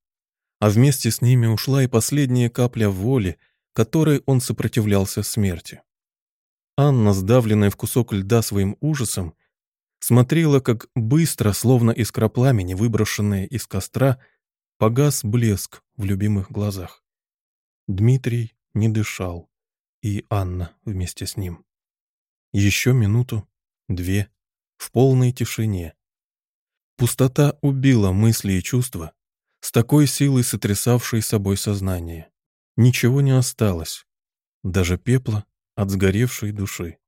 а вместе с ними ушла и последняя капля воли, которой он сопротивлялся смерти. Анна, сдавленная в кусок льда своим ужасом, смотрела, как быстро, словно искра пламени, выброшенная из костра, погас блеск в любимых глазах. Дмитрий не дышал и Анна вместе с ним. Еще минуту, две, в полной тишине. Пустота убила мысли и чувства, с такой силой сотрясавшей собой сознание. Ничего не осталось, даже пепла от сгоревшей души.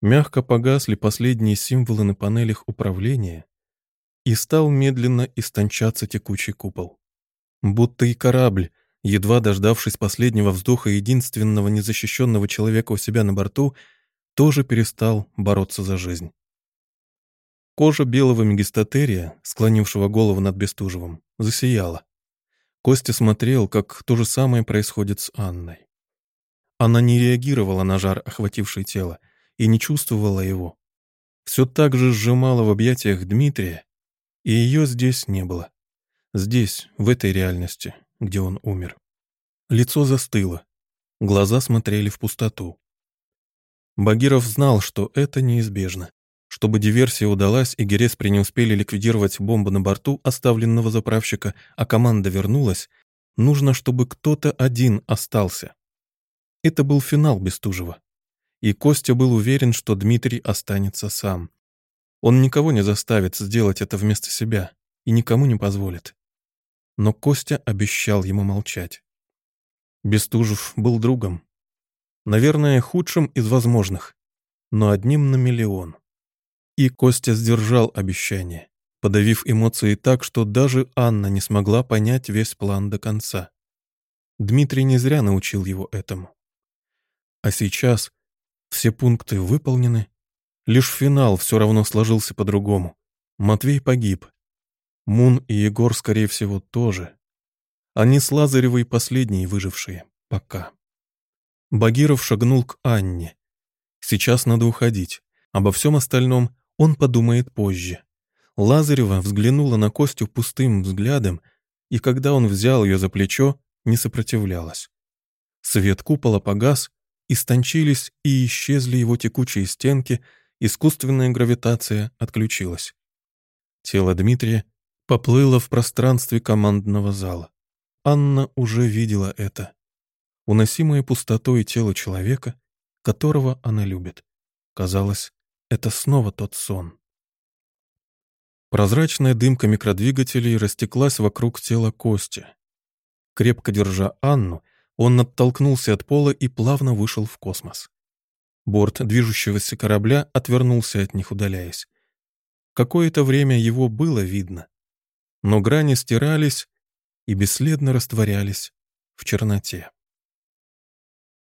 Мягко погасли последние символы на панелях управления, и стал медленно истончаться текучий купол. Будто и корабль, едва дождавшись последнего вздоха единственного незащищенного человека у себя на борту, тоже перестал бороться за жизнь. Кожа белого мегистатерия, склонившего голову над Бестужевым, засияла. Костя смотрел, как то же самое происходит с Анной. Она не реагировала на жар, охвативший тело, и не чувствовала его. Все так же сжимала в объятиях Дмитрия, и ее здесь не было. Здесь, в этой реальности, где он умер. Лицо застыло, глаза смотрели в пустоту. Багиров знал, что это неизбежно. Чтобы диверсия удалась и Гереспри не успели ликвидировать бомбу на борту оставленного заправщика, а команда вернулась, нужно, чтобы кто-то один остался. Это был финал Бестужева. И Костя был уверен, что Дмитрий останется сам. Он никого не заставит сделать это вместо себя и никому не позволит но Костя обещал ему молчать. Бестужев был другом. Наверное, худшим из возможных, но одним на миллион. И Костя сдержал обещание, подавив эмоции так, что даже Анна не смогла понять весь план до конца. Дмитрий не зря научил его этому. А сейчас все пункты выполнены, лишь финал все равно сложился по-другому. Матвей погиб, Мун и Егор, скорее всего, тоже. Они с Лазаревой последние выжившие. Пока. Багиров шагнул к Анне. Сейчас надо уходить. Обо всем остальном он подумает позже. Лазарева взглянула на Костю пустым взглядом, и когда он взял ее за плечо, не сопротивлялась. Свет купола погас, истончились и исчезли его текучие стенки, искусственная гравитация отключилась. Тело Дмитрия поплыло в пространстве командного зала. Анна уже видела это. Уносимое пустотой тело человека, которого она любит. Казалось, это снова тот сон. Прозрачная дымка микродвигателей растеклась вокруг тела Кости. Крепко держа Анну, он оттолкнулся от пола и плавно вышел в космос. Борт движущегося корабля отвернулся от них, удаляясь. Какое-то время его было видно, но грани стирались и бесследно растворялись в черноте.